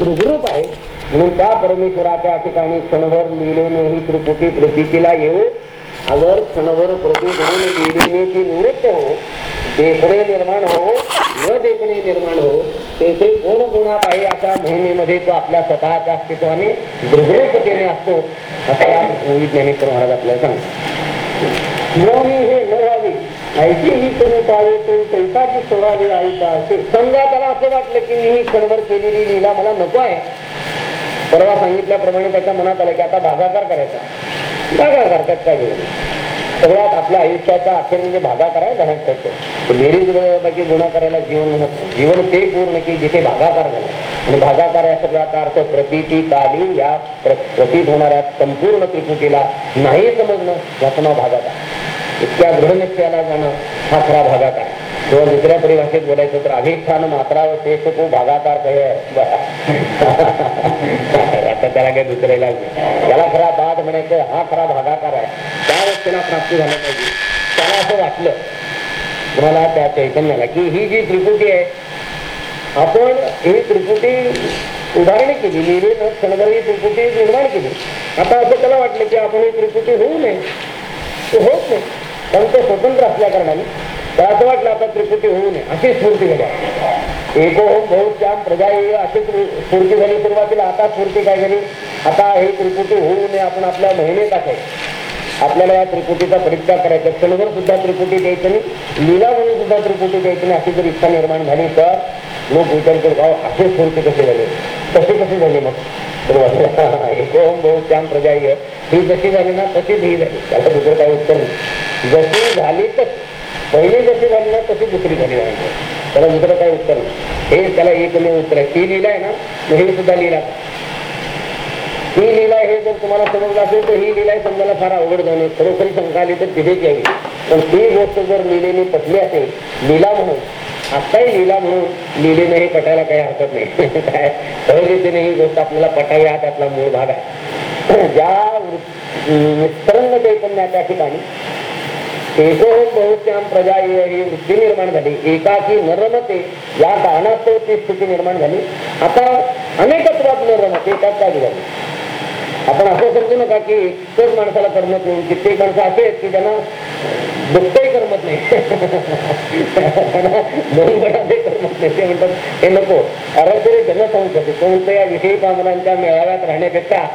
द्रुगरूप आहे. म्हणून त्या परमेश्वराच्या ठिकाणी क्षणभर लिहिलेने ही त्रिपुटी प्रतीतीला येऊ अगर क्षणभर प्रती म्हणून लिहिलेने ती निवृत्त हो देखणे निर्माण हो न देखणे निर्माण हो तेथे कोण गुणात आहे अशा मोहिमेमध्ये तो आपल्या स्वतःच्या अस्तित्वाने दृढपतीने असतो असा या विज्ञानेश्वर महाराज आपल्याला सांगतो नवमी हे ऐशी ही कमी पावे तो पैसाची सोडावी आईचा असे समजा त्याला असं वाटलं की मी ही केलेली लीला मला नको आहे. परवा सांगितल्याप्रमाणे त्याच्या मनात आलं की आता भागाकार करायचा. भागाकार त्यात काय सगळ्यात आपल्या आयुष्याचा अखेर म्हणजे भागाकार आहे धनात करतो बेरीज बाकी गुन्हा करायला जीवन म्हणत जीवन ते पूर्ण की जिथे भागाकार झाला. आणि भागाकार या सगळ्याचा अर्थ प्रतीती काली या प्रतीत होणाऱ्या संपूर्ण त्रिपुटीला नाही समजणं याचं नाव भागाकार. इतक्या दृढ जाणं हा खरा भागाकार किंवा दुसऱ्या परिभाषेत बोलायचं तर अधिष्ठान मात्रा व ते तो भागाकार कळे आता त्याला काही दुसऱ्याला त्याला खरा बाद म्हणायचं हा खरा भागाकार आहे. त्या व्यक्तीला प्राप्ती झाली पाहिजे. त्याला असं वाटलं. तुम्हाला त्या चैतन्याला की ही जी त्रिपुटी आहे आपण ही त्रिपुटी उदाहरणे केली लिहिली न क्षणभर ही त्रिपुटी निर्माण केली. आता असं त्याला वाटलं की आपण ही त्रिपुटी होऊ नये. होत नाही. कारण ते स्वतंत्र असल्या कारणाने त्याला असं वाटलं आता त्रिपुटी होऊ नये अशी स्फूर्ती झाली एको होम प्रजा येईल अशी स्फूर्ती झाली. सुरुवातीला आता स्फूर्ती काय झाली? आता हे त्रिपुटी होऊ नये आपण आपल्या महिने टाकायची आपल्याला या त्रिपुटीचा परित्याग करायचा क्षणभर सुद्धा त्रिपुटी द्यायची नाही लीला म्हणून सुद्धा त्रिपुटी द्यायची नाही अशी जर इच्छा निर्माण झाली तर लोक विचार करत भाऊ असे स्फूर्ती कसे झाले? कशी कसे झाले मग? एकोम बहुश्याम प्रजा ही जशी झाली ना तशीच ही झाली. त्याला दुसरं काही उत्तर नाही. जशी झाली तशी. पहिली जशी झाली ना तशी दुसरी झाली नाही. त्याला दुसरं काही उत्तर नाही. हे त्याला एकमेव उत्तर आहे. ती लिहिला आहे ना हे सुद्धा लिहिला ही लीला हे जर तुम्हाला समजलं असेल तर ही लीला समजायला फार अवघड जाणे खरोखरी शंका आली तर तिथेच यावी. पण ती गोष्ट जर लिलेली पटली असेल लीला म्हणून आत्ताही लीला म्हणून लिहिलेने हे पटायला काही हरकत नाही. काय? सहजतेने ही गोष्ट आपल्याला पटावी हा त्यातला मूळ भाग आहे. ज्या निस्तरंग चैतन्याच्या ठिकाणी एको बहुश्याम प्रजा ही वृत्ती निर्माण झाली. एकाकी नरमते या कारणास्तव ती स्थिती निर्माण झाली. आता अनेकत्वात नरमत त्यात काय झाली आपण असं समजू नका की एकच माणसाला करमत नाही. कित्येक माणसं असे आहेत की त्यांना दुःखही करमत नाही. करमत नाही. ते म्हणतात हे नको. अरे तरी सांगू कोणतं या विषयी कामरांच्या मेळाव्यात राहण्यापेक्षा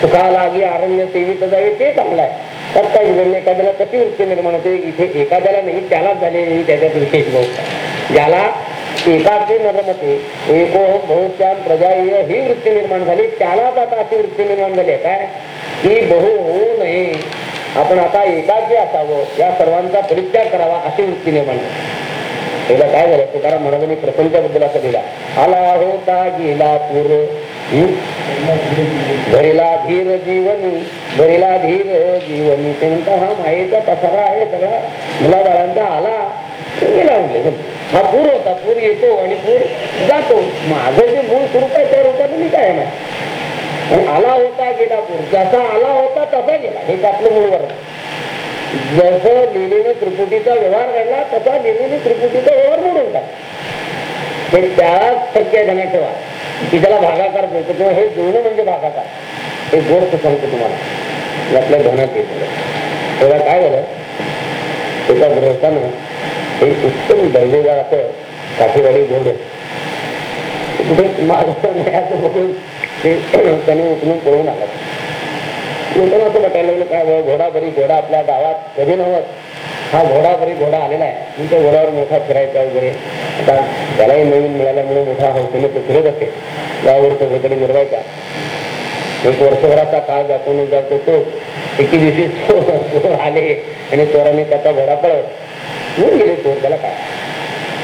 सुखा लागी आरण्य सेवित जावे ते चांगलं आहे. तर काय बिघडलं एखाद्याला कशी वृत्ती निर्माण होते. इथे एखाद्याला नाही त्यालाच झालेली त्याच्यात विशेष गोष्ट ज्याला एकाचे नरमते एको बहुश्याम प्रजा ही वृत्ती निर्माण झाली. त्यालाच आता अशी वृत्ती निर्माण झाली आहे. काय? की बहु होऊ नये. आपण आता एकाचे असावं. या सर्वांचा परित्याग करावा अशी वृत्ती निर्माण झाली. त्याला काय झालं? तुकाराम महाराजांनी प्रपंचाबद्दल असं दिला आला होता गेला पूर. भरेला धीर जीवनी भरेला धीर जीवनी. ते म्हणतात हा मायेचा पसारा आहे सगळा. मुला बाळांचा आला. गेला म्हणजे. हा पूर होता पूर येतो आणि पूर जातो. माझं जे मूळ स्वरूप आहे त्या रूपात मी काय ना आणि आला होता गेला पूर. जसा आला होता तसा गेला. हे त्यातलं मूळ वर्ग. जसं लिहिलेलं त्रिपुटीचा व्यवहार घडला तसा लिहिलेली त्रिपुटीचा व्यवहार मोडून टाक हे त्याच शक्य ध्यानात ठेवा की त्याला भागाकार बोलतो किंवा हे जुळणं म्हणजे भागाकार. हे गोष्ट सांगतो तुम्हाला. आपल्या धनात येत. तेव्हा काय झालं? एका गृहस्थानं हे उत्तम दर्जेदार असं काठीवाडी घोडे कुठे माझं नाही असं बघून ते. त्याने उचलून पळून आला नंतर असं वाटायला लागलं काय घोडा बरी घोडा आपल्या गावात कधी नव्हत हा घोडा बरी घोडा आलेला आहे तुमच्या घोड्यावर मोठा फिरायचा वगैरे आता त्यालाही नवीन मिळाल्यामुळे मोठा हौसेने तो फिरत असे गावावर सगळीकडे मिरवायचा एक वर्षभराचा काळ जातो जातो तो एके दिवशी चोर आले आणि चोराने त्याचा घोडा पळत येऊन गेले चोर त्याला काय?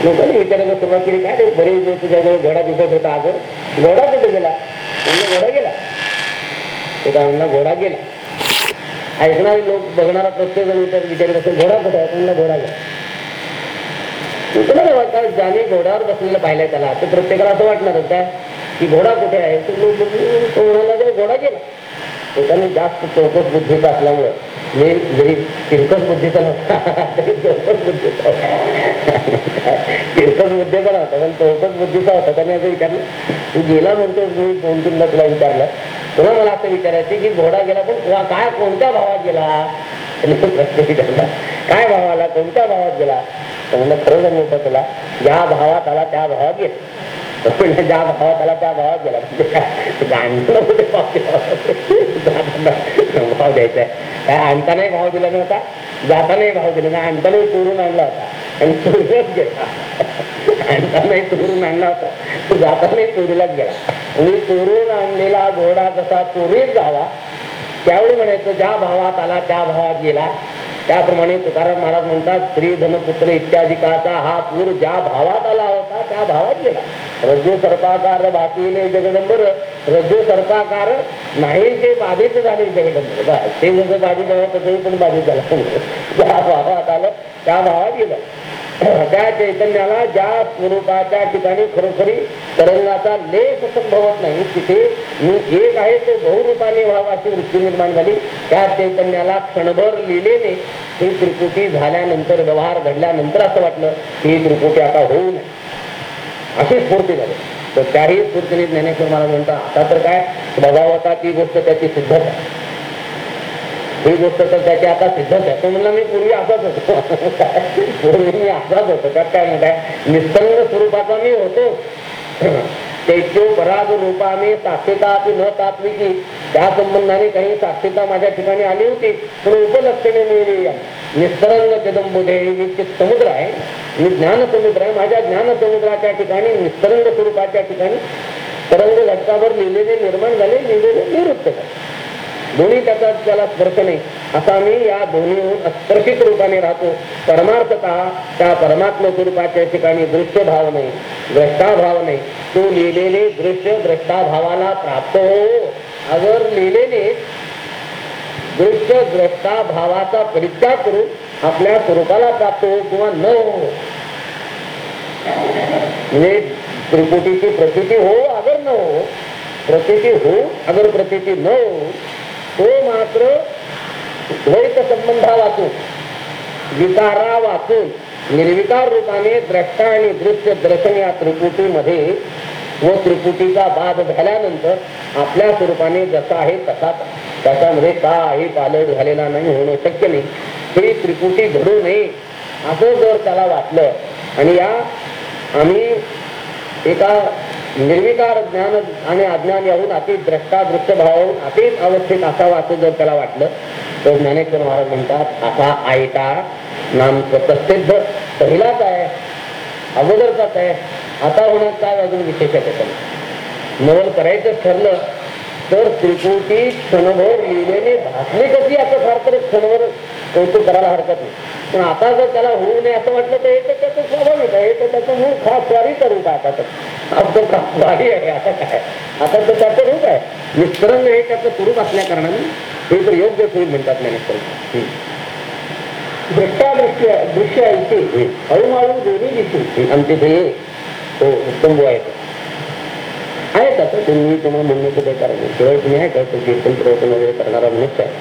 लोकांनी विचारायला सुरुवात केली काय ते बरेच दिवस तुझ्याजवळ घोडा दिसत होता अगं घोडा कुठे गेला? म्हणजे घोडा गेला. एका म्हणला घोडा गेला. ऐकणारे लोक बघणारा प्रत्येक जण विचार विचारत असेल घोडा कुठे आहे? म्हणला घोडा गेला. तुला काय वाटतं ज्याने घोड्यावर बसलेलं पाहिलंय त्याला ते प्रत्येकाला असं वाटणार काय? की घोडा कुठे आहे? तो म्हणाला घोडा गेला. एकाने जास्त चौकस बुद्धीचा असल्यामुळे मी जरी तिरकस बुद्धीचा नव्हता तरी चौकस बुद्धीचा होता. तिरकस बुद्धीचा नव्हता पण चौकस बुद्धीचा होता त्याने असं विचारलं. तू गेला म्हणतोस मी दोन तीनदा तुला विचारलं. तुला मला असं विचारायचं की घोडा गेला पण तुला काय कोणत्या भावात गेला? तो प्रश्न विचारला. काय भावाला कोणत्या भावात गेला? तर म्हणलं खरं सांगू तुला? ज्या भावात आला त्या भावात गेला. ज्या भावात आला त्या भावात गेला म्हणजे कुठे भाव भाव द्यायचा आहे काय आणतानाही भाव दिला नव्हता जातानाही भाव दिला नाही आणतानाही चोरून आणला होता आणि चोरूनच गेला आणतानाही चोरून आणला होता जातानाही चोरीलाच गेला मी चोरून आणलेला घोडा जसा चोरीत जावा त्यावेळी म्हणायचं ज्या भावात आला त्या भावात गेला त्याप्रमाणे तुकाराम महाराज म्हणतात स्त्री धनपुत्र इत्यादिकाचा हा पूर ज्या भावात आला होता त्या भावात गेला. रज्जू सर्पाकार भातीले जगदंबर रज्जू सर्पाकार नाही ते बाधित झाले जगदंबर. ते जसं बाधित झालं तसंही पण बाधित झाला. ज्या भावात आलं त्या भावात गेलं. त्या चैतन्याला ज्या स्वरूपाच्या ठिकाणी खरोखरी तरंगाचा लेख संभवत नाही तिथे मी एक आहे ते बहुरूपाने व्हावा अशी वृत्ती निर्माण झाली त्या चैतन्याला क्षणभर लिहिलेने ही त्रिकुटी झाल्यानंतर व्यवहार घडल्यानंतर असं वाटलं की ही आता होऊ नये. अशी स्फूर्ती झाली. तर त्याही स्फूर्तीने ज्ञानेश्वर महाराज म्हणतात आता तर काय बघावता ती गोष्ट त्याची सिद्धच आहे ही गोष्ट तर त्याची आता सिद्धच आहे तो म्हणला मी पूर्वी असाच होतो. पूर्वी मी असाच होतो. त्यात काय म्हणताय? निसर्ग स्वरूपाचा मी होतो. तेजो पराग रूपाने साक्षीता न तात्विकी त्या संबंधाने काही साक्षीता माझ्या ठिकाणी आली होती. पण उपलक्षणे मिळली. निस्तरंग जगंबुधे मी समुद्र आहे. मी ज्ञान समुद्र आहे. माझ्या ज्ञान समुद्राच्या ठिकाणी निस्तरंग स्वरूपाच्या ठिकाणी तरंग घटकावर लिहिलेले निर्माण झाले लिहिलेले निवृत्त झाले. दोन्ही त्याचा त्याला स्पर्श नाही. असा मी या दोन्हीहून स्पर्शित रूपाने राहतो. परमार्थता त्या परमात्म स्वरूपाच्या ठिकाणी दृश्य भाव नाही द्रष्टा भाव नाही. तो लिहिलेले दृश्य द्रष्टा भावाला प्राप्त हो. अगर लिहिलेले दृश्य द्रष्टा भावाचा परित्याग करून आपल्या स्वरूपाला प्राप्त हो किंवा न हो. म्हणजे त्रिपुटीची प्रतीती हो अगर न हो. प्रतीती हो अगर प्रतीती न हो तो मात्र द्वैत संबंधा वाचून विकारा वाचून निर्विकार रूपाने द्रष्टा आणि दृश्य दर्शन या त्रिपुटीमध्ये व त्रिपुटीचा बाध झाल्यानंतर आपल्या स्वरूपाने जसा आहे तसाच त्याच्यामध्ये काही पालट झालेला नाही होणं शक्य नाही. ही त्रिपुटी घडू नये असं जर त्याला वाटलं आणि या आम्ही एका निर्विकार ज्ञान आणि अज्ञान याहून अति द्रष्टा दृश्य भावाहून अतिच अवस्थेत असावा असं जर त्याला वाटलं तर ज्ञानेश्वर महाराज म्हणतात असा आयता नाम प्रसिद्ध पहिलाच आहे अगोदरचाच आहे आता होण्यात काय अजून विशेष आहे त्याच्यामध्ये? नवल करायचं ठरलं तर त्रिपुटी क्षणभर लिहिलेले भासणे कशी असं फार तर क्षणभर कौतुक करायला हरकत नाही. पण आता जर त्याला होऊ नये असं वाटलं तर हे तर त्याचं स्वाभाविक आहे हे तर त्याचं मूळ खास स्वारीचं रूप आहे आता तर. आता खास स्वारी आहे आता काय? आता तर त्याचं रूप आहे. निस्तरंग हे त्याचं स्वरूप असल्या कारणाने हे तर योग्य स्वरूप म्हणतात ज्ञानेश्वर दृष्टादृश्य दृश्य ऐसे हळूहळू दोन्ही दिसू आमचे ते तो उत्तम आहे. आहे तसं तुम्ही तुम्हाला म्हणण्याचं काही कारण नाही केवळ तुम्ही आहे का? तो कीर्तन प्रवचन वगैरे करणारा मनुष्य आहे.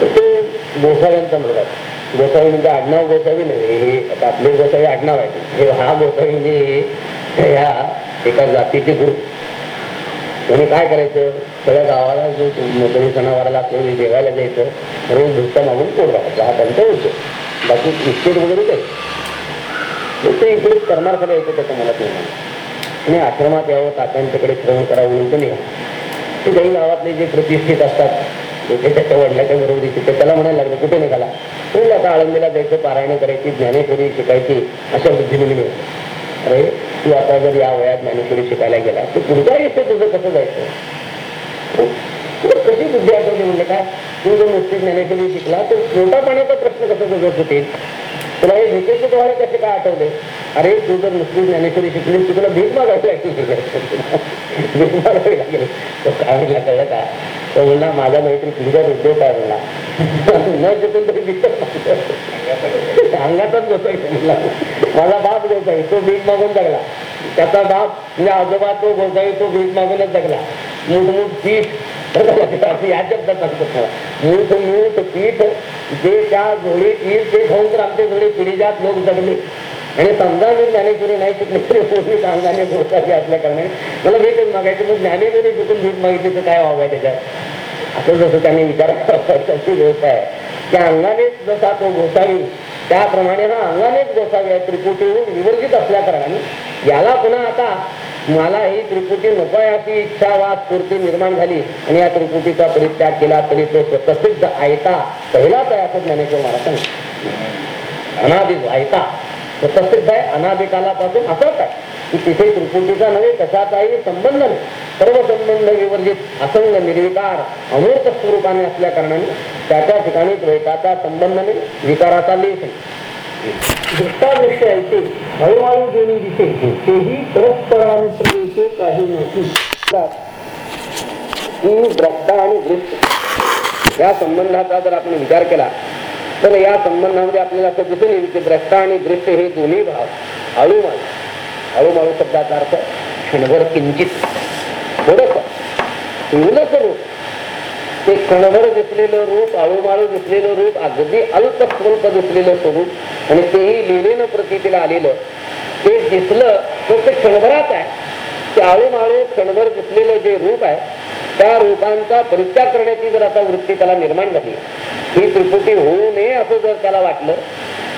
तर तो गोसाव्यांचा मुलगा आहे. गोसावी म्हणजे आडनाव गोसावी नाही हे आता आपले गोसावी आडनाव आहे. हे हा गोसावी म्हणजे ह्या एका जातीचे गुरु. त्याने काय करायचं? सगळ्या गावाला जो मोठे सणावाराला कोणी देवायला जायचं रोज धुसता मागून पोट राहायचं हा त्यांचा होतो बाकी इस्टेट वगैरे काही ते इकडे करणार खरं यायचं त्याचं मला ते आणि आश्रमात यावं तात्यांच्याकडे श्रवण करावं म्हणतो नाही ते काही गावातले जे प्रतिष्ठित असतात त्याच्या वडिलाच्या बरोबर ते त्याला म्हणायला लागलं कुठे निघाला? म्हणून आता आळंदीला जायचं पारायण करायची ज्ञानेश्वरी शिकायची अशा बुद्धीने मी अरे तू आता जर या वयात ज्ञानेश्वरी शिकायला गेला तर पुढच्या आयुष्य तुझं कसं जायचं? कशी बुद्धी आठवली म्हणजे काय? तू जर नुसती ज्ञानेश्वरी शिकला तर छोटा पाण्याचा प्रश्न कसा तुझं सुटेल तुला हे भिकेचे तुम्हाला कसे काय आठवले? अरे तू जर नुसती ज्ञानेश्वरी शिकली तू तुला भीक मागावी लागली. भीक मागावी लागेल. तो काय म्हणला कळलं का? तो म्हणला माझा मैत्री तुझ्या हृदय काय म्हणला. न शिकून तरी भीक अंगातच गोसावी म्हणला. माझा बाप गोसाई तो भीक मागून जगला. त्याचा बाप म्हणजे आजोबा तो गोसाई तो भीक मागूनच जगला. मोठमोठ पीठ शब्दात मूठ मूठ पीठ जे त्या जोडीत येईल ते खाऊन तर आमचे जोडी पिढीजात लोक जगले आणि समजा मी ज्ञानेश्वरी नाही शिकले तरी पूर्वी अंगाने गोसावी असल्या कारणाने मला भेटच मागायचं मग ज्ञानेश्वरी शिकून भीट मागितली तर काय व्हावं त्याच्यात असं जसं त्यांनी विचार तशी व्यवस्था आहे. त्या अंगाने जसा तो गोसावी त्याप्रमाणे हा अंगानेच गोसावी आहे त्रिपुटीहून विवर्जित असल्या कारणाने याला पुन्हा आता मला ही त्रिपुटी नको आहे अशी इच्छा वा स्फूर्ती निर्माण झाली आणि या त्रिपुटीचा परित्याग केला तरी तो प्रसिद्ध आयता पहिलाच आहे असं ज्ञानेश्वर महाराज अनादि आयता. स्वतसिद्ध आहे. अनादिकालापासून असंच आहे. की तिथे त्रिपुटीचा नव्हे कशाचाही संबंध नाही. सर्व संबंध विवर्जित असंग निर्विकार अमूर्त स्वरूपाने असल्या कारणाने त्याच्या ठिकाणी द्वैताचा संबंध नाही विकाराचा लेख नाही. दृष्टादृष्ट ऐके हळूहळू दोन्ही दिसे तेही परस्परांचे काही नाही. की द्रष्टा आणि दृष्ट या संबंधाचा जर आपण विचार केला तर या संबंधामध्ये आपल्याला असं दिसून येईल की द्रष्टा आणि दृश्य हे दोन्ही भाव हळूमाळू हळूमाळू शब्दाचा अर्थ क्षणभर किंचित थोडस थोडस रूप. ते क्षणभर दिसलेलं रूप हळूमाळू दिसलेलं रूप अगदी अल्प स्वल्प दिसलेलं स्वरूप आणि तेही लिहिलेलं प्रतीला आलेलं ते दिसलं तर ते क्षणभरात आहे. ते आळूमाळू क्षणभर दिसलेलं जे रूप आहे त्या रूपांचा परित्याग करण्याची जर आता वृत्ती त्याला निर्माण झाली ही त्रिपुटी होऊ नये असं जर त्याला वाटलं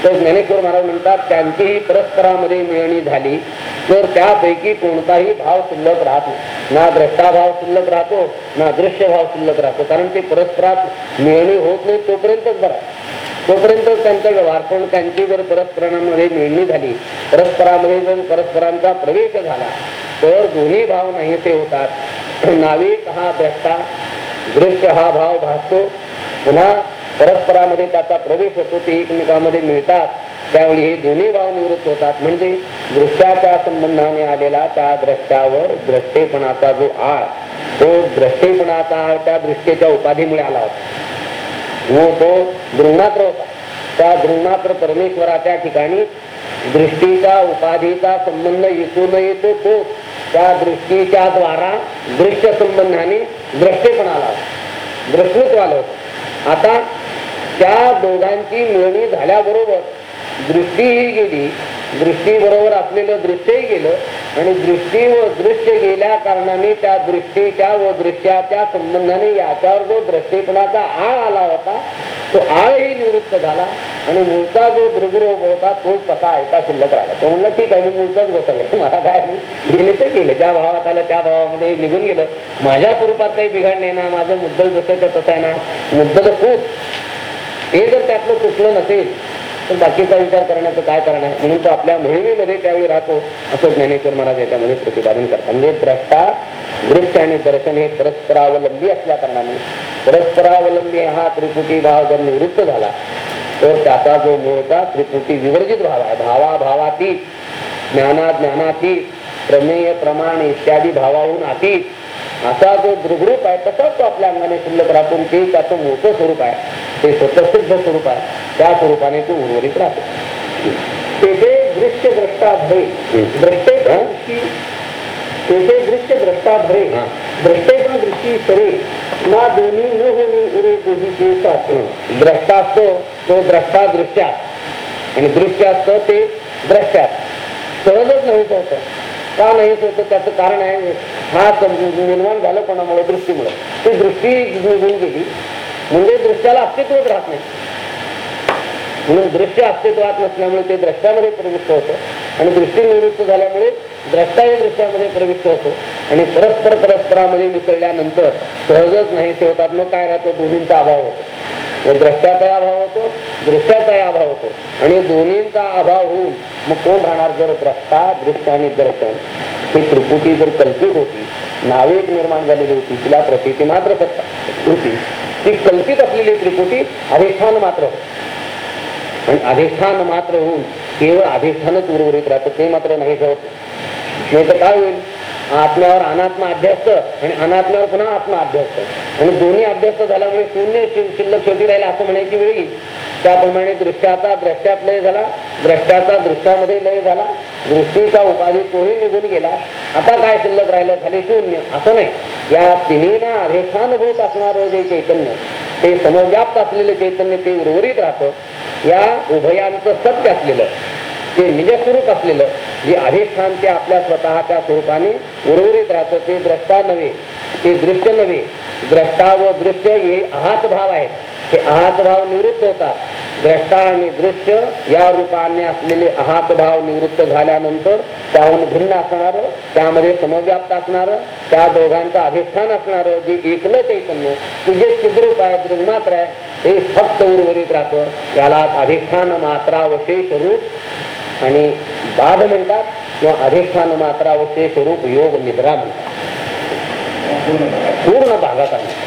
तर ज्ञानेश्वर महाराज म्हणतात त्यांचीही परस्परामध्ये मिळणी झाली तर त्यापैकी कोणताही भाव शिल्लक राहतो ना द्रष्टा भाव शिल्लक राहतो ना दृश्य भाव शिल्लक राहतो कारण ते परस्परात मिळणी होत नाही तोपर्यंतच बरा तोपर्यंत त्यांचा व्यवहार. पण त्यांची जर परस्परांमध्ये मिळणी झाली परस्परामध्ये जर परस्परांचा प्रवेश झाला तर दोन्ही भाव नाही ते होतात नाविक हा द्रष्टा दृश्य हा भाव भासतो। पुन्हा परस्परामध्ये त्याचा प्रवेश होतो ते एकमेकांमध्ये मिळतात। त्यावेळी हे दोन्ही भाव निवृत्त होतात. म्हणजे दृश्याच्या संबंधाने आलेला त्या द्रष्ट्यावर द्रष्टेपणाचा जो आळ तो द्रष्टेपणाचा आळ त्या दृष्टीच्या उपाधीमुळे आला होता. तो दृंगात्र होता. त्या दृंगात्र परमेश्वराच्या ठिकाणी दृष्टीचा उपाधीचा संबंध येतो न येतो तो त्या दृष्टीच्या द्वारा दृश्य संबंधाने द्रष्टेपणाला आलं. आता त्या दोघांची मिळणी झाल्याबरोबर दृष्टीही गेली दृष्टीबरोबर असलेलं दृश्यही गेलं आणि दृष्टी व दृश्य गेल्या कारणाने त्या दृष्टीच्या व दृश्याच्या संबंधाने याच्यावर जो दृष्टीपणाचा आळ आला होता तो आळही निवृत्त झाला आणि मूळचा जो दृग्रोग होता तोच कसा ऐका शिल्लक राहिला. तो म्हणलं ठीक आहे मी मूळचाच बसवलं मला काय गेले ते गेले. ज्या भावात आलं त्या भावामध्ये निघून गेलं. माझ्या स्वरूपात काही बिघाड नाही ना. माझं मुद्दल जसं तसं आहे ना. मुद्दल खूप. हे जर त्यातलं चुकलं नसेल तर बाकीचा विचार करण्याचं काय कारण आहे? म्हणून तो आपल्या मोहिमेमध्ये त्यावेळी राहतो असं ज्ञानेश्वर महाराज याच्यामध्ये प्रतिपादन करतात. म्हणजे द्रष्टा दृश्य आणि दर्शन हे परस्परावलंबी असल्या कारणाने परस्परावलंबी हा त्रिपुटी भाव जर निवृत्त झाला तर त्याचा जो मूळचा त्रिपुटी विवर्जित भाव आहे भावा भावातीत ज्ञाना ज्ञानाती प्रमेय प्रमाण इत्यादी भावाहून अतीत. असा जो दृग्रूप आहे तसाच तो आपल्या अंगाने शिल्लक राहतो ते त्याचं मोठं स्वरूप आहे. ते स्वतःसिद्ध स्वरूप आहे. त्या स्वरूपाने तो उर्वरित राहतो. तेथे दृश्य द्रष्टा भय द्रष्टे तेथे दृश्य द्रष्टा भय द्रष्टे पण दृष्टी सरे ना दोन्ही न होणे उरे दोन्ही द्रष्टा असतो तो द्रष्टा दृश्यात आणि दृश्य असतं ते द्रष्ट्यात. सहजच नाही होतं का नाही होतं त्याचं कारण आहे. हा निर्माण झालं कोणामुळे? दृष्टीमुळे. ती दृष्टी निघून गेली. म्हणजे दृश्याला अस्तित्वच राहत नाही. म्हणून दृश्य अस्तित्वात नसल्यामुळे ते द्रष्ट्यामध्ये प्रवृत्त होतं. आणि दृष्टी निवृत्त झाल्यामुळे द्रष्टाही दृश्यामध्ये प्रविष्ट होतो. आणि परस्पर परस्परामध्ये मिसळल्यानंतर सहजच नाही ते होतात मग काय राहतो? दोन्हींचा अभाव होतो. म्हणजे द्रष्ट्याचाही अभाव होतो दृश्याचाही अभाव होतो. आणि दोन्हींचा अभाव होऊन मग कोण राहणार? जर द्रष्टा दृश्य आणि दर्शन. ही त्रिपुटी जर कल्पित होती नावेक निर्माण झालेली होती तिला प्रती मात्र होती. ती कल्पित असलेली त्रिपुटी अधिष्ठान मात्र होती. आणि अधिष्ठान मात्र होऊन केवळ अधिष्ठानच उर्वरित राहतं ते मात्र नाही होत नाही तर काय होईल? आत्म्यावर अनात्मा अध्यास्त आणि अनात्म्यावर पुन्हा आत्मा अध्यस्त आणि दोन्ही अध्यस्त झाल्यामुळे शून्य शिल्लक शेवटी राहिला असं म्हणायची वेळ येईल. त्याप्रमाणे दृश्याचा द्रष्ट्यात लय झाला द्रष्ट्याचा दृश्यामध्ये लय झाला दृष्टीचा उपाधी तोही निघून गेला. आता काय शिल्लक राहिलं? झाले शून्य. असं नाही. या तिन्हीना अधिष्ठानभूत असणारं जे चैतन्य ते समव्याप्त असलेलं चैतन्य ते उर्वरित राहतं. या उभयांचं सत्य असलेलं. ते निजस्वरूप असलेलं जे अधिष्ठान ते आपल्या स्वतःच्या स्वरूपाने उर्वरित राहतं ते द्रष्टा नव्हे ते दृश्य नव्हे. द्रष्टा व दृश्य हे आहात भाव आहेत. ते आहात भाव निवृत्त होतात. द्रष्टा आणि दृश्य या रूपाने असलेले आहात भाव निवृत्त झाल्यानंतर त्याहून भिन्न असणार त्यामध्ये समव्याप्त असणार त्या दोघांचं अधिष्ठान असणार जे एकलं चैतन्य तुझे चिद्रूप आहे दृगमात्र आहे हे फक्त उर्वरित राहतं. त्याला अधिष्ठान मात्रावशेष रूप आणि बाद म्हणतात किंवा अधिष्ठान मात्रावशेष स्वरूप योग निद्रा म्हणतात. पूर्ण भागात आहे.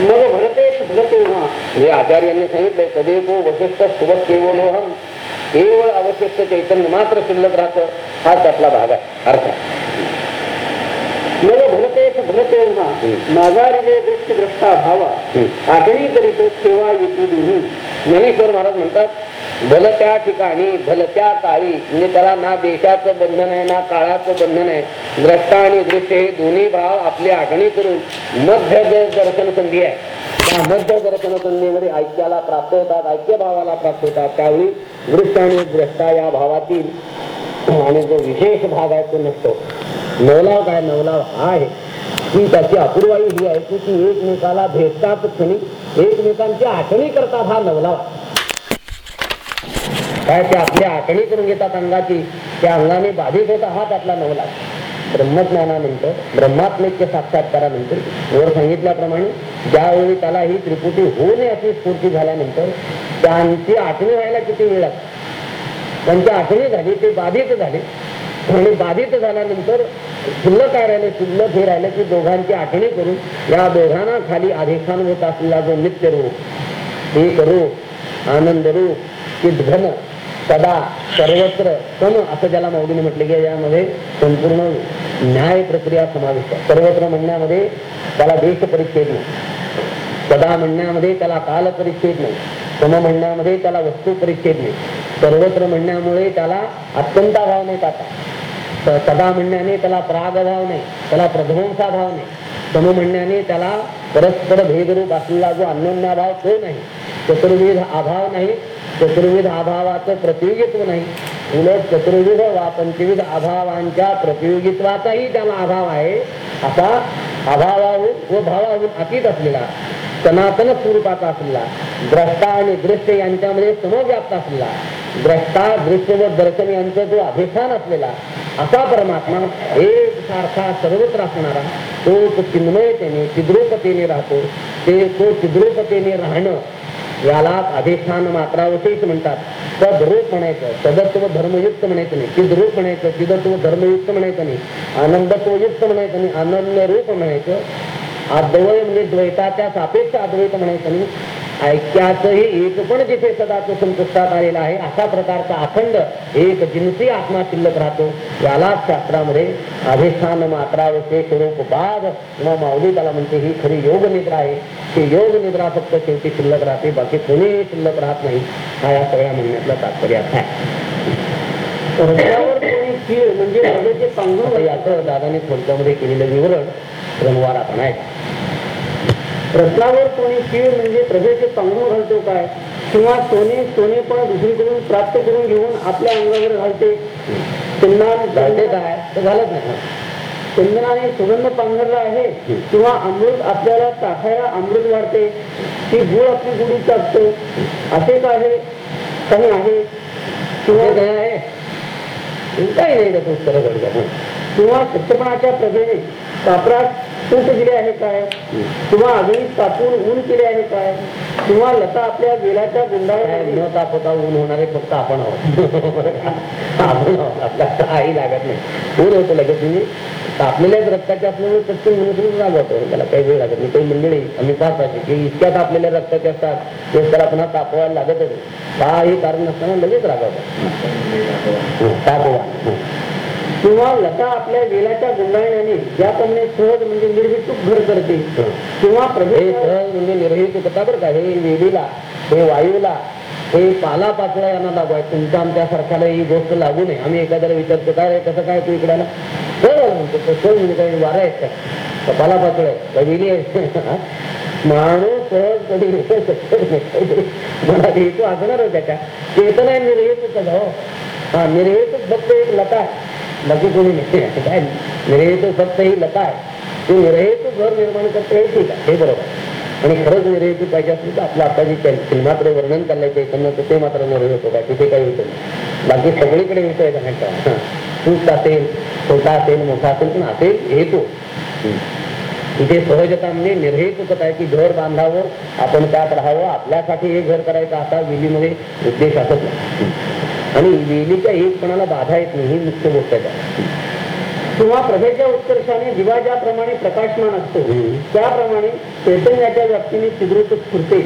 मग भरते भरते हे. आचार्यांनी सांगितलंय तो वशिष्ठ सुबत केवलोहम केवळ अवशिष्ट चैतन्य मात्र शिल्लक राहतं हा त्यातला भाग आहे. अर्थ मग भरते दृष्टी द्रष्टा भावा. आठणी करीत सेवा ज्ञानेश्वर महाराज म्हणतात भल त्या ठिकाणी भल त्या काळी म्हणजे त्याला ना देशाचं बंधन आहे ना काळाचं बंधन आहे. द्रष्टा आणि दृश्य हे दोन्ही भाव आपली आखणी करून मध्य दर्शन संधी आहे. त्या मध्य दर्शन संधीमध्ये ऐक्याला प्राप्त होतात ऐक्य भावाला प्राप्त होतात. त्यावेळी दृश्य आणि द्रष्टा या भावातील आणि जो विशेष भाग आहे तो नसतो. नवलाव काय नवलाव? हा आहे. की त्याची अपूर्वाई ही आहे की ती एकमेकाला भेटतात क्षणी. एकमेकांची आठवणी करतात हा नवलाव. काय ते आपली आठवणी करून घेतात अंगाची? त्या अंगाने बाधित होता हा त्यातला नवलाव. ब्रह्मज्ञानानंतर ब्रह्मात्मेक्य साक्षात्कारानंतर वर सांगितल्याप्रमाणे ज्यावेळी त्याला ही त्रिपुटी होऊ नये अशी स्फूर्ती झाल्यानंतर त्यांची आठवणी व्हायला किती वेळ लागतो? त्यांची आठवणी झाली ते बाधित झाले. आणि बाधित झाल्यानंतर शिल्लक काय राहिले शिल्लक हे राहिलं की दोघांची आठणी करून या दोघांना खाली अधिष्ठान होत असलेला जो नित्य रूप हे करू आनंद रूप चिद्घन सदा सर्वत्र सम असं ज्याला मौलीने म्हटले की यामध्ये संपूर्ण न्याय प्रक्रिया समाविष्ट सर्वत्र म्हणण्यामध्ये त्याला देश परिच्छेद सदा म्हणण्यामध्ये त्याला काल परिच्छेद नाही सम म्हणण्यामध्ये त्याला वस्तू परिच्छेद नाही. सर्वत्र म्हणण्यामुळे त्याला अत्यंताभाव नाही त्याचा सदा म्हणण्याने त्याला प्रागभाव नाही त्याला प्रध्वंसा भाव नाही. सम म्हणण्याने त्याला परस्पर भेदरूप असलेला जो अन्योन्याभाव तो नाही. चतुर्विध अभाव नाही चतुर्विध अभावाचं प्रतियोगित्व नाही. उलट चतुर्विध वा पंचविध अभावांच्या प्रतियोगित्वाचाही त्याला अभाव आहे. असा अभावाहून व भावाहून अतीत असलेला सनातन स्वरूपाचा असलेला द्रष्टा आणि दृश्य यांच्यामध्ये समव्याप्त असलेला द्रष्टा दृश्य व दर्शन यांचा जो अधिष्ठान असलेला असा परमात्मा एक सारखा सर्वत्र असणारा तो तो चिन्मयतेने चिद्रूपतेने राहतो. ते तो चिद्रूपतेने राहणं याला अधिष्ठान मात्रावशेष म्हणतात. सदरूप म्हणायचं सदत्व धर्मयुक्त म्हणायचं नाही. चिद्रूप म्हणायचं चिदत्व धर्मयुक्त म्हणायचं नाही. आनंदत्वयुक्त म्हणायचं नाही. आनंद रूप म्हणायचं. अद्वय म्हणजे द्वैताच्या सापेक्ष अद्वैत म्हणायचं नाही. ऐक्याचंही एक पण जिथे सदाच संपुष्टात आलेला आहे अशा प्रकारचा अखंड एक जिन्सी आत्मा शिल्लक राहतो. यालाच शास्त्रामध्ये अधिष्ठान मात्रावशेष स्वरूप बाध किंवा माऊली त्याला म्हणते ही खरी योग निद्रा आहे. ती योग निद्रा फक्त शेवटी शिल्लक राहते बाकी कोणीही शिल्लक राहत नाही. हा या सगळ्या म्हणण्यातला तात्पर्य आहे. रस्त्यावर कोणी म्हणजे हवेचे याचं दादाने थोडक्यामध्ये केलेलं विवरण क्रमवार आपण आहे. रत्नावर कोणी खीळ म्हणजे प्रभेचे पांघरून घालतो काय? किंवा सोने सोने पण दुसरीकडून प्राप्त करून घेऊन आपल्या अंगावर घालते. चंदन घालते काय? घालत नाही चंदनाने सुगंध पांघरला आहे किंवा अमृत आपल्याला टाकायला अमृत वाढते. ती गुळ आपली गुढी टाकतो. असे काय आहे? काही आहे? किंवा आहे? काही नाही त्याचं उत्तर घडलं किंवा सत्यपणाच्या प्रभेने कापरात तूट दिले आहे काय? किंवा अग्नीत तापून ऊन केले आहे काय? किंवा लता आपल्या वेलाच्या गुंडावर न तापता ऊन होणारे फक्त आपण आहोत. आपण आहोत. आपल्याला काही लागत नाही. ऊन होतं लगेच म्हणजे तापलेल्याच रक्ताचे असल्यामुळे प्रत्येक ऊन लागतो त्याला काही वेळ लागत नाही. काही मंडळी आम्ही पाहत असे की इतक्या तापलेल्या रक्ताचे असतात. ते त्याला पुन्हा तापवायला लागतच. काही कारण नसताना लगेच रागवतात. तापवा. हं. किंवा लता आपल्या वेलाच्या गुंडाळण्याने ज्याप्रमाणे सहज म्हणजे निर्विचूक घर करते. किंवा हे प्रभे सहज म्हणजे निर्हित होता. बरं का? हे वेलीला हे वायूला हे पाला पाचोळा यांना लागू आहे. तुमच्या आमच्या सारख्याला ही गोष्ट लागू नये. आम्ही एखाद्याला विचारतो काय कसं काय तू इकडाला बरं म्हणतो कसं म्हणजे काही वारा आहेत काय का? पाला पाचोळा आहे. का वेली आहे. माणूस सहज कधी मला असणारच त्याच्या चेतना निर्हेतुक हो. हा निर्हेतुक फक्त एक लता आहे. बाकी कोणी नाही. काय निर्हेतुक फक्त ही लता आहे. ती निर्हेतुक घर निर्माण करते हे ठीक आहे. हे बरोबर. आणि खरंच निर्हेतुक पाहिजे असेल तर आपलं आता जे सिनेमात्र वर्णन करायचं चैतन्य तर ते मात्र निर्हेतुक होता. तिथे काही होतं नाही. बाकी सगळीकडे होतं आहे का तूच असेल छोटा असेल मोठा असेल पण असेल हेतू इथे सहजता म्हणजे निर्हेतुकत आहे की घर बांधावं आपण त्यात राहावं. आपल्यासाठी हे घर करायचं आता विधीमध्ये उद्देश असत नाही. आणि विलीच्या एकपणाला बाधा येत नाही ही मुख्य गोष्ट आहे. किंवा प्रभेच्या उत्कर्षाने दिवा ज्याप्रमाणे प्रकाशमान असतो त्याप्रमाणे चैतन्याच्या व्याप्तीने चिद्रुत स्फुरते.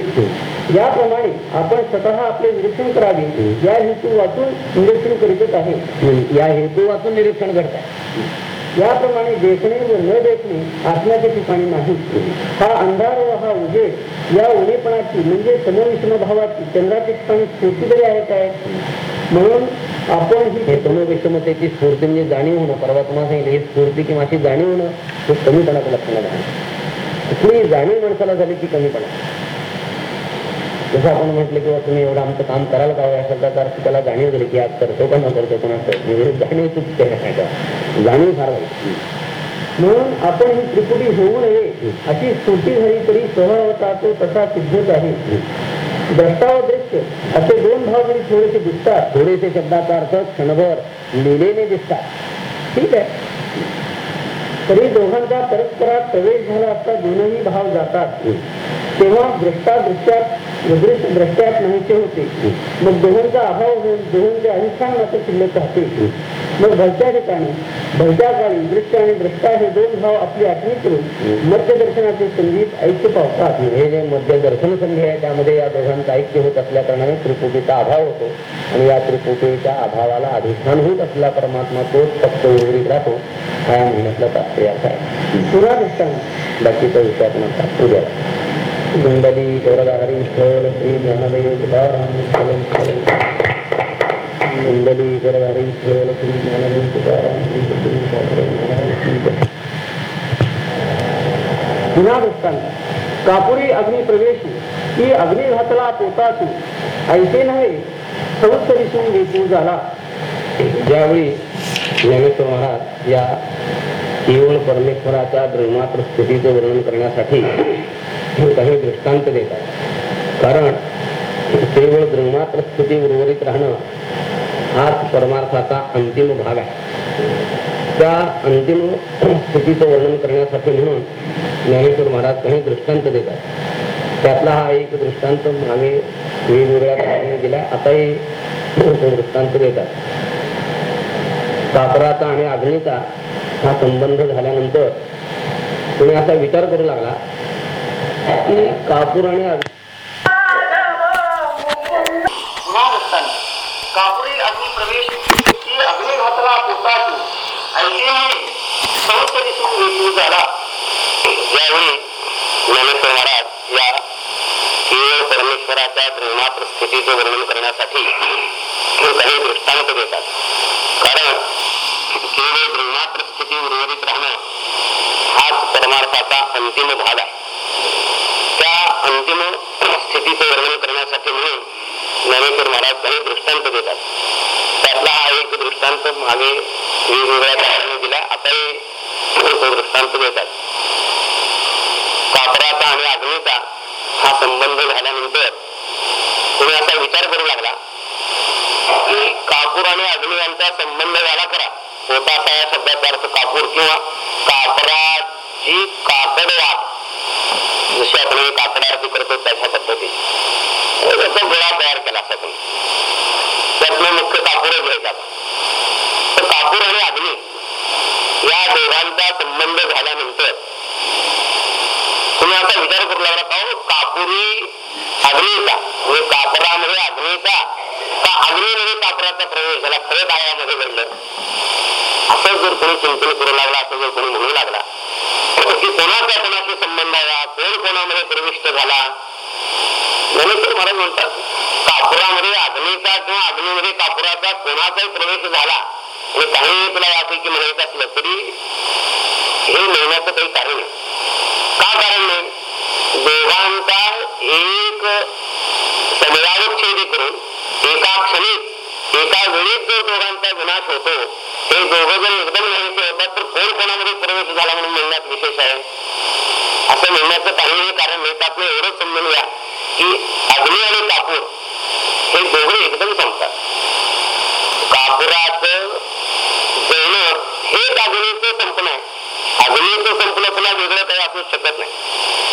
याप्रमाणे आपण स्वतः आपले निरीक्षण करावे या हेतू वाचून निरीक्षण करीतच आहे. या हेतू वाचून निरीक्षण करताय. याप्रमाणे देखणे व न देखणे आत्म्याच्या ठिकाणी नाही. हा अंधार व हा उजे या उणेपणाची म्हणजे समविषमभावाची चंद्राच्या ठिकाणी स्फूर्ती तरी आहे काय? म्हणून आपण ही हे समविषमतेची स्फूर्ती म्हणजे जाणीव होणं. परवा तुम्हाला सांगितलं ही स्फूर्ती किंवा अशी जाणीव होणं हे कमीपणाचं लक्षण आहे. कुठली जाणीव माणसाला झाली ती कमीपणा. जसं आपण म्हटलं किंवा तुम्ही एवढं आमचं काम करायला का असेल शब्दाचा अर्थ त्याला जाणीव दिली की आज करतो का न करतो कोणाचं जाणीव चुकते जाणीव फार म्हणून आपण ही त्रिपुटी होऊ नये. अशी स्तुती झाली तरी स्वभावता तो तसा सिद्धच आहे. द्रष्टा दृश्य असे दोन भाव जरी थोडेसे दिसतात थोडेसे शब्दाचा अर्थ क्षणभर लिहिलेले दिसतात. ठीक आहे? तरी दोघांचा परस्परात प्रवेश झाला असता दोनही भाव जातात. तेव्हा दृष्टा दृष्ट्यात दृष्ट्यात नाहीचे होते. मग दोघांचा अभाव होऊन दोघांचे अधिष्ठान मात्र शिल्लक राहते. मग भलत्या ठिकाणी भलत्या काळी दृश्य आणि दृष्टा हे दोन भाव आपली आठवणी करून मध्यदर्शनाचे संगीत ऐक्य पावतात. हे जे मध्य दर्शन संधी आहे त्यामध्ये या दोघांचं ऐक्य होत असल्या कारणाने त्रिपुटीचा अभाव होतो. आणि या त्रिपुटीच्या अभावाला अधिष्ठान होत असला परमात्मा तोच फक्त उर्वरित राहतो. हा या महिन्यातला आहे पुरा दृष्टांत बाकीचा विचार आपण पुऱ्या गुंडली मंडली गौरगारी स्थळ श्री ज्ञानदेव तुकाराम स्थलम स्थलम मंडली गौरगारी स्थळ श्री ज्ञानदेव तुकाराम पुन्हा दृष्टांत कापुरी अग्नी प्रवेश. अग्निघातला पोताची घातला पोतासू ऐसे नव्हे संवत्सरीसून वेचू झाला. ज्यावेळी ज्ञानेश्वर महाराज या केवळ परमेश्वराच्या ब्रह्मात्र स्थितीचं वर्णन करण्यासाठी काही दृष्टांत देतात कारण केवळ ब्रह्मात्र स्थिती उर्वरित राहणं हाच परमार्थाचा अंतिम भाग आहे. त्या अंतिम स्थितीचं वर्णन करण्यासाठी म्हणून ज्ञानेश्वर महाराज काही दृष्टांत देतात त्यातला हा एक दृष्टांत आम्ही वेगवेगळ्या प्रकारे दिला आताही तो दृष्टांत देतात कापराचा आणि अग्नीचा हा संबंध झाल्यानंतर तुम्ही असा विचार करू लागला की कापूर आणि कापुरी की पोटातून ऐसे झाला ज्यावेळी ज्ञानेश्वर महाराज या केवळ परमेश्वराच्या ब्रह्मात्र स्थितीचे वर्णन करण्यासाठी हे काही दृष्टांत देतात. कारण केवळ ब्रह्मात्र उर्वरित राहणं हाच परमार्थाचा अंतिम भाग आहे. त्या अंतिम स्थितीचं वर्णन करण्यासाठी म्हणून ज्ञानेश्वर महाराज काही दृष्टांत देतात. त्यातला हा एक दृष्टांत मागे वेगवेगळ्या कारणाने दिला. आताही तो दृष्टांत देतात. कापराचा आणि अग्नीचा हा संबंध झाल्यानंतर तुम्ही असा विचार करू लागला की कापूर आणि अग्नी यांचा संबंध झाला खरा पोटाचा या शब्दाचा अर्थ कापूर किंवा कापराची काकड वाट. जशी आपण काकड आरती करतो त्याच्या पद्धतीने. म्हणजे त्याचा गोळा तयार केला असा तुम्ही त्यातनं मुख्य कापूरच घ्यायचा. तर कापूर आणि अग्नी या दोघांचा संबंध झाल्यानंतर तुम्ही आता विचार करू लागला पाहू हो? कापुरी अग्नीचा म्हणजे कापरामध्ये म्हणजे अग्नीचा. का अग्नीमध्ये म्हणजे कापराचा प्रवेश झाला? खरं काळामध्ये घडलं? असं जर कोणी चिंतन करू लागला असं जर कोणी म्हणू लागला. की कोणाचा कोणाशी संबंध आला कोण कोणामध्ये प्रविष्ट झाला? ज्ञानेश्वर महाराज म्हणतात कापुरामध्ये अग्नीचा किंवा अग्नीमध्ये कापुराचा कोणाचाही प्रवेश झाला आणि काही तुला यापैकी म्हणायचं असलं तरी हे मिळण्याचं काही कारण नाही. का कारण नाही? दोघांचा एक समयावच्छेदी करून एका क्षणीत एका वेळीच जो दोघांचा विनाश होतो हे दोघं जर एकदम नाहीसे होतात तर कोण कोणामध्ये प्रवेश झाला म्हणून म्हणण्यात विशेष आहे. असं म्हणण्याचं काहीही कारण नाही त्यातलं एवढंच समजून घ्या की अग्नी आणि कापूर हे दोघे एकदम संपतात. कापुराचं जळणं हे अग्नीचं संपणं आहे. अग्नीचं संपलं पुन्हा वेगळं काही असूच शकत नाही.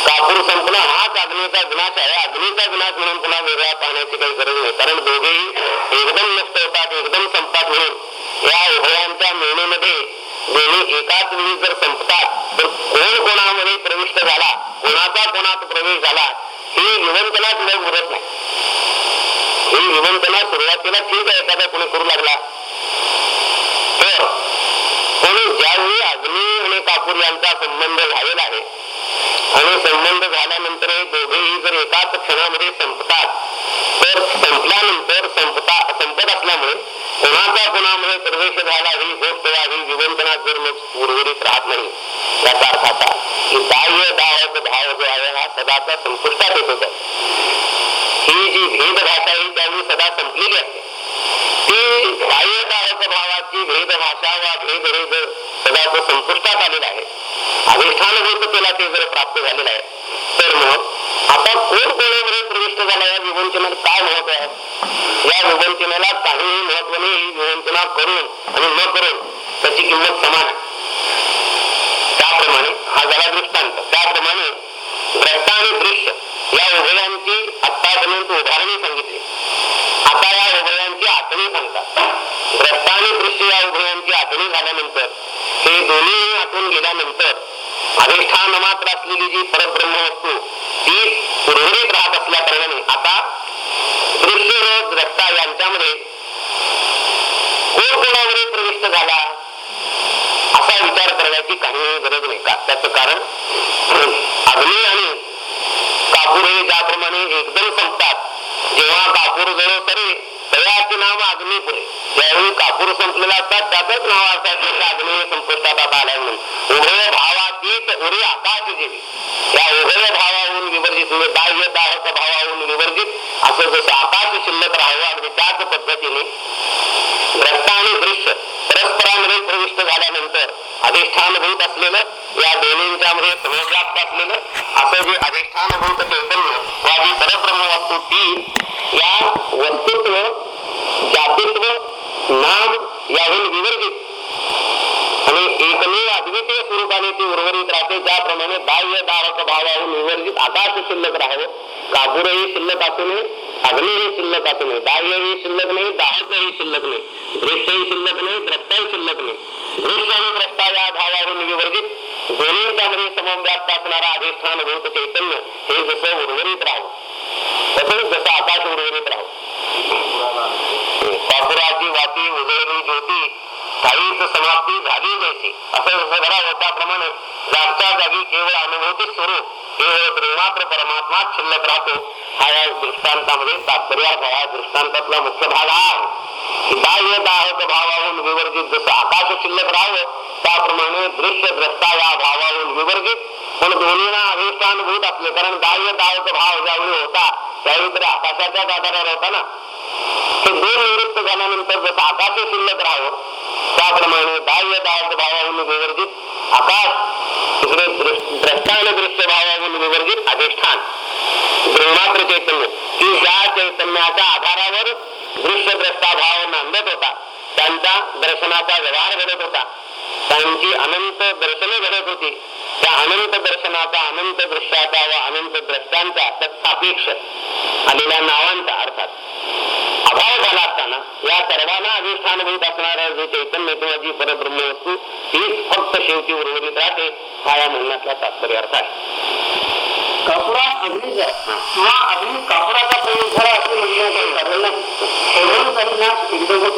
कापूर संपला हाच अग्नीचा विनाश आहे. अग्नीचा विनाश म्हणून पुन्हा वेगळा पाहण्याची काही गरज नाही. कारण दोघेही एकदम नष्ट होतात एकदम संपतात म्हणून. या उभयांच्या मिळणीमध्ये दोन्ही एकाच वेळी जर संपतात तर कोण कोणामध्ये प्रविष्ट झाला कोणाचा कोणात प्रवेश झाला ही विवंतना पुढे उरत नाही. हे विवंतना सुरुवातीला ठीक आहे एखादा कोणी करू लागला. तर पण ज्यावेळी अग्नी आणि कापूर यांचा संबंध झालेला आहे आणि संबंध झाल्यानंतर हे दोघेही जर एकाच क्षणामध्ये संपतात, तर संपल्यानंतर संपता, संपत असल्यामुळे कोणाचा कोणामध्ये प्रवेश झाला ही गोष्ट ही विवंतना जर मग उर्वरित राहत नाही. याचा अर्थ असा की बाह्य दावक भाव जो आहे हा सदाचा संपुष्टात येतो आहे ही जी भेद भाषा आहे त्यावेळी सदा संपलेली असते ती बाह्य दावक भावाची भेदभाषा वा भेद हे सदाच संपुष्टात आलेलं आहे. अधिष्ठान होत त्याला ते जर प्राप्त झालेलं आहे तर मग आता कोण कोणामध्ये प्रविष्ट झाला या विवंचनात? काय महत्त्व आहे? या विवंचनेला काहीही महत्त्व नाही ही विवंचना करून आणि न करून त्याची किंमत समान आहे. त्याप्रमाणे हा झाला दृष्टांत. त्याप्रमाणे द्रष्टा आणि दृश्य या उभयांची आतापर्यंत उदाहरणे सांगितली. आता या उभयांची आखणी सांगतात. द्रष्टा आणि दृश्य या उभयांची आखणी झाल्यानंतर हे दोन्ही आठवून गेल्यानंतर अधिष्ठान मात्र असलेली जी परब्रह्म वस्तू ती उर्वरित राहत असल्या कारणाने आता दृश्य व द्रष्टा यांच्यामध्ये कोण कोणामध्ये प्रविष्ट झाला असा विचार करण्याची काही गरज नाही का? त्याचं कारण अग्नी आणि कापूर हे ज्याप्रमाणे एकदम संपतात जेव्हा कापूर जळ तरी तयाचे नाव अग्नी पुरे ज्यावेळी कापूर संपलेला असतात त्यातच नाव असतात की अग्नी संपुष्टात आता आलाय म्हणून. उभय भावातीत उरी आकाश जीवी या उभय भावाहून विवर्जित म्हणजे बाह्य दाहक भावाहून विवर्जित असं जसं आकाश शिल्लक राहावं अगदी त्याच पद्धतीने. रक्त आणि दृश्य परस्परांमध्ये प्रविष्ट झाल्यानंतर अधिष्ठानभूत असलेलं या दोन्हींच्या मध्ये समव्याप्त असलेलं असं जे अधिष्ठानभूत चैतन्य या जी परब्रह्म वस्तू ती या वस्तुत्व जातित्व नाम याहून विवर्जित आणि एकमेव अद्वितीय स्वरूपाने ती उर्वरित राहते ज्याप्रमाणे बाह्य दारक भावाहून विवर्जित आकाश शिल्लक राहावं कापूरही शिल्लक असू नये अग्नीही शिल्लक असू नये बाह्यही शिल्लक नाही दाहकही शिल्लक नाही दृश्यही शिल्लक नाही द्रष्टाही शिल्लक नाही दृश्य आणि द्रष्टा या भावावरून विवर्जित दोन्हीच्यामध्ये समव्याप्त असणारा अधिष्ठान भूत चैतन्य, हे जसं उर्वरित राहावं तसंच जसं आकाश उर्वरित राहावं कापुराची वाती उजळली ज्योती काहीच समाप्ती झाली जैसी असं जसं होताप्रमाणे जागच्या जागी केवळ अनुभूती स्वरूप. केवळ प्रेमात्र परमात्मा शिल्लक राहतो. हा या दृष्टांतामध्ये तात्पर्य हा दृष्टांतातला मुख्य भाग आहे. बाह्य दाहक भावाहून विवर्जित जसं आकाश शिल्लक राहावं त्याप्रमाणे दृश्य द्रष्टा या भावाहून विवर्जित. पण दोन्हीना अधिष्ठानभूत असले. कारण बाह्य दाहक भाव ज्यावेळी होता त्यावेळी तरी आकाशाच्याच आधारावर होता ना. हे दोन निवृत्त झाल्यानंतर जसं आकाश शिल्लक राहावं त्याप्रमाणे बाह्य दाहक भावाहून विवर्जित आकाश तिकडे द्रष्टान दृश्य भावाहून विवर्जित अधिष्ठान. ब्रह्मात्र चैतन्य की ज्या चैतन्याच्या आधारावर दृश्य द्रष्टा भाव नांदत होता त्यांचा दर्शनाचा व्यवहार घडत होता. त्यांची अनंत दर्शने घडत होती. त्या अनंत दर्शनाचा अनंत दृश्याचा व अनंत द्रष्ट्यांचा तत्सापेक्ष आलेल्या नावांचा अर्थात. अभाव झाला असताना या सर्वांना अधिष्ठानभूत असणारं जे चैतन्य किंवा जी परब्रह्म वस्तू तीच फक्त शेवटी उर्वरित राहते हा या म्हणण्यातला तात्पर्य अर्थ आहे. कापुरा अग्नीचा किंवा अग्नी कापुराचा प्रयोग झाला असे म्हणण्याचं कारण नाही. एकदम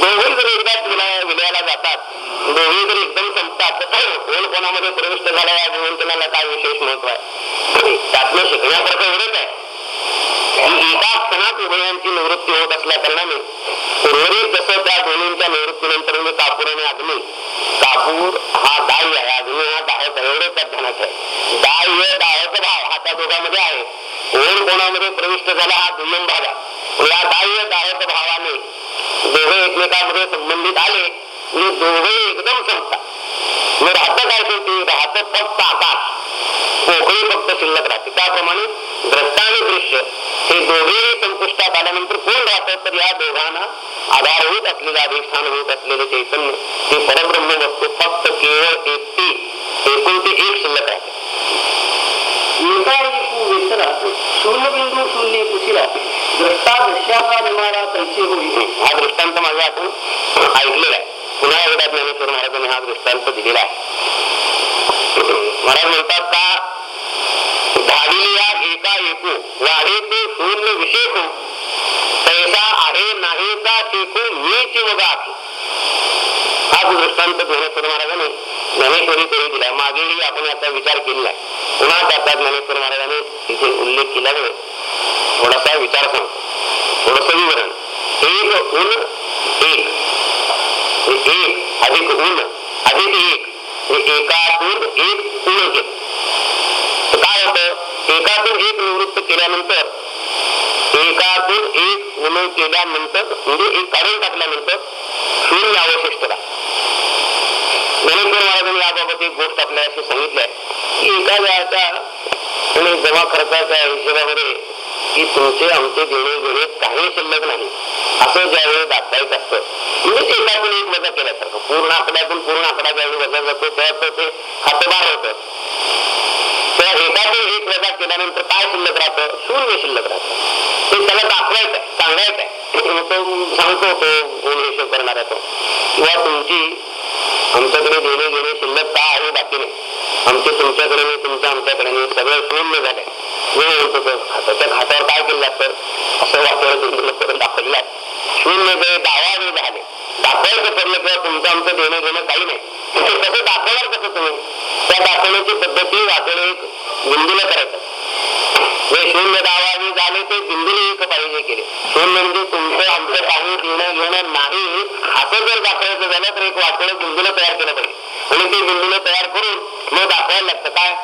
दोघे जर विलया विलयाला जातात दोघे जर एकदम संपतात कोण कोणामध्ये प्रविष्ट झाला या विवंचनाला काय विशेष महत्त्व आहे? त्यातनं शिकण्यासारखं एवढंच आहे. की एका क्षणात उभयांची निवृत्ती होत असल्या कारणाने उर्वरित जसं त्या दोन्हींच्या निवृत्तीनंतर म्हणजे कापूर आणि अग्नी कापूर हा दाय आहे अग्नी हा दाहक आहे एवढं ध्यानात आहे दाय दाहक भाव हा त्या दोघांमध्ये आहे कोण कोणामध्ये प्रविष्ट झाला हा दुय्यम भाग आहे या दाय दाहक भावाने दोघे एकमेकांमध्ये संबंधित आले. आणि दोघे एकदम संपतात. मग राहतं काय शेवटी राहतं फक्त आकाश पोकळी फक्त शिल्लक राहते. त्याप्रमाणे द्रष्टा आणि दृश्य हे दोघेही संपुष्टात आल्यानंतर कोण राहतं? तर या दोघांना आधारभूत असलेले अधिष्ठान होत असलेले चैतन्य. हे परब्रह्म वस्तू फक्त केवळ एकटी एकूण ते एक शिल्लक राहते. विसरा शून्य बिंदू शून्य कुशिला द्रष्टा दृश्याचा निमारा तैसे होई हा दृष्टांत माझा आपण ऐकलेला आहे. पुन्हा एकदा ज्ञानेश्वर महाराजांनी हा दृष्टांत दिलेला आहे. महाराज म्हणतात का धाविलिया एका एकू वाढे ते शून्य विशेष हो, तैसा आहे नाहीचा शेकू मीच वगा हा दृष्टांत ज्ञानेश्वर महाराजांनी ज्ञानेश्वरी तरी दिला मागेही आपण याचा विचार केलेला आहे. पुन्हा त्याचा ज्ञानेश्वर महाराजांनी तिथे उल्लेख केल्यामुळे थोडासा विचार सांगतो. थोडस विवरण. एक उन एक एक अधिक ऊन अधिक एक. एकातून एक उण घेत काय होतं? एकातून एक निवृत्त केल्यानंतर एकातून एक उण केल्यानंतर म्हणजे एक काढून टाकल्यानंतर शून्य अवशिष्ट ज्ञानेश्वर महाराजांनी याबाबत एक गोष्ट आपल्याला सांगितली आहे. की एका वेळाच्या आणि जमा खर्चाच्या हिशोबामध्ये की तुमचे आमचे देणे घेणे काही शिल्लक नाही. असं ज्यावेळी दाखवायचं असतं म्हणजे एकातून एक वजा केल्यासारखं. पूर्ण आकड्यातून पूर्ण आकडा ज्यावेळी वजा जातो तेव्हा ते हातभार होतं. तेव्हा एकातून एक वजा केल्यानंतर काय शिल्लक राहतं? शून्य शिल्लक राहतं. ते त्याला दाखवायचं सांगायचं आहे. सांगतो तो गुण हिशोब करणारा तो. किंवा तुमची आमच्याकडे देणे घेणे शिल्लक का आहे बाकी नाही? आमचे तुमच्याकडे नाही तुमचं आमच्याकडे नाही सगळं शून्य झालंय. वेळ होतो तो त्या खात्यावर काय केलं असतं असं वाक्यावर करून दाखवलेलं आहे शून्य जे दावा जे झाले दाखवायचं पडलं किंवा तुमचं आमचं देणं घेणं काही नाही. तिथे कसं दाखवणार कसं तुम्ही? त्या दाखवण्याची पद्धती वाटणे एक बिंदूला करायचं. जे शून्य दावा जे झाले ते बिंदूने एक पाहिजे केले. शून्य म्हणजे तुमचं आमचं काही देणं घेणं नाही असं जर दाखवायचं झालं तर एक वाचणं बिंदूला तयार केलं पाहिजे. आणि ते बिंदूला तयार करून मग दाखवायला लागतं. काय?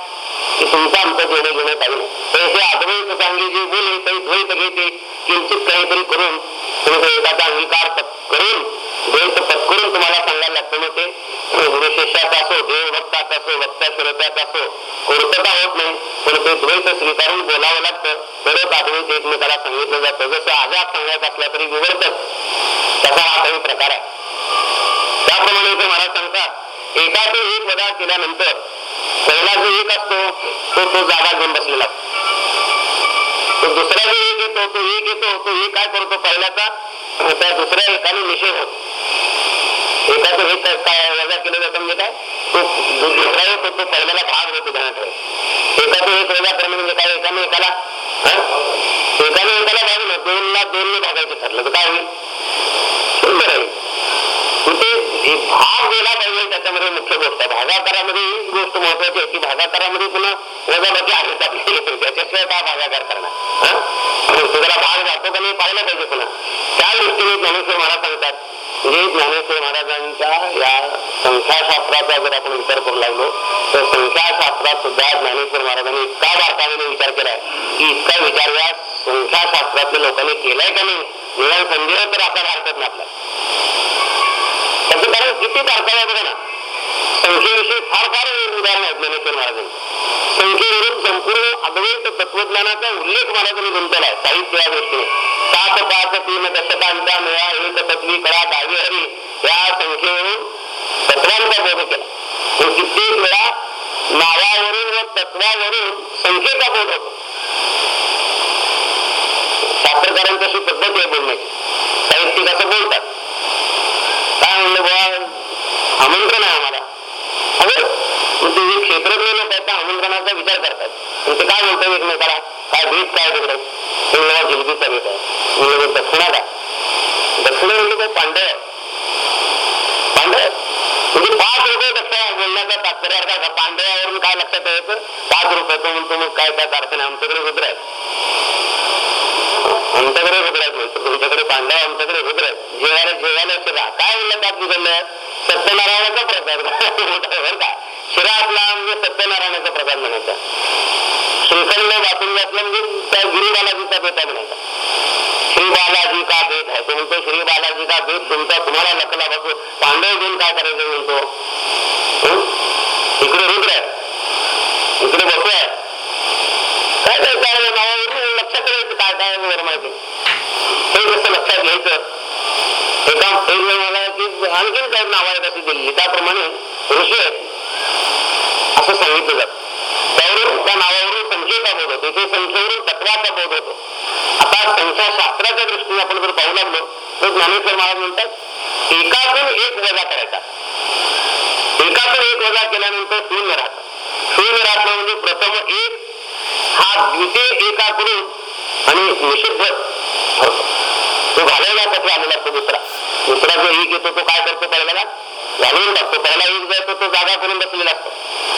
की तुमचं आमचं देणं घेणं काही तर हे अद्वैत सांगे जे बोले काही द्वैत घेते किंचित काहीतरी करून तुम्ही एखादा अंगीकार करून द्वैत पत्करून तुम्हाला सांगायला लागतं मग ते. गुरु शिष्याचा असो देव भक्ताचा असो भक्ता श्रोत्याचा असो कोणतंच होत नाही पण ते द्वैत स्वीकारून बोलावं लागतं. तरच अद्वैत एकमेकाला सांगितलं जातं. जसं आजाद सांगायचं असला तरी विवर्तच. तसा हा काही प्रकार आहे. त्याप्रमाणे इथे महाराज सांगतात एकातून एक वजा केल्यानंतर पहिला जो एक असतो तो तो जागा घेऊन बसलेला. तो दुसरा जो एक येतो तो एक येतो तो एक काय करतो पहिल्याचा? त्या दुसऱ्या एकाने निषेध होतो. एकाचं हे काय- वजा केलं जातं म्हणजे काय? तो दुसरा एक होतो पहिल्याला भाग होतो ध्यानात एकाचं एक वजा करणं म्हणजे काय? एकाने एकाला एकाने एकाला भागलं दोन ला दोन ने भागायचं ठरलं. तर काय होईल? सुंदर आहे. एक भाग गेला पाहिजे. त्याच्यामध्ये मुख्य गोष्ट आहे. भागाकारामध्ये ही गोष्ट महत्वाची आहे की भागाकारामध्ये पुन्हा वजाबाकी आहेत आपले त्याच्याशिवाय काय भागाकार करणार? तुझ्याला भाग जातो का नाही पाहिलं पाहिजे पुन्हा. त्या दृष्टीने ज्ञानेश्वर महाराज सांगतात. म्हणजे ज्ञानेश्वर महाराजांच्या या संख्याशास्त्राचा जर आपण विचार करू लागलो तर संख्याशास्त्रात सुद्धा ज्ञानेश्वर महाराजांनी इतका बारकाईने विचार केलाय की इतका विचार या संख्याशास्त्रातल्या लोकांनी केलाय का नाही? निवड संदेह तर आपल्या भारतात नाही त्याचं कारण किती बारकाव बघा. ना संख्येविषयी फार फार उदाहरण आहेत ज्ञानेश्वर महाराजांनी संख्येवरून संपूर्ण अद्वैत तत्वज्ञानाचा उल्लेख महाराजांनी गुंतला आहे साहित्य या गोष्टीने. सात पाच तीन दशकांचा मेळा एक तत्वी कळा दहावी हरी. या संख्येवरून तत्वांचा बोध केला. पण कित्येक वेळा नावावरून व तत्वावरून संख्येचा बोध होतो. शास्त्रकारांची अशी पद्धत आहे बोलण्याची. साहित्यिक असं बोलतात. आमंत्रण आहे आम्हाला. अरे मग ते जे क्षेत्रज्ञ लोक आहेत त्या आमंत्रणाचा विचार करतात. मग ते काय म्हणतात एकमेकाला? काय भेट काय तिकडे? ते मला जिलबीचा भेट आहे. म्हणजे दक्षिणा काय दक्षिणा म्हणजे काय? पांडव आहे. म्हणजे पाच रुपये दक्षिणा बोलण्याचा तात्पर्य अर्थ का? पांढऱ्यावरून काय लक्षात यायचं पाच रुपये तो म्हणतो मग काय त्याचा अर्थ आमच्याकडे रुद्र आहे आमच्याकडे रुद्र आहेत. तुमच्याकडे पांडव आमच्याकडे रुद्र आहे जेवायला जेवायला काय म्हणलं त्यात बिघडलं? सत्यनारायणाचा प्रसाद. बरं का शिरा असला म्हणजे सत्यनारायणाचा प्रसाद म्हणायचा. श्रीखंड वाचून घातलं म्हणजे त्या गिरीबालाजीचा बेटा म्हणायचा. श्रीबाला म्हणतो श्री बालाजी का भेद तुमचा तुम्हाला लकला बसू पांडव घेऊन काय करायचं? म्हणतो. इकडे रुद्र आहे. इकडे बसू आहे. काय काय काय नावावरून लक्षात ठेवायचं काय काय माहिती. हे कसं लक्षात घ्यायचं? एका एक आणखीन काही नाव आहेत अशी दिली त्याप्रमाणे ऋषी आहेत. असं सांगितलं जातं. त्यावरून त्या नावावरून संख्येचा बोध होतो. ते संख्येवरून तत्वाचा बोध होतो. आता संख्याशास्त्राच्या दृष्टीने आपण जर पाहू लागलो तर ज्ञानेश्वर महाराज म्हणतात एकातून एक वजा करायचा. एकातून एक वजा केल्यानंतर शून्य राहतं. शून्य राहणं म्हणजे प्रथम एक हा द्वितीय एकाकडून आणि निषिद्ध. तो तो घालवण्यासाठी आलेला असतो दुसरा दुसरा जो एक येतो तो काय करतो पहिल्याला घालवून टाकतो. पहिला एक जो तो जागा करून बसलेला असतो.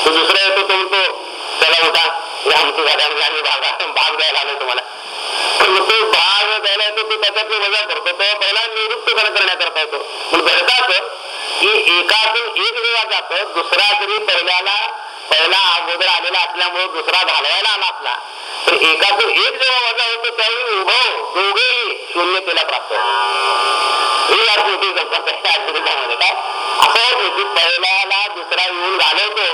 तो दुसरा येतो तो म्हणतो त्याला उठा. या आमची गाड्या आम्ही भागा भाग द्यायला आलो तुम्हाला. पण तो भाग द्यायला येतो तो त्याच्यातली मजा करतो. तो पहिला निवृत्त करण्याकरता येतो. पण घडतात की एकातून एक वेळा जातो दुसरा जरी पहिल्याला पहिला अगोदर आलेला असल्यामुळे दुसरा घालवायला आला असला तर एकातून एक जेव्हा वजा होतो त्यावेळी उभव दोघेही शून्यतेला प्राप्त होतो ही काय असं पहिल्याला दुसरा येऊन घालवतो.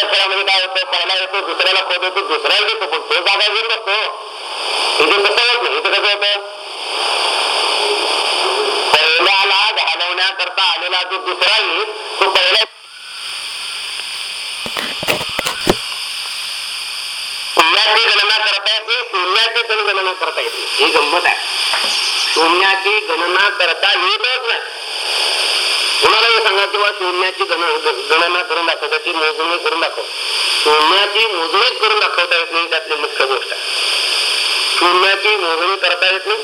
खेळामध्ये काय होतं? पहिला येतो दुसऱ्याला खोद होतो दुसरा येतो पण तो जागा घेऊन बसतो. इथे कसं होत नाही इथे कसं होतं? पहिल्याला घालवण्याकरता आलेला जो दुसरा येईल तो पहिल्या शून्याची गणना करता येते शून्याची पण गणना करता येते. ही गंमत आहे. शून्याची गणना करता येतच नाही. कोणालाही हे सांगा किंवा शून्याची गणना करून दाखव त्याची मोजणी करून दाखव. शून्याची मोजणीच करून दाखवता येत नाही त्यातली मुख्य गोष्ट शून्याची मोजणी करता येत नाही.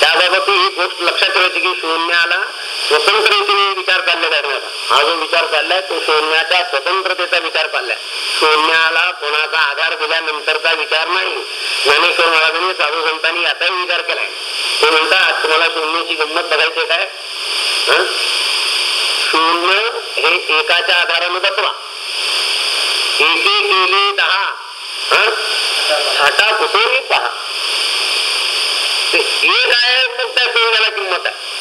त्याबाबत ही गोष्ट लक्षात ठेवायची की शून्याला स्वतंत्र रीतीने विचार चाललेला येणार हा जो विचार चाललाय तो शून्याच्या स्वतंत्रतेचा विचार चाललाय. शून्याला कोणाचा आधार दिल्यानंतरचा विचार नाही. ज्ञानेश्वर महाराजांनी साधू संतांनी याचाही विचार केलाय. ते म्हणतात तुम्हाला शून्याची किंमत बघायची काय? शून्य हे एकाच्या आधाराने बसवा. एके केले दहा. हं? छाटा कुठेही पहा. ते एक आहे मग त्या शून्याला किंमत आहे.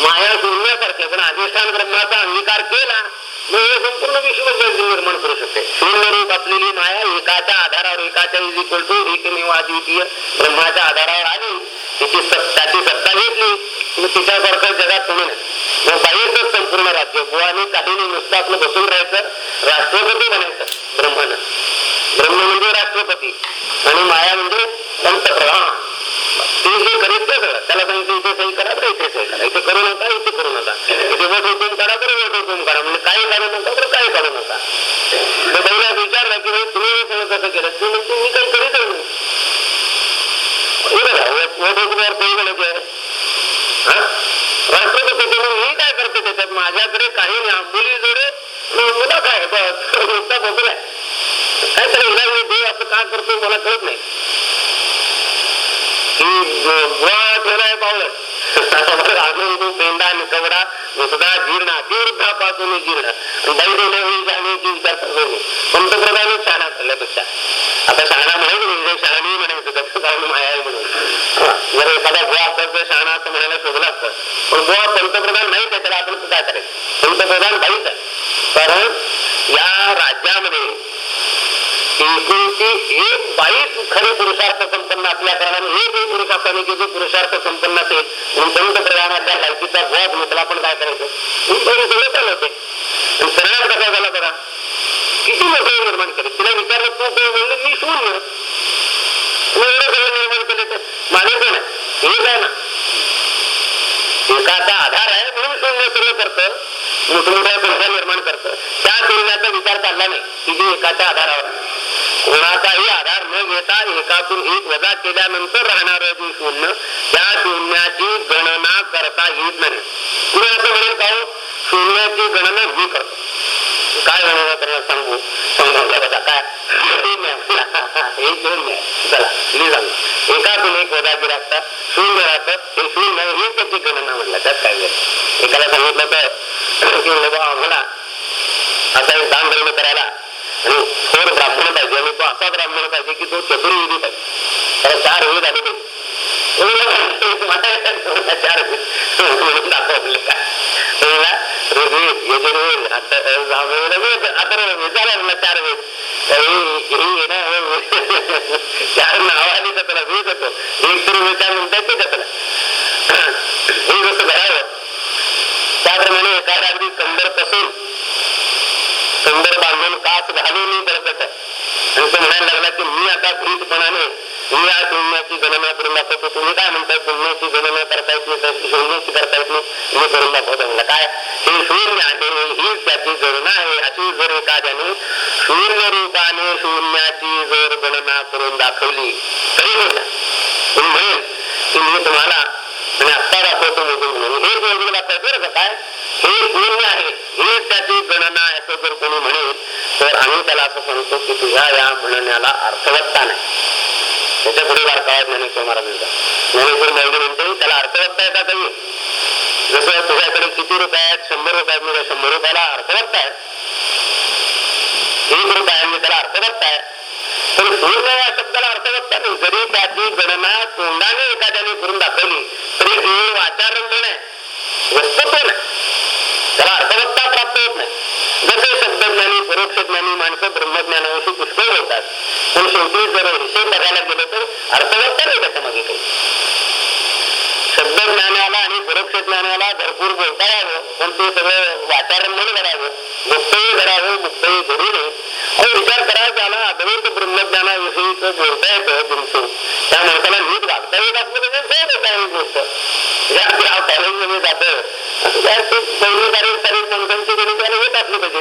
माया सोडण्यासारखे पण अधिष्ठान ब्रह्माचा अंगीकार केला मग हे संपूर्ण विश्व निर्माण करू शकते. शून्य रूप असलेली माया एकाच्या आधारावर एकाच्या इज इक्वल टू एकमेव अद्वितीय ब्रह्माच्या आधारावर आली. तिची त्याची सत्ता घेतली. मग तिच्यासारखं जगात कोणी नाही. मग बाहेरच संपूर्ण राज्य गोवाने काही नाही नुसतं आपलं बसून राहायचं राष्ट्रपती बनायचं ब्रह्मानं. ब्रह्म म्हणजे राष्ट्रपती. आणि माया म्हणजे पंतप्रधान. ते हे करीत सगळं त्याला सांगितलं इथे सही करा तर इथे सही करा. इथे करू नका इथे करू नका. इथे वट हुकूम करा तर वट हुकूम करा. म्हणजे काही काढू नका तर काही काढू नका. तर पहिला विचारला की तुम्ही हे सगळं कसं केलं? ते म्हणते मी काही करीत नाही. वट हुकुमावर सही करायची आहे राष्ट्रपती म्हणून मी काय करते त्याच्यात? माझ्याकडे काही नाही. आंबोली जोडे मुला काय बस. नुसता बसलाय काय तरी हिला देव असं का करतो मला कळत नाही. की बुवा पावलं. पेंडा जीर्ण जीर्ण. विचार पंतप्रधानच आता म्हणजे म्हणायचं त्याचं कारण माया आहे म्हणून. जर एखादा बुवा असतात तर असं म्हणायला शोधलं असतं पण पंतप्रधान नाही त्याला आपण काय करायचं पंतप्रधान नाही कारण या राज्यामध्ये एकुलती एक बाईच खरे पुरुषार्थ संपन्न असल्या कारणाने एक एक पुरुषार्थाने असावे की जो पुरुषार्थ संपन्न असेल गुंतवणूक पंतप्रधानाच्या लायकीचा भोग म्हटला आपण काय करायचं? मी सगळं चालू होते. आणि कसा झाला बघा? किती मोठे निर्माण केले? तिला विचारलं तू कोण? म्हणलं मी शून्य मग एवढं सगळं निर्माण केले तर माझे कोण आहे? हे काय ना? एकाचा आधार आहे म्हणून शून्य सगळं करतं. मोठमोठ्या संख्या निर्माण करतं? त्या शून्याचा विचार चालला नाही. की जे एकाच्या आधारावर. कोणाचाही आधार न घेता एकातून एक वजा केल्यानंतर राहणार जे शून्य. त्या शून्याची गणना करता येत नाही. तुम्ही असं म्हणेल का हो, शून्याची गणना मी करतो. काय गणना करणार सांगू? समजावलं बघा काय? हे शून्य. आहे. चला मी सांगू एकातून एक वजा केला असता शून्य राहतं हे शून्य आहे, ही त्याची गणना म्हणलं. त्यात काय एकाला सांगितलं तर की बाबा आम्हाला असा एक दान धर्म करायला आणि थोर ब्राह्मण पाहिजे आणि तो असा ब्राह्मण पाहिजे की तो चतुर्वेदी पाहिजे त्याला चार वेद आले पाहिजे चार म्हणून दाखवले का ऋग्वेद यजुर्वेद आता सामवेद आता विचारला चार वेद ही ना चार नावाने त्याला वेद होतो एक तरी विचार म्हणतात ते त्याला हे जसं घडावं त्याप्रमाणे एखादा अगदी कंबर कसून कंबर बांधून काच घालून करत आहे आणि तो म्हणायला लागला की मी आता भीतपणाने मी या शून्याची गणना करून दाखवतो. तुम्ही काय म्हणता शून्याची गणना करता येत नाही शून्याची करता येत नाही मी करून दाखवतो म्हणलं. काय? हे शून्य आहे हीच त्याची गणना आहे. अशी जर एखाद्याने शून्य रूपाने शून्याची जर गणना करून दाखवली तरी होता तुम्ही म्हणेल की मी तुम्हाला आणि आत्ता दाखवतो म्हणून हे जोडून दाखवायचं बरं काय? हे शून्य आहे हे त्याची गणना असं जर कोणी म्हणेल तर आम्ही त्याला असं सांगतो की तुझ्या या म्हणण्याला अर्थवत्ता नाही. त्याच्या पुढे बारकावा ज्ञानेश्वर महाराजांचा? ज्ञानेश्वर माऊली म्हणतो त्याला अर्थवत्ता येतात काही? जसं तुझ्याकडे किती रुपये आहेत? शंभर रुपये आहेत म्हणजे शंभर रुपयाला अर्थवत्ता आहे. एक रुपये म्हणजे त्याला अर्थवत्ता आहे. पण शून्य या शब्दाला अर्थवत्ता नाही. जरी त्याची गणना तोंडाने एखाद्याने करून दाखवली तरी हे वाचारंभ नाही वस्तुत्व नाही त्याला अर्थवत्ता प्राप्त होत नाही जसे शब्दज्ञानी माणसं ब्रह्मज्ञानाविषयी पुष्कळ होतात. पण शेवटी जर हिशेब बघायला गेलो तर अर्थवत्ता नाही त्याच्यामागे काही. शब्दज्ञानाला आणि परोक्ष ज्ञानाला भरपूर बोलता यावं पण ते सगळं वाचारंभण करावं गुप्तही करावं गुप्तही घडू नये. आणि विचार करा त्याला अद्वैत ब्रह्मज्ञानाविषयीच बोलता येतं तुमचं. त्या माणसाला नीट वागता येत असलं तर सहज होता ही गोष्ट. ज्या कॉलेजमध्ये जातं पहिली तारीख तारीख माणसांची गणित येत असली पाहिजे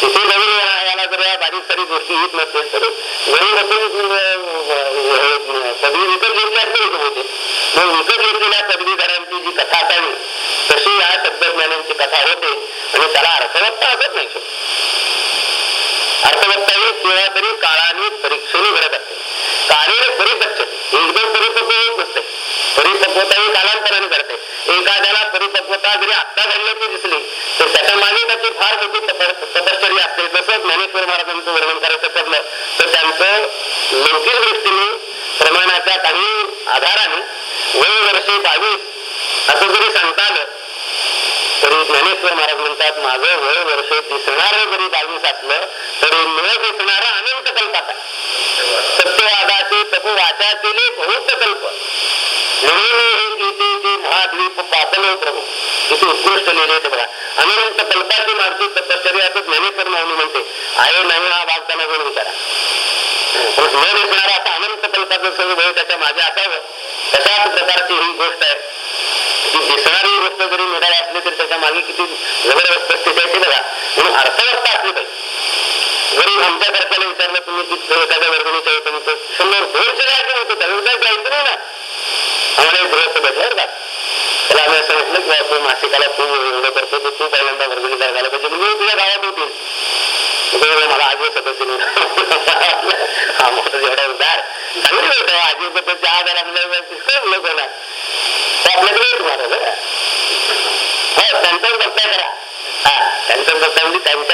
तिथे नवीन याला जर या बारीक सारी गोष्टी येत नसेल तर घरी बसून पदवी विकत घेतली असली होते मग विकत घेतलेल्या पदवीधरांची जी कथा असावी तशी या शब्दज्ञानांची कथा होते आणि त्याला अर्थवत्ता असत नाही अर्थवत्ता ही केव्हा तरी काळाने परीक्षेने घडत असते कार्य परिपक्ष एकदम परिपक्व होत नसते परिपक्वता ही कालांतराने घडते एखाद्याला परिपक्वता जरी आत्ता घडल्याची दिसली तर त्याच्यामागे त्याची फार मोठी तपश्चर्या असते जसं ज्ञानेश्वर महाराजांचं वर्णन करायचं ठरलं तर त्यांचं लौकिक दृष्टीने प्रमाणाच्या काही आधाराने ते वर्षे बावीस असं जरी सांगता आलं तरी ज्ञानेश्वर महाराज म्हणतात माझं वय वर्ष दिसणार जरी बावीस असलं तरी न दिसणारा अनंत कल्पात आहे सत्यवादाचे तपवाचा केले बहुत कल्प. म्हणून हे महाद्वीप पातल प्रभू किती उत्कृष्ट लिहिले ते बघा. अनंत कल्पाची माणसी तपश्चर्या असं ज्ञानेश्वर महाराज म्हणते आहे नाही हा भाग त्यांना जाऊन विचारा न दिसणारा असा अनंत कल्पाचं सगळं वय त्याच्या माझ्या असावं. तशाच प्रकारची ही गोष्ट आहे. ती दिसणारी गोष्ट जरी मिळाली असली तरी त्याच्यामागे किती जबरदस्त स्थिती आहे बघा. म्हणून अर्थवस्था असली पाहिजे. जरी आमच्या घरच्याला विचारलं तुम्ही की एखाद्या वर्गणीच्या होतं म्हणतो शंभर दोनशे द्यायचं होतं. त्यावेळेस काय द्यायचं नाही ना. आम्हाला एक गृहस्थ भेटलं का. त्याला आम्ही असं म्हटलं की तू मासिकाला तू एवढं करतो तर तू पहिल्यांदा वर्गणी द्यायला पाहिजे. म्हणजे तुझ्या गावात होतील मला आजी सदस्य नाही. हा मोठा जेवढा उदार चांगली गोष्ट आहे आजी पद्धतीच्या आधार आपल्याला पुष्कळ लोक होणार ते आपल्याकडे येत महाराज हो त्यांचाच बघताय करा हा त्यांचं बघता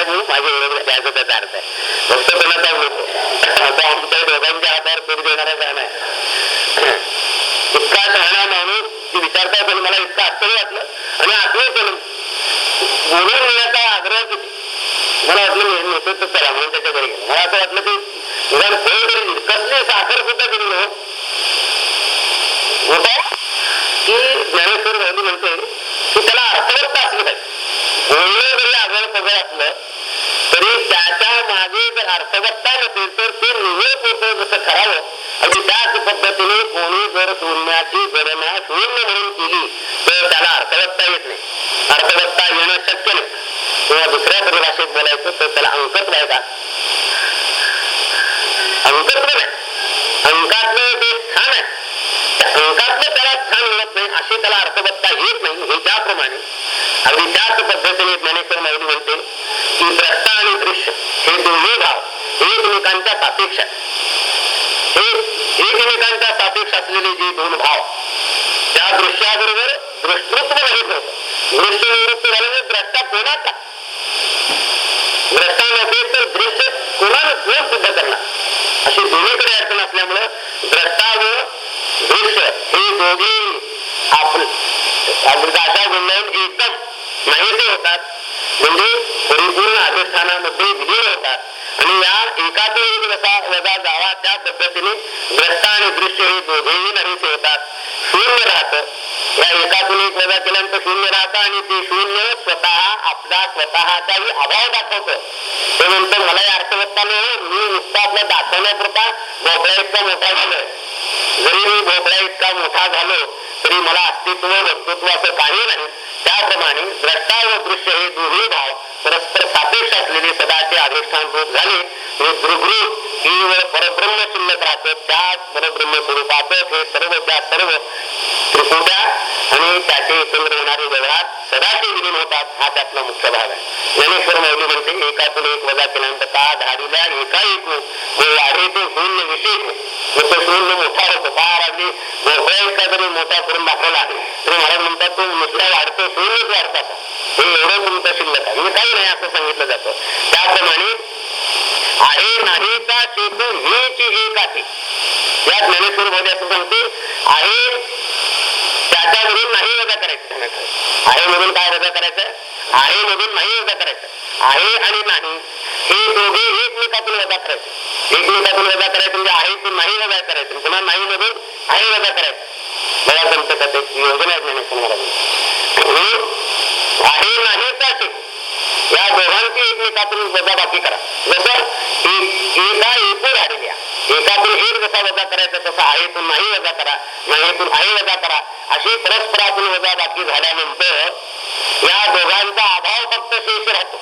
म्हणजे त्यांच्यामुळे माझी ओळख द्यायचं त्याचा अर्थ आहे फक्त कोणाचा नको आता आमच्या दोघांच्या हातावर पेर देणारा गाणं आहे इतका शहाणा माणूस की विचारता पण मला इतकं आश्चर्य वाटलं आणि आठवण केलं बोलून येण्याचा आग्रह किती मला वाटलं नेतृत्व चला म्हणून त्याच्या घरी गेलं मला असं वाटलं की निदान फोन तरी कसली साखर सुद्धा दिली हो होता की ज्ञानेश्वर गांधी म्हणते की त्याला अर्थवत्ता असली पाहिजे बोलणं जरी आग्रह सगळं असलं तरी त्याच्यामागे जर अर्थवत्ता नसेल तर ते निवड पोहोचव जसं अगदी आणि त्याच पद्धतीने कोणी जर शून्याची गणना शून्य म्हणून केली तर त्याला अर्थवत्ता येत नाही. अर्थवत्ता येणं शक्य नाही. किंवा दुसऱ्या परिभाषेत बोलायचं तर त्याला अंकच आहे का अंकत्व नाही अंकातलं जे स्थान आहे त्या अंकातलं त्याला स्थान मिळत नाही अशी त्याला अर्थवत्ता येत नाही हे ज्याप्रमाणे अगदी त्याच पद्धतीने ज्ञानेश्वर माऊली म्हणते की द्रष्टा आणि दृश्य हे दोन्ही भाव एकमेकांच्या सापेक्ष हे एकमेकांच्या सापेक्ष असलेले जे दोन भाव त्या दृश्याबरोबर दृष्टृत्व रहित होत दृश्य निवृत्त झाल्याने द्रष्टा कोणाचा? द्रष्टा नसेल तर दृश्य कोणाला कोण सिद्ध करणार? अशी दोन्हीकडे अडचण असल्यामुळं द्रष्टा व दृश्य हे दोघे आपण दादा गुंडाळून एकदम नाहीसे होतात. म्हणजे परिपूर्ण अधिष्ठानामध्ये विलीन होतात. आणि या एकाच एक जसा वजा त्या पद्धतीने द्रष्ट आणि दृश्य हे दोघेही नाहीसे होतात शून्य राहत. या एकातून एक वजा केल्यानंतर शून्य राहतं आणि ते शून्य स्वतः आपला स्वतःचाही अभाव दाखवतं. ते म्हणतो मला या अर्थवत्ता नाही मी नुसता आपल्या दाखवण्याकरता भोपळा इतका मोठा झालोय. जरी मी भोपळा इतका मोठा झालो तरी मला अस्तित्व वक्तृत्व असं काही नाही. त्याप्रमाणे द्रष्टा व दृश्य हे दोन्ही भाव परस्पर सापेक्ष असलेले सदाचे अधिष्ठान रूप झाले. हे दृग्रूप केवळ परब्रह्म शिल्लक राहतं त्याच परब्रह्म स्वरूपातच हे सर्व त्या सर्व त्रिपुट्या आणि त्याचे एकत्र होणारे व्यवहार सदाचे विलीन होतात हा त्यातला मुख्य भाग आहे. ज्ञानेश्वर मौली म्हणते एकातून एक वजा केल्यानंतर का धाडीला एका एक व हो, वाढे ते शून्य विशेष हो. जसं शून्य मोठा होतो फार अगदी भोपळा तरी मोठा करून दाखवला तरी महाराज म्हणतात तो नुसता वाढतो शून्यच वाढतात. हे एवढं तुमचं शिल्लक आहे. म्हणजे काही नाही असं सांगितलं जातं. त्याप्रमाणे आहे नाही का चेतू हेच एक आहे. या ज्ञानेश्वर मध्ये असं सांगते आहे त्याच्यावरून नाही वजा करायचं. आहे म्हणून काय वजा करायचं? आहे म्हणून नाही वजा करायचं. आहे आणि नाही हे दोघे एकमेकातून वजा करायचे. एकमेकातून वजा करायचं म्हणजे आहे नाही वजा करायचं. पुन्हा म्हणजे नाही मधून आहे वजा करायचं. मला तुमचं कथे योजना ज्ञानेश्वर महाराज आहे नाहीचा चेतू या दोघांची एकमेकातून वजाबाकी करा. जसं एका एकूण आलेल्या एकातून एक जसा वजा करायचा तसा आहेतून नाही वजा करा नाहीतून आहे वजा करा. अशी परस्परातून वजाबाकी झाल्यानंतर या दोघांचा अभाव फक्त शेष राहतो.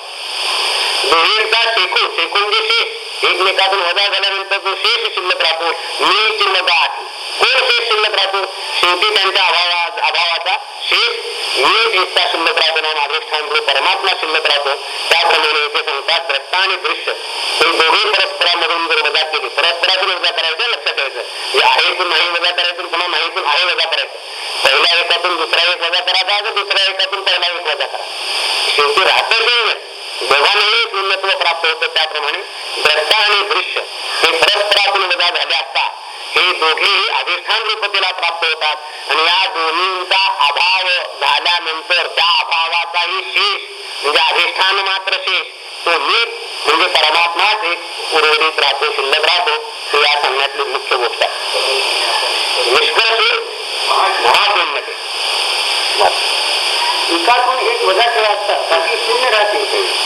दोन्हीचा शेकून शेकून जे शेष एकमेकातून वजा झाल्यानंतर जो शेष शिल्लक राहतो मी चिन्हता आहे कोण शेष शिल्लक राहतो? शेवटी त्यांच्या अभावा अभावाचा शेष मी एकता शिल्लक राहतो नाम अधिष्ठान जो परमात्मा शिल्लक राहतो त्याप्रमाणे येथे सांगतात द्रष्टा आणि दृश्य। हे दोघे परस्परामधून जर वजा केली परस्परातून वजा करायचं लक्षात ठेवायचं आहेतून नाही वजा करायचं पुन्हा नाहीतून आहे वजा करायचं पहिल्या एकातून दुसरा एक वजा करायचा तर दुसऱ्या एकातून पहिला एक वजा करा। शेवटी राहतं शून्य दोघांनाही पूर्णत्व प्राप्त होतं त्याप्रमाणे द्रष्टा आणि दृश्य। हे परस्परातून वजा झाले असता हे दोघेही अधिष्ठान रूपतेला प्राप्त होतात. आणि या दोन्हींचा अभाव झाल्यानंतर त्या अभावाचाही शेष म्हणजे अधिष्ठान मात्र शेष तो मी म्हणजे परमात्माच एक उर्वरित राहतो शिल्लक राहतो ही या सांगण्यातली मुख्य गोष्ट आहे. निष्कर्ष महाशून्य. एकातून एक वजा ठेवायचा बाकी शून्य राहते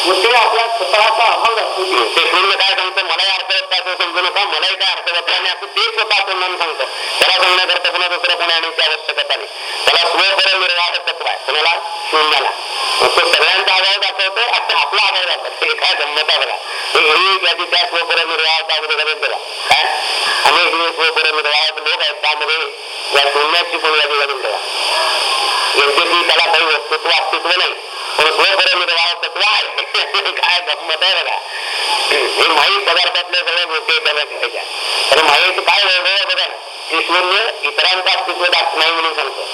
व ते आपला स्वतःचा अभाव असतो ते. शून्य काय सांगतं? मलाही अर्थ समजू नका मलाही काय अर्थवत्ता आणि असं ते स्वतः म्हणून सांगतं. त्याला सांगण्याकरता पुन्हा दुसरं कोणी आणण्याची आवश्यकता नाही. त्याला स्वपर निर्वाह तत्व आहे. कोणाला? शून्याला. तो सगळ्यांचा आधार दाखवतो आता आपला आधार दाखवतो हे काय गंमत बघा. ही याची त्या स्वपर निर्वाहाचा अगोदर बघा. काय? आणि हे स्वपर निर्वाहक लोक आहेत त्यामध्ये या शून्याची पण यादी घालून ठेवा. यद्यपि त्याला काही वस्तुत्व अस्तित्व नाही पण स्वपर तत्व आहे काय गमत आहे बघा हे माहीत पदार्थातले सगळे गोष्टी त्याला घ्यायच्या तर माहीत काय वैभव बघा की इतरांचं अस्तित्व दाख नाही म्हणून सांगतो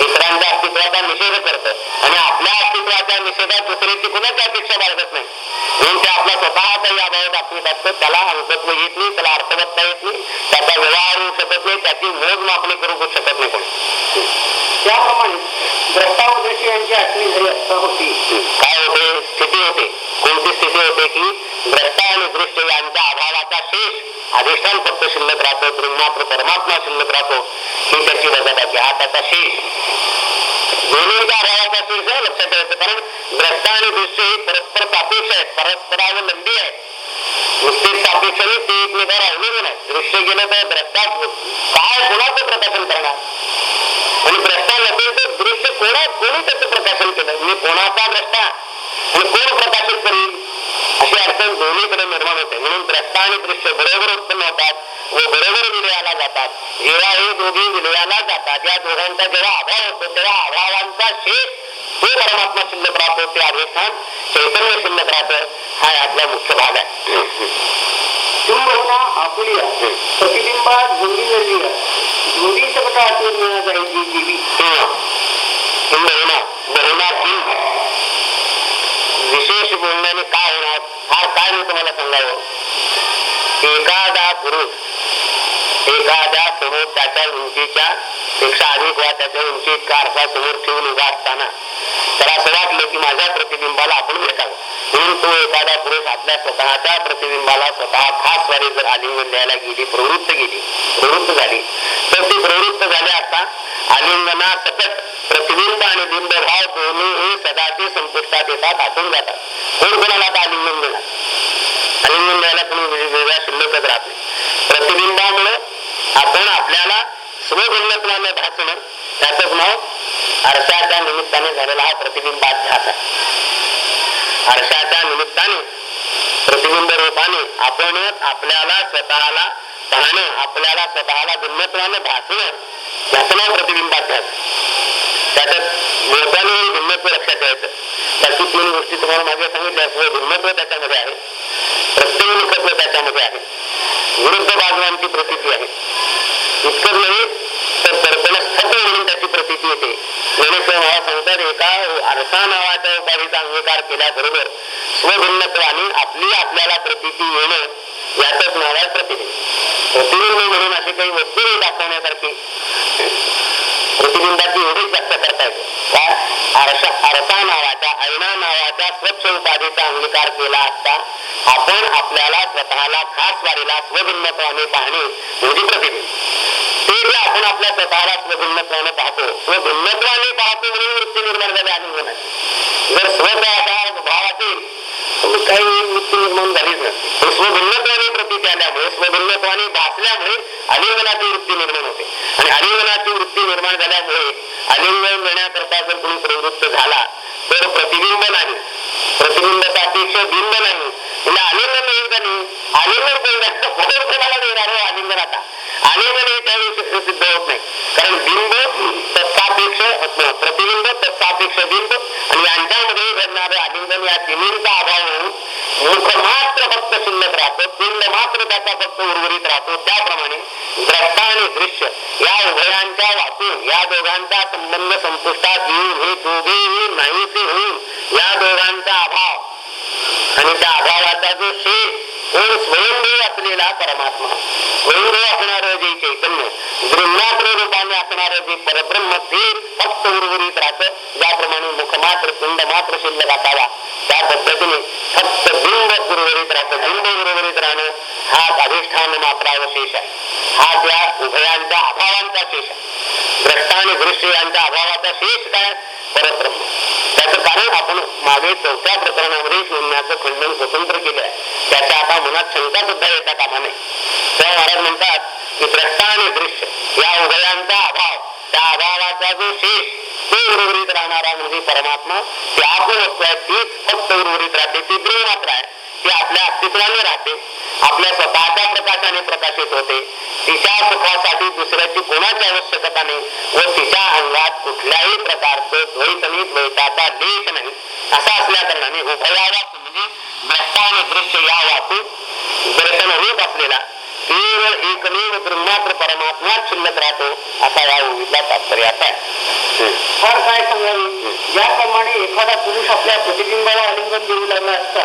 इतरांच्या अस्तित्वाचा निषेध करतो आणि आपल्या अस्तित्वाच्या निषेधात दुसऱ्याची कुणाची अपेक्षा बाळगत नाही म्हणून ते आपला या अभाव दाखवित असतो त्याला अंकत्व येत नाही त्याला अर्थवत्ता येत नाही त्याचा व्यवहार होऊ शकत नाही त्याची मोजमापणी करू शकत नाही कोणी त्याप्रमाणे द्रष्टावर द्रष्टावदृष्टी यांची झाली असता होती काय होते स्थिती होते कोणती स्थिती होते की द्रष्टा आणि दृष्ट यांच्या अभावाचा शेष अधिष्ठान फक्त शिल्लक राहतो ब्रह्मात्र परमात्मा शिल्लक राहतो ही त्याची वजाबाकी हा त्याचा शेष दोन्हीच्या अभावाचा शेष आहे लक्षात ठेवायचं कारण द्रष्टा आणि दृश्य हे परस्पर सापेक्ष आहेत परस्परावलंबी आहेत नुसतेच सापेक्ष ते एकमेकावर अवलंबून आहे दृश्य गेलं तर द्रष्टा काय गुणाचं प्रकाशन करणार आणि द्रष्टा नसेल तर दृश्य कोणा कोणी त्याचं प्रकाशन केलं? मी कोणाचा द्रष्टा आणि कोण प्रकाशित करेल? अशी अडचण दोन्हीकडे निर्माण होते. म्हणून द्रष्टा आणि दृश्य बरोबर उत्पन्न होतात व बरोबर विलयाला जातात. जेव्हा हे दोघी विलयाला जातात या दोघांचा जेव्हा अभाव होतो तेव्हा अभावांचा शेष तो परमात्मा शिल्लक राहतो ते अधिष्ठान चैतन्य शिल्लक राहतं हा यातला मुख्य भाग आहे. चुंबना आपुलिया प्रतिबिंबात जोडी हिंदी शब्द आठवून आठवण जायची दिली बहुना विशेष बोलण्याने काय होणार हा काय मी तुम्हाला सांगावं एखादा पुरुष एखाद्या समोर त्याच्या उंचीच्या पेक्षा अधिक वा त्याच्या उंची इतका आरसा समोर ठेवून उभा असताना त्याला असं वाटलं की माझ्या प्रतिबिंबाला आपण भेटावं. म्हणून तो एखादा पुरुष आपल्या स्वतःच्या प्रतिबिंबाला स्वतः खास वारी जर आलिंगन द्यायला गेली प्रवृत्त गेली प्रवृत्त झाली तर ती प्रवृत्त झाली असता आलिंगना सकट प्रतिबिंब आणि बिंब बिंबभाव दोन्ही सदाचे संपुष्टात येतात आटून जातात. कोण कोणाला आता आलिंगन देणार? आलिंगन द्यायला कोणी वेगवेगळ्या शिल्लकच राहत नाही. प्रतिबिंबामुळे आपण आपल्याला स्वगुणत्वाने भासणं त्याच नाव आरशाच्या निमित्ताने झालेला हा प्रतिबिंबाध्यास आहे. आरशाच्या निमित्ताने प्रतिबिंब रूपाने आपण आपल्याला स्वतःला पाहणं आपल्याला स्वतःला गुणत्वाने भासणं त्याच नाव प्रतिबिंबाध्यास त्याच्यात मोठ्याने भिन्नत्व लक्षात ठेवायचं. त्याची तीन गोष्टी तुम्हाला मागे सांगितल्या स्व भिन्नत्व त्याच्यामध्ये आहे. प्रत्येक त्याच्यामध्ये आहे. विरुद्ध बाजवांची प्रती आहे. इतकंच नाही तर दर्पणस्थ म्हणून त्याची प्रती येते. ज्ञानेश्वर मला सांगतात एका आरसा नावाच्या उपाधीचा अंगीकार केल्याबरोबर स्वभिन्नत्वाने आपली आपल्याला प्रतीती येणं यातच नाव प्रतिबिंब प्रतिबिंब म्हणून अशी काही वस्तू दाखवण्यासारखी. प्रतिबिंबाची एवढीच जास्त करता येते काय? आरसा आरसा नावाच्या ऐना नावाच्या स्वच्छ उपाधीचा अंगीकार केला असता आपण आपल्याला स्वतःला खास वारीला स्वभिन्नत्वाने पाहणे म्हणजे प्रतिबिंब. ते जे आपण आपल्या स्वतःला स्वभिन्नत्वाने पाहतो. स्वभिन्नत्वाने पाहतो म्हणून वृत्ती निर्माण झाली आनंद जर स्वतःचा भाव असेल तर काही वृत्ती निर्माण झालीच नसते स्वभिन्नत्वाने प्रती आल्यामुळे असल्यामुळे अलिंगनाची वृत्ती निर्माण होते. आणि अलिंगनाची वृत्ती निर्माण झाल्यामुळे अलिंगन घेण्याकरता जर कोणी प्रवृत्त झाला तर प्रतिबिंब नाही. प्रतिबिंब सापेक्ष बिंब नाही. तिला आलिंगन मिळेल का नाही? आलिंगन कोण कोणाला देणार हो आलिंगन आता? आलिंगन हे त्यावेळी सिद्ध होत नाही. कारण बिंब तत्सापेक्ष प्रतिबिंब तत्सापेक्ष बिंब. आणि यांच्यामध्ये घडणारे आलिंगन या तिन्हींचा अभाव मुख मात्र फक्त शिल्लक राहतो पिंड मात्र त्याचा फक्त उर्वरित राहतो. त्याप्रमाणे द्रष्टा आणि दृश्य या उभयांच्या वाचून या दोघांचा संबंध संपुष्टात येऊन हे दोघेही नाहीसे होऊन या दोघांचा अभाव आणि त्या अभावाचा जो शेष कोण स्वयंभू असलेला परमात्मा. स्वयंभू असणार जे चैतन्य ब्रह्मात्र रूपाने असणार जे परब्रह्म ते फक्त उर्वरित राहत. ज्याप्रमाणे मुख मात्र पिंड मात्र शिल्लक असावा. त्या पद्धतीने फक्त बिंब उर्वरित राहतं. बिंब उर्वरित राहणं हा अधिष्ठान मात्रावशेष आहे. हा त्या उभयांच्या अभावांचा शेष आहे. द्रष्टा आणि दृश्य यांच्या अभावाचा शेष काय? परब्रह्म. त्याचं कारण आपण मागे चौथ्या प्रकरणामध्ये शून्याचं खंडन स्वतंत्र केलं आहे. त्याच्या आता मनात शंका सुद्धा येता कामा नये. तेव्हा महाराज म्हणतात की द्रष्टा आणि दृश्य या उभयांचा अभाव त्या अभावाचा जो शेष तो उर्वरित राहणारा म्हणजे परमात्मा, ती आत्मवस्तू आहे तीच फक्त उर्वरित राहते, ती देव मात्र आहे. ती आपल्या अस्तित्वाने राहते. आपल्या स्वतःच्या प्रकाशाने प्रकाशित होते. तिच्या सुखासाठी दुसऱ्याची कोणाची आवश्यकता नाही व तिच्या अंगात कुठल्याही प्रकारचं द्वैत आणि द्वैताचा लेश नाही. असा असल्या कारणाने उभयावाच म्हणजे दृश्य या वाचून दर्शन होत असलेला केवळ एकमेव ब्रह्मात्र परमात्माच शिल्लक राहतो असा या ओळीचा तात्पर्याचा आहे. फार काय सांगावी? ज्याप्रमाणे एखादा पुरुष आपल्या प्रतिबिंबाला आलिंगन देऊ लागला असता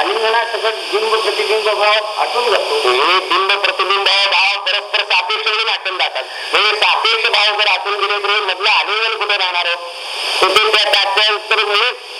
आलिंगना सगळं बिंब प्रतिबिंब भाव आटून जातो. हे. बिंब प्रतिबिंब भाव परस्पर सापेक्ष म्हणून आटून जातात. म्हणजे सापेक्ष भाव जर आटून गेले तर मधलं आलिंगन कुठे राहणार हो त्या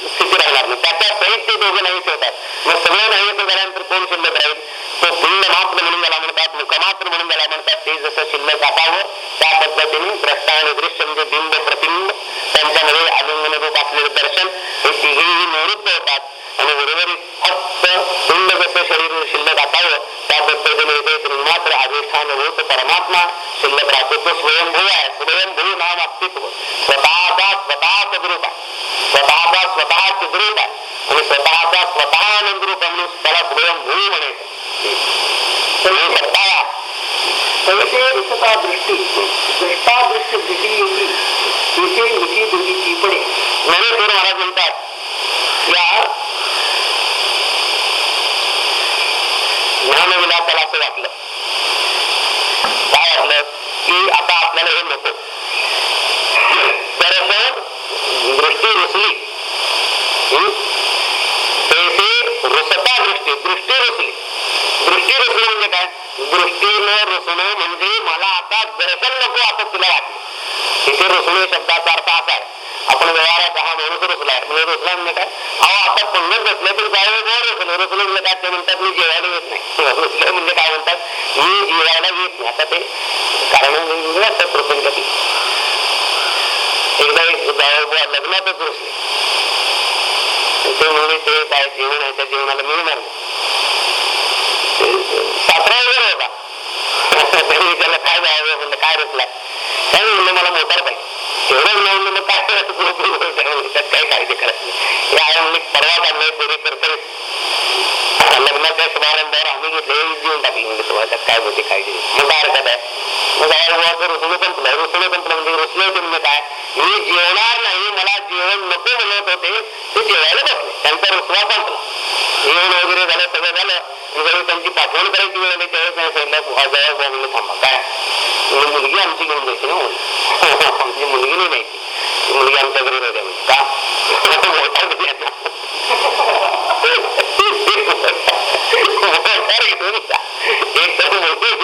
स्थिती राहणार नाही. त्याच्या सहित ते नाही ठेवतात मग नाही झाल्यानंतर कोण शिल्लक राहील? तो मात्र म्हणून ज्याला म्हणतात मुखमात्र म्हणून म्हणतात. ते जसं शिल्लक असावं त्या पद्धतीने द्रष्टा आणि दृश्य म्हणजे बिंब प्रतिबिंब त्यांच्यामध्ये आलिंगन रूप असलेलं दर्शन हे तिघेही निवृत्त होतात. आणि उर्वरित फक्त पिंड शरीर शिल्लक असावं त्या पद्धतीने ते मात्र अधिष्ठान होत परमात्मा शिल्लक राहतो तो स्वयंभू आहे स्वयंभू नाम अस्तित्व. स्वतःचा स्वतःच रूप आहे. स्वतःचा स्वतःच चिद्रूप आहे. आणि स्वतःचा स्वतः आनंद रूप म्हणून त्याला स्वयंभू म्हणायचं स्वतः तैसे दिसता दृष्टी दृश्य दिशी येती तिथे मिठी दुरीची पडे ज्ञानेश्वर महाराज म्हणतात या ज्ञानविलासाला असं वाटलं काय वाटलं की आता आपल्याला हे नको तर दृष्टी रुसली तैसे रुसता दृष्टी दृष्टी रुसली दृष्टी रुसली म्हणजे म्हणजे काय दृष्टीनं रुसणं म्हणजे मला आता दर्शन नको असं तुला वाटलं. इथे रुसणे शब्दाचा अर्थ असा आहे. आपण व्यवहारात हा माणूस रुसलाय. म्हणजे रुसला म्हणजे काय? अहो आता पंगत बसले पण त्यावेळी गोड रुसले रुसले म्हणजे काय? ते म्हणतात मी जेवायला येत नाही. रुसले म्हणजे काय म्हणतात? मी जेवायला येत नाही. आता ते कारण म्हणजे असतात प्रसंग कधी एकदा एक लग्नातच रुसले. ते म्हणजे ते काय जेवण आहे त्या जेवणाला मिळणार नाही. सासरा वगैरे होता. त्याला काय जायचं म्हणलं काय रचलाय काय म्हणलं मला मोटार पाहिजे. एवढं म्हणलं मग काय त्यात काही काळजी करत नाही. हे आहे म्हणले परवा काढलंय पुढे करतोय. लग्नाच्या समारंभावर आम्ही घेतले देऊन टाकले म्हणजे तुम्हाला त्यात काय होते काळजी मग काय हरकत आहे. मग काय बुवाचं रुसणं संपलं रुसणं संपलं म्हणजे रुसले होते म्हणजे काय? मी जेवणार नाही मला जेवण नको म्हणत होते ते जेवायला बसले. त्यांचा रुसवा संपला जेवण वगैरे झालं सगळं झालं. म्हणजे त्यांची पाठवण करायची वेळ नाही त्यावेळेस नाही सांगितलं जवळ बुवा थांबा काय? म्हणजे मुलगी आमची घेऊन जायची ना आमची मुलगी नाही नाही ती मुलगी आमच्या घरी राहते म्हणजे का? एक तर मुलगी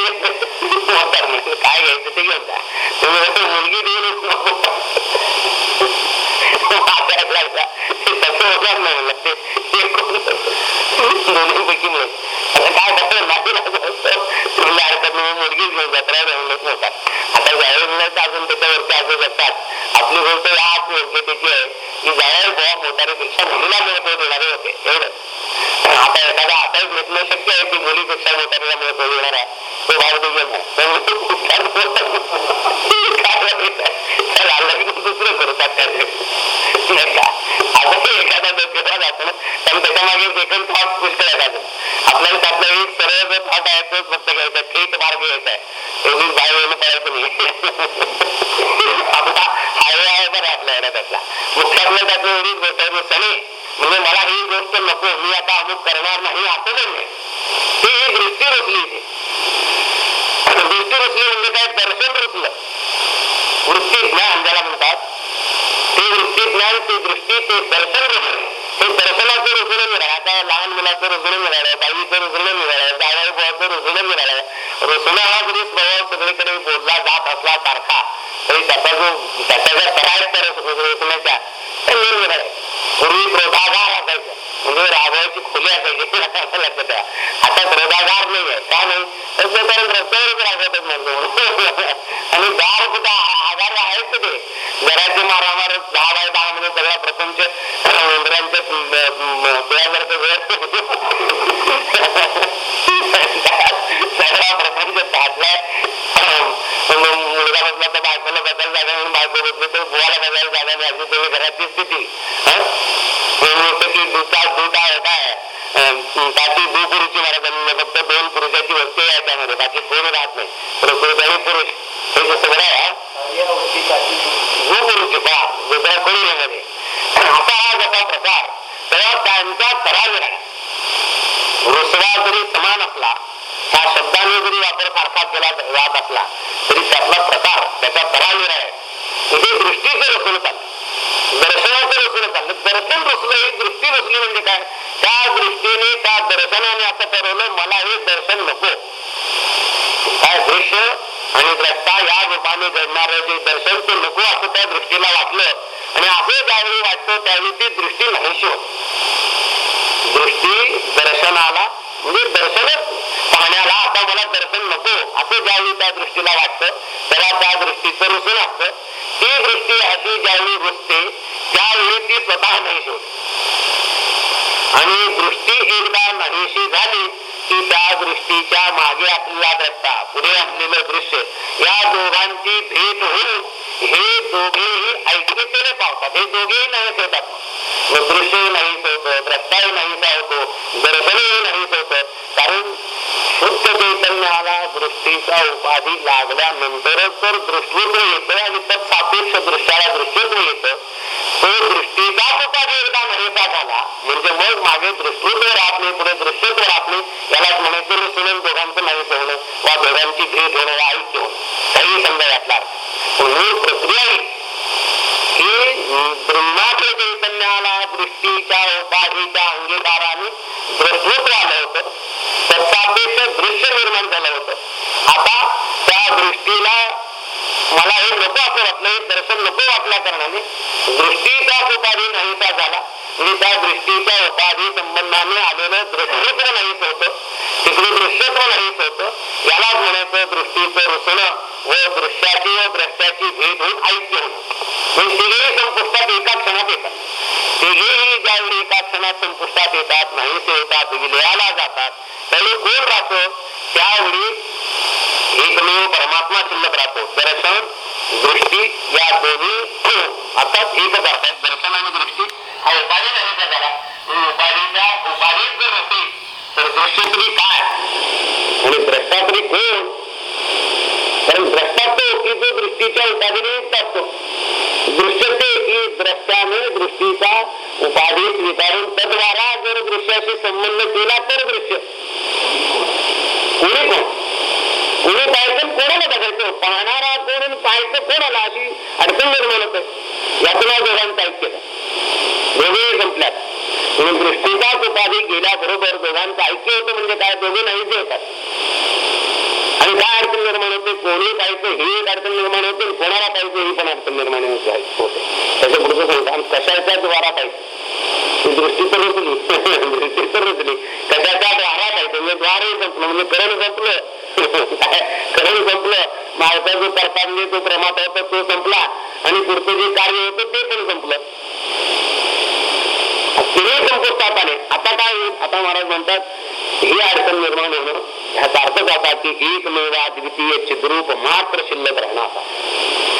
काय घ्यायचं ते घेऊन जा तुम्ही मुलगी देऊन तसं होणार नाही लागते ते आता काय करतो नाही हरकत नाही घेऊन आता अजून त्याच्यावरती असं आपली गोष्ट आज योग्यतेची आहे की ज्यावेळेस गोवा मोटारीपेक्षा मुलीला महत्त्व देणारे होते एवढं आता एखादा भेटणं शक्य आहे की मुलीपेक्षा मोटारीला महत्त्व देणार आहे. दुसरं करू आता ते एखादा डोक्याला जातो कारण त्याच्यामागे सेकंड थॉट पुष्कळ आहे आपल्याला त्यातला एक सरळ जो थॉट आहे तोच फक्त घ्यायचा. थेट मार्ग घ्यायचा आहे. एवढीच बाहेर येणं पडायचं नाही. आपला हायवे आहे बरं आपल्या त्यातला मुख्यातलं त्याचं एवढीच गोष्ट आहे. म्हणजे सणे म्हणजे मला ही गोष्ट नको. मी आता अमुक करणार नाही असं नाही ते ही दृष्टी रुचली इथे दृष्टी रुचली म्हणजे काय? दर्शन रचलं वृत्ती ज्ञान ज्याला म्हणतात. ते वृत्ती ज्ञान ते दृष्टी ते दर्शन रुचलं हे दर्शनाचं रुजणं मिळालं आता लहान मुलाचं रुजणं मिळालं बाईचं रुजणं मिळालं जावई बुवाचं रुजणं मिळालं रुजणं हा जरी स्वभाव सगळीकडे बोलला जात असला सारखा तरी त्याचा जो त्याचा जर कराय तर रुजण्याच्या तर निर मिळाले पूर्वी क्रोधागार असायचं. म्हणजे राघवाची खोली असायची लक्षात द्या आता क्रोधागार नाही आहे का नाही तर ते कारण रस्त्यावरच रागवतच म्हणतो आणि गार कुठं आगार आहेत ते घराचे मारामार दहा बाय दहा मध्ये सगळा प्रपंच उंदरांच्या सगळा प्रपंच साधलाय मुलगा बसला तर बायकोला बदल जागा म्हणून बायको बसली तर बुवाला बदल जागा नाही अशी तुम्ही घराची स्थिती दुचा दुटा होता बाकी दु पुरुषी महाराजांनी फक्त दोन पुरुषाची वस्तू आहे त्यामध्ये. बाकी कोण राहत नाही. प्रकृत आणि पुरुष? हे जसं बरं आहे दु पुरुषी बा दुसऱ्या कोणी नाही असा हा जसा प्रकार तेव्हा त्यांचा तरा दुसरा जरी समान असला हा शब्दाने जरी वापर सारखा केला जात असला तरी त्यातला प्रकार त्याचा तरा आहे इथे दृष्टीचं रचून चाललं. दर्शनाचं रचून चाललं. दर्शन रचलं ही दृष्टी रचली म्हणजे काय? नको. काय दृश्य आणि द्रष्टा या रूपाने घडणारं जे दर्शन ते नको असं त्या दृष्टीला वाटलं. आणि असं ज्यावेळी वाटतं त्यावेळी ती दृष्टी नाहीशी होत. दृष्टी दर्शनाला म्हणजे दर्शनच पाहण्याला आता मला दर्शन नको असं ज्यावेळी त्या दृष्टीला वाटतं त्याला त्या दृष्टीचं रुसून असतं ती दृष्टी अशी ज्यावेळी रुजते त्यावेळी ती स्वतः नाहीशी होते. आणि दृष्टी एकदा नाहीशी झाली की त्या दृष्टीच्या मागे असलेला द्रष्टा पुढे असलेलं दृश्य. या दोघांची भेट होऊन हे दोघेही ऐक्यतेने पावतात. हे दोघेही नाही होतात दृश्यही नाही होतं द्रष्टाही नाही होतो दर्शनही नाही होतं कारण शुद्ध चैतन्याला दृष्टीचा उपाधी लागल्यानंतरच तर दृष्टीत्व येतं आणि तर सापेक्ष दृश्याला दृष्टीत्व येतं. तो दृष्टीचाच उपाधी एकदा नाहीसा झाला म्हणजे मागे दृष्टीत्व राहत नाही पुढे दृश्यत्व राहत नाही. यालाच म्हणायचं सुनेल दोघांचं नाही ठेवणं वा दोघांची भेट होणं वा ऐक्य ठेवणं काही समजा यातला मूळ प्रक्रिया ही. ब्रह्माच्या चैतन्याला दृष्टीच्या उपाधीच्या अंगीकाराने दृष्टीत्व आलं होतं. तर दृश्य निर्माण झालं होतं. आता त्या दृष्टीला मला हे नको असं वाटलं हे दर्शन नको वाटल्या कारणाने दृष्टीचा उपाधी नाहीसा झाला म्हणजे त्या दृष्टीच्या उपाधी संबंधाने आलेलं नाहीच होतं तिकडे दृश्यत्व नाहीच होतं यालाच म्हणायचं दृष्टीचं रुसणं व दृश्याची व द्रष्ट्याची भेद होऊन ऐक्य होणं तिघेही संपुष्टात एका क्षणात येतात. तिघेही ज्यावेळी एका क्षणात संपुष्टात येतात नाहीसे येतात विलयाला जातात त्यावेळी कोण राहतो? त्यावेळी एकमेव परमात्मा शिल्लक राहतो. दर्शन दृष्टी या दोन्ही अर्थात एकच असतात दर्शन आणि दृष्टी हा उपाय नाही झाला उपाधीच्या उपाधीच जर नसेल तर दृश्य तरी काय? आणि द्रष्टा तरी कोण? कारण द्रष्टा तो की जो दृष्टीच्या उपाधीने युक्त असतो दृश्य ते की द्रष्ट्याने दृष्टीचा उपाधी स्वीकारून तद्वारा जर दृश्याशी संबंध केला तर दृश्य कोणी कोण? कोणी पाहायचं कोणाला बघायचं? पाहणारा कोण पाहायचं कोणाला अशी अडचण निर्माण होते. यातून दोघांचा ऐक्य दोघेही संपल्यात. म्हणून दृष्टीचाच उपाधी गेल्याबरोबर दोघांचं ऐक्य होतं म्हणजे काय? दोघे नाहीचे होतात आणि काय अडचण निर्माण होते? कोणी पाहिजे ही एक अडचण निर्माण होते कोणाला पाहिजे ही पण अडचण निर्माण होते. त्याच्या पुढचं सांगतो आणि कशाच्या द्वारा पाहिजे? दृष्टी तर रुचली दृष्टी तर रुचली कशाच्या द्वारा पाहिजे? म्हणजे द्वारे संपलं. म्हणजे करण संपलं. करण संपलं. माझा जो परतांनी जो प्रमाता होता तो संपला. आणि पुढचं जे कार्य होतं ते पण संपलं. तिन्ही संपुष्टात आले. आता काय होईल? आता महाराज म्हणतात ही अडचण निर्माण होणं ह्याचा अर्थच असा की एकमेवा द्वितीय चिद्रूप मात्र शिल्लक राहणं असा.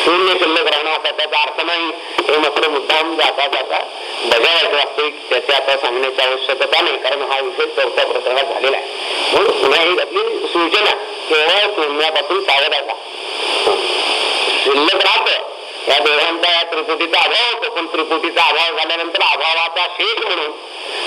शून्य शिल्लक राहणं असा. त्याचा अर्थ नाही हे मात्र मुद्दाम जाता जाता बजावायचं वास्तविक त्याचे आता सांगण्याची आवश्यकता नाही. कारण हा विषय चौथ्या प्रकरणात झालेला आहे. म्हणून पुन्हा ही आपली सूचना केवळ शून्यापासून सावध असा शिल्लक राहतं. या दोघांचा या त्रिपुटीचा अभाव होतो पण त्रिपुटीचा अभाव झाल्यानंतर अभावाचा शेष म्हणून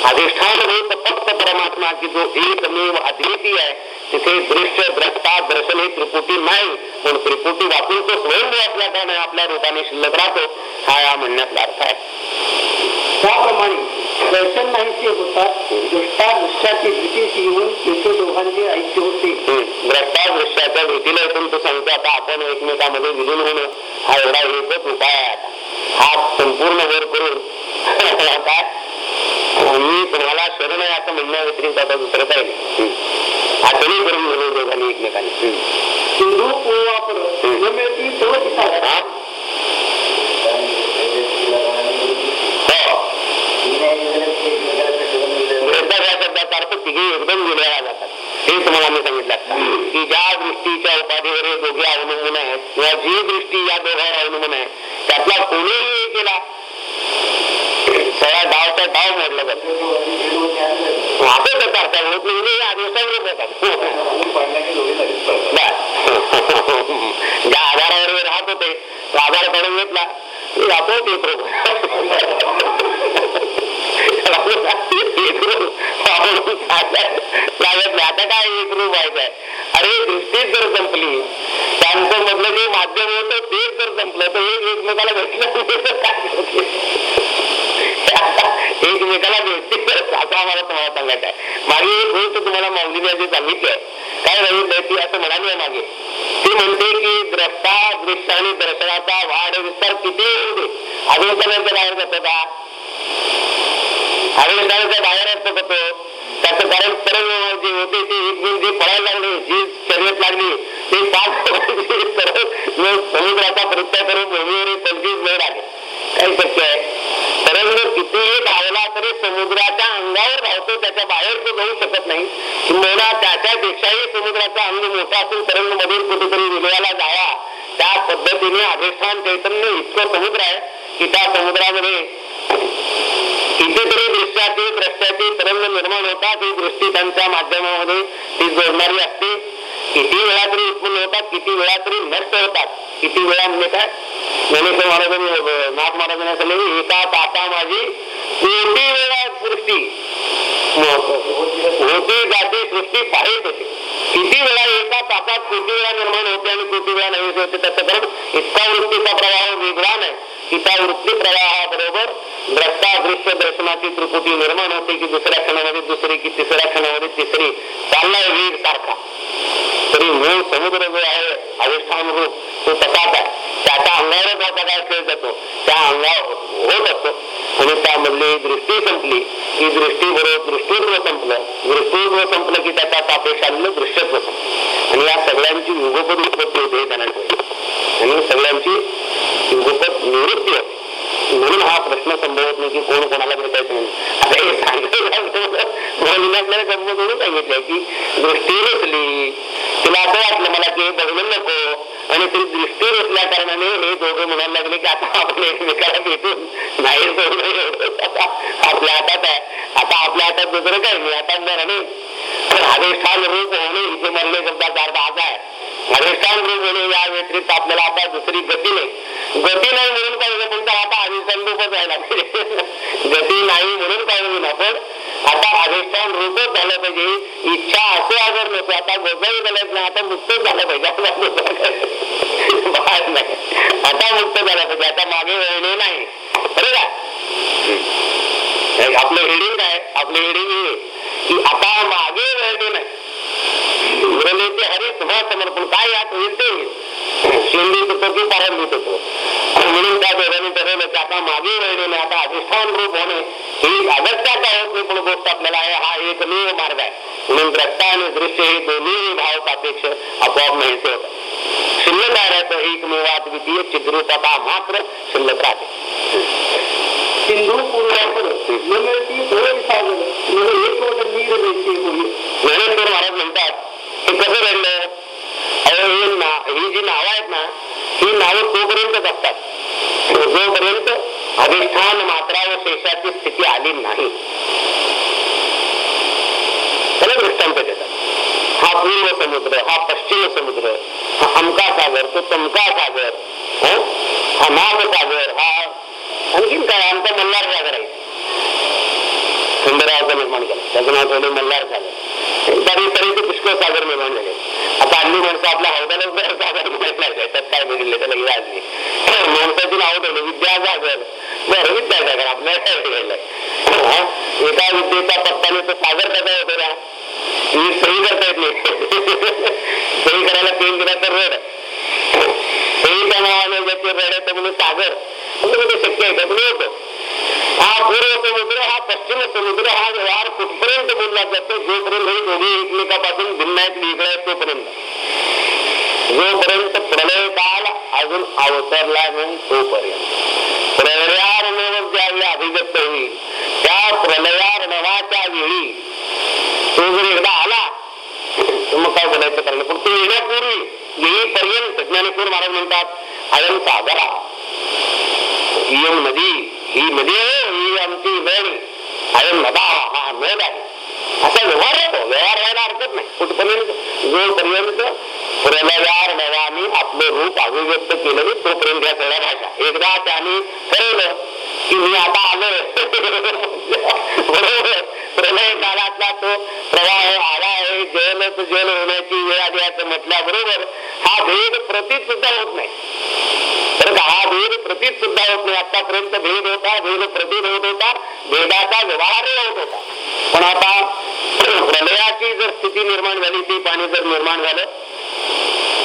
अधिष्ठान रूप फक्त परमात्मा की जो एकमेव अद्वितीय आहे तिथे दृश्य द्रष्टा दर्शन ही त्रिपुटी नाही पण त्रिपुटी वापरून तो स्वयंभू असल्या कारणे आपल्या रूपाने शिल्लक राहतो हा या म्हणण्यातला अर्थ आहे. त्याप्रमाणे दर्शन माहिती होतात दृष्टा दृश्याची भीतीशी येऊन तेथे दोघांचे ऐक्य होते दृष्टा दृश्याच्या भीतीला येऊन तो सांगतो आता आपण एकमेकांमध्ये विलीन होणं हा एवढा एकच उपाय आहे हा संपूर्ण वर करून काय मी तुम्हाला शरण आहे असं म्हणण्या व्यतिरिक्त आता दुसरं काही नाही हा करून गेलो दोघांनी एकमेकांनी सिंधू पूर्वापर न मिळती सर्व दिसाव्या हा? हो. भेटतात या शब्दाचा अर्थ तिघे एकदम वेगळ्या जातात हे तुम्हाला मी सांगितलं. आता. की ज्या दृष्टीच्या उपाधीवर हे दोघे अवलंबून आहेत किंवा जी दृष्टी या दोघांवर अवलंबून आहे त्यातला कोणीही हे केला सगळ्या डावचा डाव मोडला जातो. असं त्याचा अर्थ आहे. होत नाही या हो. ज्या आधारावर राहत होते तो आधार काढून घेतला. की आपण एक रोग आता काय एक रूप व्हायचंय अरे दृष्टीच जर संपली त्यांचं मधलं जे माध्यम होतं तेच जर संपलं तर एक एकमेकाला भेटलं काय एकमेकाला भेटते असं आम्हाला तुम्हाला सांगायचं आहे मागे एक गोष्ट तुम्हाला माऊलीने जे सांगितलंय काय राहील ती असं म्हणाली आहे मागे ती म्हणते की द्रष्टा दृष्ट आणि दर्शनाचा वाढ विस्तार किती होते अजून पर्यंत बाहेर जातो का अधिष्ठानाच्या बाहेर असतो का तो त्याचं कारण सर्व जे होते ते एक दिन जे पळायला लागले जी शर्यत लागली ते पाच समुद्राचा प्रत्यय करून भूमीवर पंचवीस वेळ आले. काही शक्य आहे. तरंग कितीही धावला तरी समुद्राच्या अंगावर धावतो त्याच्या बाहेर तो जाऊ शकत नाही. किंवा त्याच्यापेक्षाही समुद्राचा अंग मोठा असून तरंगमध्ये कुठेतरी विलयाला जावा. त्या पद्धतीने अधिष्ठान चैतन्य इतकं समुद्र आहे की त्या समुद्रामध्ये कितीतरी दृश्याची द्रष्ट्याची तरंग निर्माण होतात ही दृष्टी त्यांच्या माध्यमामध्ये, ती जोडणारी असते. किती वेळा तरी उत्पन्न होतात, किती वेळा तरी नष्ट होतात. किती वेळा म्हणजे काय? महाराजांनी नाथ महाराजांना सांगितले एका माझी कोटी वेळा सृष्टी. होती जाती, सृष्टी होती. किती वेळा एका कोटी वेळा निर्माण होते आणि कोटी वेळा नाही होते इतका वृत्तीचा प्रवाह वेगवान आहे की वृत्ती प्रवाहाबरोबर द्रष्टा दृश्य दर्शनाची त्रिपुटी निर्माण होते की दुसऱ्या क्षणामध्ये दुसरी की तिसऱ्या क्षणामध्ये तिसरी. चाललाय वेग सारखा. मूळ समुद्र जो आहे अधिष्ठान रूप तो तसाच आहे. त्याचा अंगावरच हा काय खेळ जातो त्या अंगावर होत असतो. आणि त्यामधली दृष्टी संपली. की दृष्टी बरोबर दृष्टीत्व संपलं. दृष्टीत्व संपलं की त्याचा सापेक्ष आलेलं दृश्यत्व संपलं. आणि या सगळ्यांची युगपद उत्पत्ती होते आणि सगळ्यांची युगपद निवृत्ती होते. म्हणून हा प्रश्न संभवत नाही की कोण कोणाला भेटायचं नाही आता हे सांगितलं म्हणून आपल्याला गंमत म्हणून सांगितलंय की दृष्टी नसली. तिला असं वाटलं मला की बघणं नको. आणि ती दृष्टी नसल्या कारणाने हे दोघे म्हणायला लागले की आता आपण एकमेकाला भेटून नाही आता आपल्या हातात आहे. आता आपल्या हातात दुसरं काय नाही. आता मरणे अधिष्ठान रूप होणे इथे म्हणले शब्दाचा अर्थ असा आहे. अधिष्ठान रूप होणे या व्यतिरिक्त आपल्याला आता दुसरी गती नाही. गती नाही म्हणून काय म्हणतो आता अधिष्ठान रूपच आहे पाहिजे गती नाही म्हणून काय म्हणून आपण आता अधिष्ठान रूपच झालं पाहिजे. इच्छा असो अगर नको आता गोसाई झालं नाही आता मुक्तच झालं पाहिजे. आपल्या बाहेर नाही आता मुक्त झालं पाहिजे आता मागे वळणे नाही बरं का आपलं हेडिंग काय आपलं हेडिंग हे की आता मागे वळणे नाही उरलेचे हरे तुम्हा समर्पण काय यात होईल ते होईल शिंदीत होतो की पारंबित होतो म्हणून त्या दोघांनी ठरवलं की आता मागे वळणे नाही आता अधिष्ठान रूप होणे ही अगत्याचा होत नाही पण गोष्ट आपल्याला आहे हा एकमेव मार्ग आहे म्हणून द्रष्टा आणि दृश्य हे दोन्ही भाव सापेक्ष आपोआप माहिती होतं शिल्लक काय राहतं एकमेवा द्वितीय चिद्रूपता मात्र शिल्लक राहते सिंधू पूर्वापर ती होय सागर एक ज्ञानेश्वर महाराज म्हणतात हे कसं घडलं हे ही जी नावं आहेत ना ही नावं तोपर्यंतच असतात जोपर्यंत अधिष्ठान मात्रा व शेषाची स्थिती आली नाही त्याला दृष्टांत देतात हा पूर्व समुद्र हा पश्चिम समुद्र हा अमका सागर तो तमका सागर हा नाग सागर हा आणखीन काय आमचा मल्हार सागर आहे सुंदराचं निर्माण त्याचं मल्हार झालं. तरी ते पुष्कळ सागर निर्माण झाले. आता अन्य माणसं आपल्या हौदाला सागर म्हटलं त्यात काय बघितलं त्याला इलाज नाही. माणसाची नाव ठेवलं विद्यासागर बरं विद्यासागर आपल्याला काय एका विद्येचा पत्ताने तो सागर कसा होतो ना ही सही करता येत नाही. सही करायला पेन दिला तर रड. सहीच्या नावाने ज्याचे रड तर म्हणजे सागर. म्हणजे शक्य आहे त्यातून होतं. हा पूर्व समुद्र हा पश्चिम समुद्र हा व्यवहार कुठपर्यंत बोलला जातो जोपर्यंत हे दोन्ही एकमेकापासून भिन्न आहेत वेगळे आहेत तोपर्यंत. जोपर्यंत प्रलय काल अजून अवतरला नाही तोपर्यंत. प्रलयार्णव ज्यावेळी अभिव्यक्त होईल. त्या प्रलयार्णवाच्या वेळी तो जर एकदा आला तर मग काय बोलायचं कारण? पण तो येण्यापूर्वी येईपर्यंत ज्ञानेश्वर महाराज म्हणतात अयम सागरा इयम नदी ही नदी ही आमची नदी अयम नदा हा नद आहे. असा व्यवहार होतो. व्यवहार व्हायला हरकत नाही. कुठपर्यंत? जोपर्यंत प्रलयार नवानी आपलं रूप अभिव्यक्त केलं नाही तोपर्यंत या सगळ्या भाषा एकदा त्याने ठरवलं की मी आता आलोय बरोबर. प्रलय काळातला तो प्रवाह आला आहे. जलच जल होण्याची वेळ आली असं म्हटल्याबरोबर हा भेद प्रतीत सुद्धा होत नाही. तर हा भेद प्रतीत सुद्धा होत नाही. आतापर्यंत भेद होता भेद प्रतीत होत होता भेदाचा व्यवहारही होत होता. पण आता प्रलयाची जर स्थिती निर्माण झाली ती पाणी जर निर्माण झालं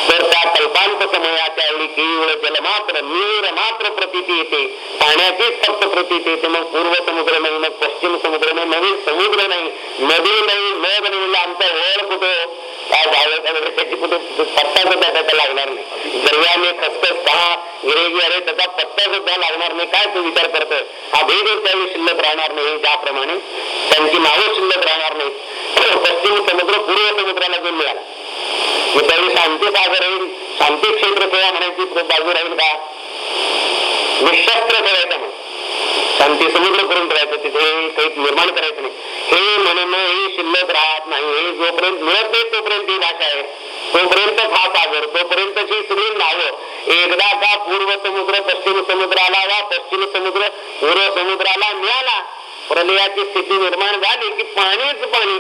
तर त्या कल्पांत समयाच्या वेळी केवळ जल मात्र नीर मात्र प्रतीती येते. पाण्याचीच फक्त प्रतीती येते. मग पूर्व समुद्र नाही मग पश्चिम समुद्र नाही नवीन समुद्र नाही. नदी नाही नद नाही म्हणजे आमचा ओळ कुठं? काय झालं त्याची कुठे? पत्ता सुद्धा त्याचा लागणार नाही. दर्याने खसखस पहा गिरेगी अरे त्याचा पत्ता सुद्धा लागणार नाही. काय तू विचार करतोय हा भेद त्यावेळी शिल्लक राहणार नाही ज्याप्रमाणे. त्यांची नावं शिल्लक राहणार नाही पश्चिम समुद्र पूर्व समुद्राला घेऊन मिळाला. मग त्यावेळी शांती सागर येईल शांती क्षेत्र सेवा म्हणायची बाजू राहील का? निशस्त्र ठेवायचं नाही. शांती समुद्र करून ठेवायचं तिथे काही निर्माण करायचं नाही. हे म्हणून हे शिल्लक राहत नाही. हे जोपर्यंत मिळत नाही तोपर्यंत ही भाषा आहे. तोपर्यंत हा सागर तोपर्यंतची सगळी नावं एकदा का पूर्व समुद्र पश्चिम समुद्राला वा पश्चिम समुद्र पूर्व समुद्राला मिळाला प्रलयाची स्थिती निर्माण झाली की पाणीच पाणी.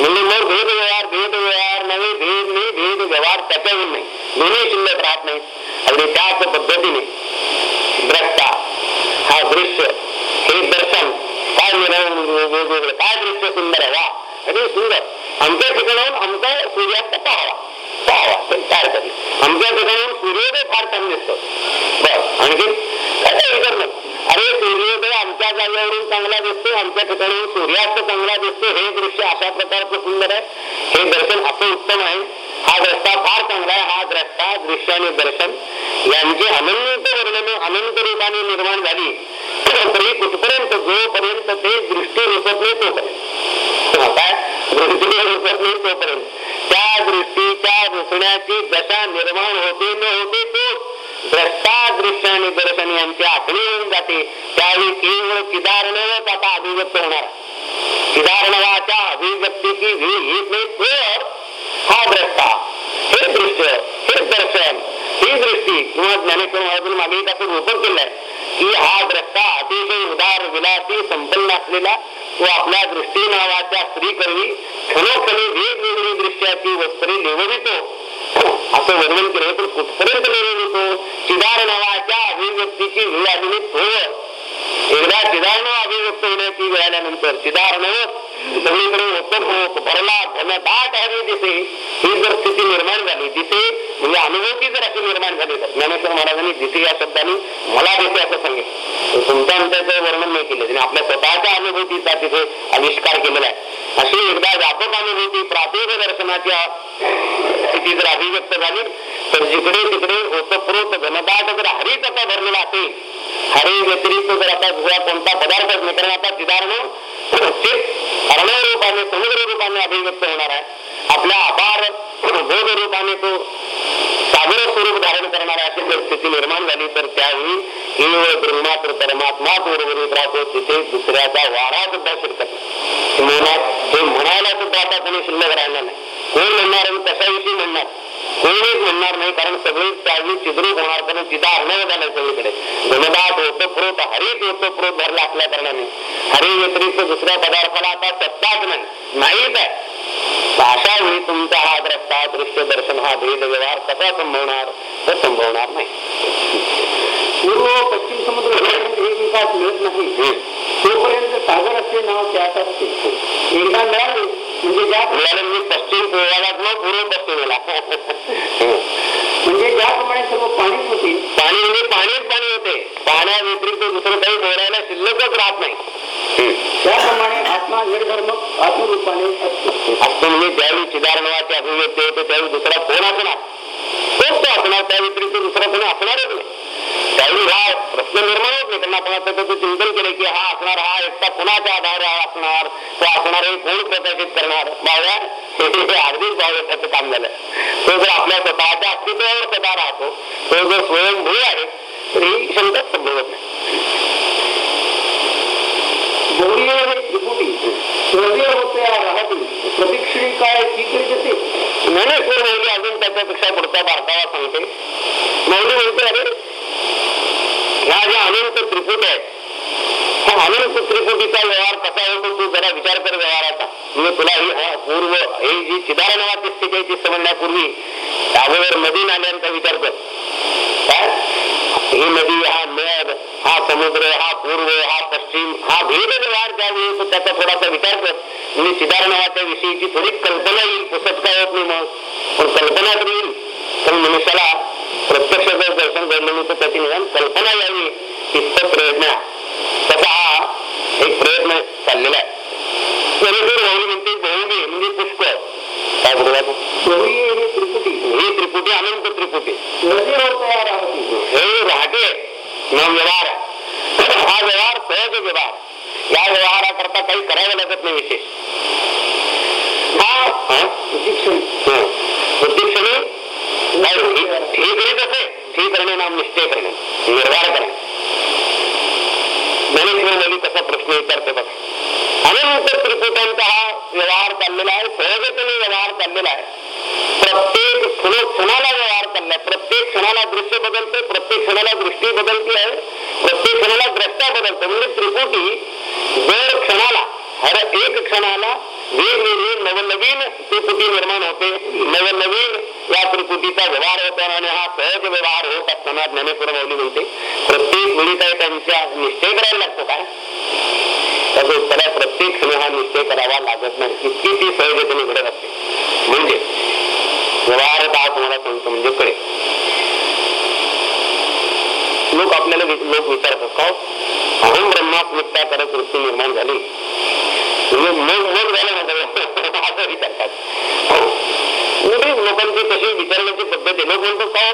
म्हणजे मग भेद व्यवहार भेद व्यवहार नवे भेद नाही भेद व्यवहार त्याच्याहून नाही. दोन्ही शिल्लक राहत नाही अगदी त्याच पद्धतीने द्रष्टा हा दृश्य हे दर्शन काय वेगवेगळं काय दृश्य सुंदर आहे वा. अरे सुंदर. आमच्या ठिकाणाहून आमचा सूर्यास्त पाहावा. पाहावा काय हरकत कधी आमच्या ठिकाणाहून सूर्योदय फार छान दिसतो. बर आणखी काय विचार नाही. अरे सूर्योदय आमच्या जागेवरून चांगला दिसतो आमच्या ठिकाणी सूर्यास्त चांगला दिसतो हे दृश्य अशा प्रकारचं सुंदर आहे. हे दर्शन असं उत्तम आहे. हा द्रष्टा फार चांगला आहे. हा द्रष्टा दृश्य आणि दर्शन यांची अनंत वर्णने अनंत रूपाने निर्माण झाली. तरी कुठपर्यंत जोपर्यंत ते दृष्टी रुपत नाही तोपर्यंत काय नाही तोपर्यंत त्या दृष्टीच्या रुसण्याची दशा निर्माण होते न होते तो द्रष्टा दृश्य आणि दर्शन यांची आखणी होऊन जाते त्यावेळी केवळ चिदारणच आता अभिव्यक्त होणार चिदारणवाच्या अभिव्यक्तीची वेळ येत नाही तो हा द्रष्टा हे दृश्य हे दर्शन ही दृष्टी किंवा ज्ञानेश्वर महाराजांनी मागे एक असं रोपण केलंय की हा द्रष्टा अतिशय उदार विलासी संपन्न असलेला तो आपल्या दृष्टी नावाच्या स्त्री करवी खरोखरी वेगवेगळी दृश्याची वस्त्रे निवडितो. असं वर्णन केलं पण कुठपर्यंत निवडितो? चिदार नावाच्या अभिव्यक्तीची वेळ आलेली एकदा एकदा चिदारण अभिव्यक्त होण्याची वेळ आल्यानंतर चिदारण सगळीकडे वसंत भरला घनदाट हरी दिसे. ही जर स्थिती निर्माण झाली दिसे म्हणजे अनुभूती जर अशी निर्माण झाली तर ज्ञानेश्वर महाराजांनी दिसे या शब्दाने मला दिसे असं सांगितलं. तुमच्या आमच्याचं वर्णन नाही केलं त्यांनी आपल्या स्वतःच्या अनुभूतीचा तिथे आविष्कार केलेला आहे. अशी एकदा व्यापक अनुभूती प्राथमिक दर्शनाच्या स्थिती जर अभिव्यक्त झाली तर जिकडे तिकडे ओतप्रोत घनदाट जर हरित असा भरलेला असेल हरी व्यतिरिक्त जर आता दुसरा कोणता पदार्थ नाही कारण आता चिदारण अर्णव रूपाने समुद्र रूपाने अभिव्यक्त होणार आहे आपल्या अपार बोध रूपाने तो सागर स्वरूप धारण करणारा अशी स्थिती निर्माण झाली तर त्यावेळी केवळ ब्रह्मात्र परमात्माच उर्वरित राहतो तिथे दुसऱ्याचा वारा सुद्धा शिरकत म्हणा हे म्हणायला सुद्धा आता कोणी शिल्लक राहणार नाही. कोण म्हणणार आणि कशाविषयी म्हणणार? कोणीच म्हणणार नाही कारण सगळे त्यावेळी चिद्रूप होणार कारण चिदा अर्णव झालं सगळीकडे. घनदाट होतं प्रोत हरित होतं प्रोत भरला असल्या कारणाने. हरी व्यतिरिक्त दुसऱ्या पदार्थाला आता सत्ताच नाही नाहीच आहे. अशा वेळी तुमचा हा द्रष्टा दृश्य दर्शन हा भेद व्यवहार कसा संभवणार तर संभवणार नाही. पूर्व पश्चिम समुद्र एक विकास मिळत नाही. तोपर्यंत सागर असे नाव त्यात असते. एकदा मिळाले म्हणजे ज्या म्हणजे पश्चिम किंवा पूर्व पश्चिमेला. म्हणजे ज्याप्रमाणे सर्व पाणीच होते. पाणी म्हणजे पाणीच पाणी होते. पाण्या व्यतिरिक्त दुसरं काही बोलायला शिल्लकच राहत नाही. त्याप्रमाणे आत्मा निर्धर्म आत्मरूपाने असतो. म्हणजे ज्यावेळी चिदारणवाची अभिव्यक्ती होते त्यावेळी दुसरा कोण असणार? तोच तो असणार? त्या व्यतिरिक्त दुसरा कोणी असणारच नाही. त्यावेळी हा प्रश्न निर्माण होत नाही कारण आपण चिंतन केले की हा असणार हा एकटा कुणाच्या आधारे असणार तो असणार कोण प्रकाशित करणार बावळ्या हे बावळ्याचं काम झालं तो जर आपल्या स्वतःच्या अस्तित्वावर सदा राहतो तो जर स्वयंभू आहे तर शंकाच संभवत नाही अजून त्याच्यापेक्षा पुढचा बारकावा सांगते मौली म्हणते अरे ह्या ज्या अनंत त्रिपुट आहेत त्या अनंत त्रिपुटीचा व्यवहार कसा होतो तू जरा विचार कर व्यवहाराचा. म्हणजे तुला ही पूर्व ही जी चिदारणाची स्थिती आहे ती समजण्यापूर्वी अगोदर नदी नाल्यांचा विचार कर. काय? ही नदी हा नद हा समुद्र हा पूर्व हा पश्चिम हा भेद व्यवहार ज्यावेळी तो त्याचा थोडासा विचार कर. म्हणजे चिदारणाच्या विषयीची थोडी कल्पना येईल पुसत काय होत नाही मग? पण कल्पना तर येईल पण मनुष्याला प्रत्यक्ष जर दर्शन घडलं तर त्याची निदान कल्पना यावी. इतकं प्रयत्न तसा हा एक प्रयत्न चाललेला आहे. बरोबर राहुल म्हणते बहुवी म्हणजे पुष्कळ. काय बरोबर गौरी त्रिपुटी. ही त्रिपुटी अनंत त्रिपुटी. हे राहते. न व्यवहार हा व्यवहार सहज व्यवहार. या व्यवहाराकरता काही करावं लागत नाही विशेष. हा प्रतीक्षणी. हं. प्रत्यक्षणी काय हे- हे असे हे करणे निश्चय करणे निर्धार करणे. ज्ञानेश्वर मुली कसा प्रश्न विचारते बघ. अनंत त्रिपुटांचा हा व्यवहार चाललेला आहे सहजतेने व्यवहार चाललेला आहे. प्रत्येक क्षणाला व्यवहार चाललाय. प्रत्येक क्षणाला दृश्य बदलते प्रत्येक क्षणाला दृष्टी बदलती आहे प्रत्येक क्षणाला द्रष्टा बदलते म्हणजे त्रिपुटी दर क्षणाला हर एक क्षणाला वेगवेगळी नवनवीन त्रिपुटी निर्माण होते. नवनवीन या त्रिकुटीचा व्यवहार होता आणि हा सहज व्यवहार होत असताना ज्ञानेश्वर माऊली म्हणते प्रत्येक वेळी काय त्यांचा निश्चय करायला लागतो काय? त्याचं उत्तर आहे प्रत्येक क्षणी हा निश्चय करावा लागत नाही इतकी ती सहजतेने घडत असते. म्हणजे व्यवहार व्यवहारता तुम्हाला सांगतो म्हणजे कळे लोक आपल्याला लोक विचारतात का अहम ब्रह्मात्मिकता करत वृत्ती निर्माण झाली. म्हणजे मग मग झालं ना असं विचारतात हो. म्हणजे लोकांची तशी विचारण्याची पद्धत आहे. लोक म्हणतो का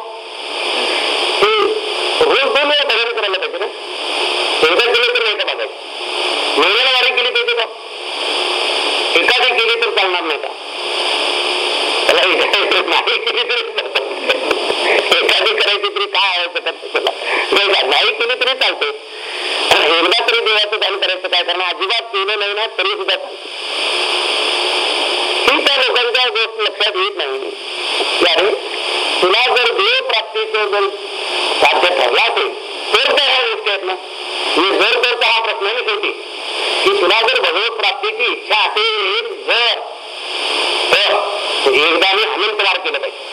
ते रोज दोन वेळा भजन करायला पाहिजे ना? एकदा केलं तर नाही का बघायचं महिन्याला वारी केली पाहिजे का एखादी केली तर चालणार नाही का? त्याला नाही केली तरी एखादी करायची तरी काय आहे नाही केली तरी चालते. एकदा तरी देवाचं दान करायचं काय? कारण अजिबात केलं नाही ना तरी सुद्धा चालते. ही त्या लोकांच्या गोष्ट लक्षात येत नाही. की तुला जर देव प्राप्तीचं जर साध्य ठरला असेल तर त्या ह्या गोष्टी आहेत ना. मी जर तर हा प्रश्न नाही शेवटी की तुला जर भगवत प्राप्तीची इच्छा असेल जर तर एकदा मी अनंत वार केलं पाहिजे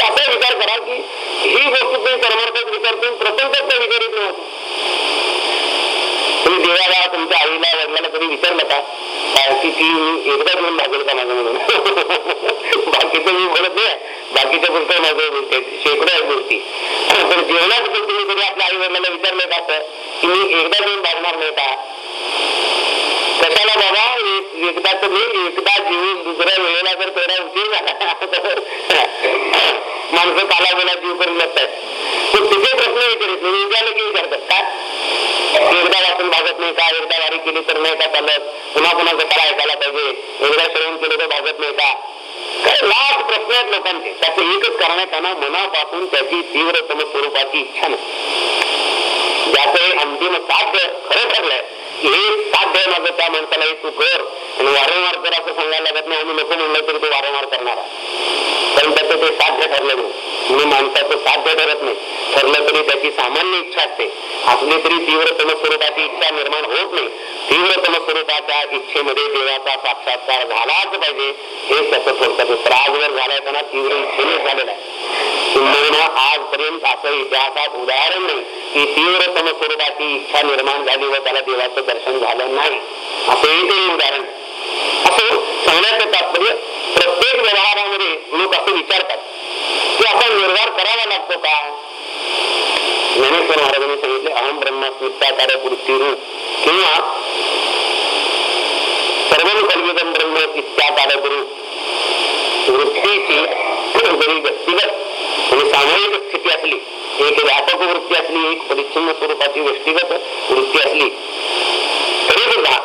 असा विचार करा की ही गोष्ट तुम्ही परमार्थात विचार करून प्रपंचाचा विचारित नव्हतं तुम्ही देवाला तुमच्या आईला वडिलाला कधी विचारलं का काय मी एकदा घेऊन भागेल का माझं म्हणून? बाकीचं मी बोलत नाही. बाकीच्या गोष्टी माझं बोलते. शेकडो आहेत गोष्टी. पण जेवणात पण तुम्ही कधी आपल्या आई वडिलांना विचारलं का की मी एकदा घेऊन भागणार नाही का? कशाला बाबा एक- एकदा तर मी एकदा जीवन दुसऱ्या वेळेला जर तेवढा उशीर झाला तर माणसं काला गेला जीव करून लागतात पण तिथे प्रश्न विचारित नाही. विचारलं की विचारतात का? एकदा वाचून भागत नाही का? एकदा वारी केली तर नाही का चालत पुन्हा पुन्हा कशाला ऐकायला पाहिजे एकदा श्रवण केलं तर भागत नाही का काय लाख प्रश्न आहेत लोकांचे त्याचं एकच कारण आहे त्यांना मनापासून त्याची तीव्रतम स्वरूपाची इच्छा नाही. ज्याचं हे अंतिम साध्य खरं ठरलंय की हे साध्य आहे माझं त्या माणसाला हे तू कर. आणि वारंवार कर असं सांगायला लागत नाही आम्ही नको म्हणलं तरी तो वारंवार करणार आहे. कारण त्याचं ते साध्य ठरलं नाही. मी माणसाचं साध्य ठरत नाही. ठरलं तरी त्याची सामान्य इच्छा असते. असली तरी तीव्रतम स्वरूपाची इच्छा निर्माण होत नाही. स्वरूपाच्या इच्छेमध्ये देवाचा साक्षात्कार झालाच पाहिजे. हे त्याचं थोडक्यात उत्तर आजवर झालाय त्यांना तीव्र इच्छेने झालेला आहे. किंबहुना आजपर्यंत असं इतिहासात उदाहरण नाही की तीव्रतम स्वरूपाची इच्छा निर्माण झाली व त्याला देवाचं दर्शन झालं नाही. असंही एकही उदाहरण असं सांगण्याचं तात्पर्य प्रत्येक व्यवहारामध्ये लोक असं विचारतात की असा निर्धार करावा लागतो का? ज्ञानेश्वर महाराजांनी सांगितले अहम ब्रह्मास्मिता कार्य वृत्ती रूप किंवा सर्व कल्विदम ब्रह्म इत्याकार रूप वृत्तीची जरी व्यक्तिगत म्हणजे सामूहिक स्थिती असली एक व्यापक वृत्ती असली एक परिच्छिन्न स्वरूपाची व्यक्तिगत वृत्ती असली तरी सुद्धा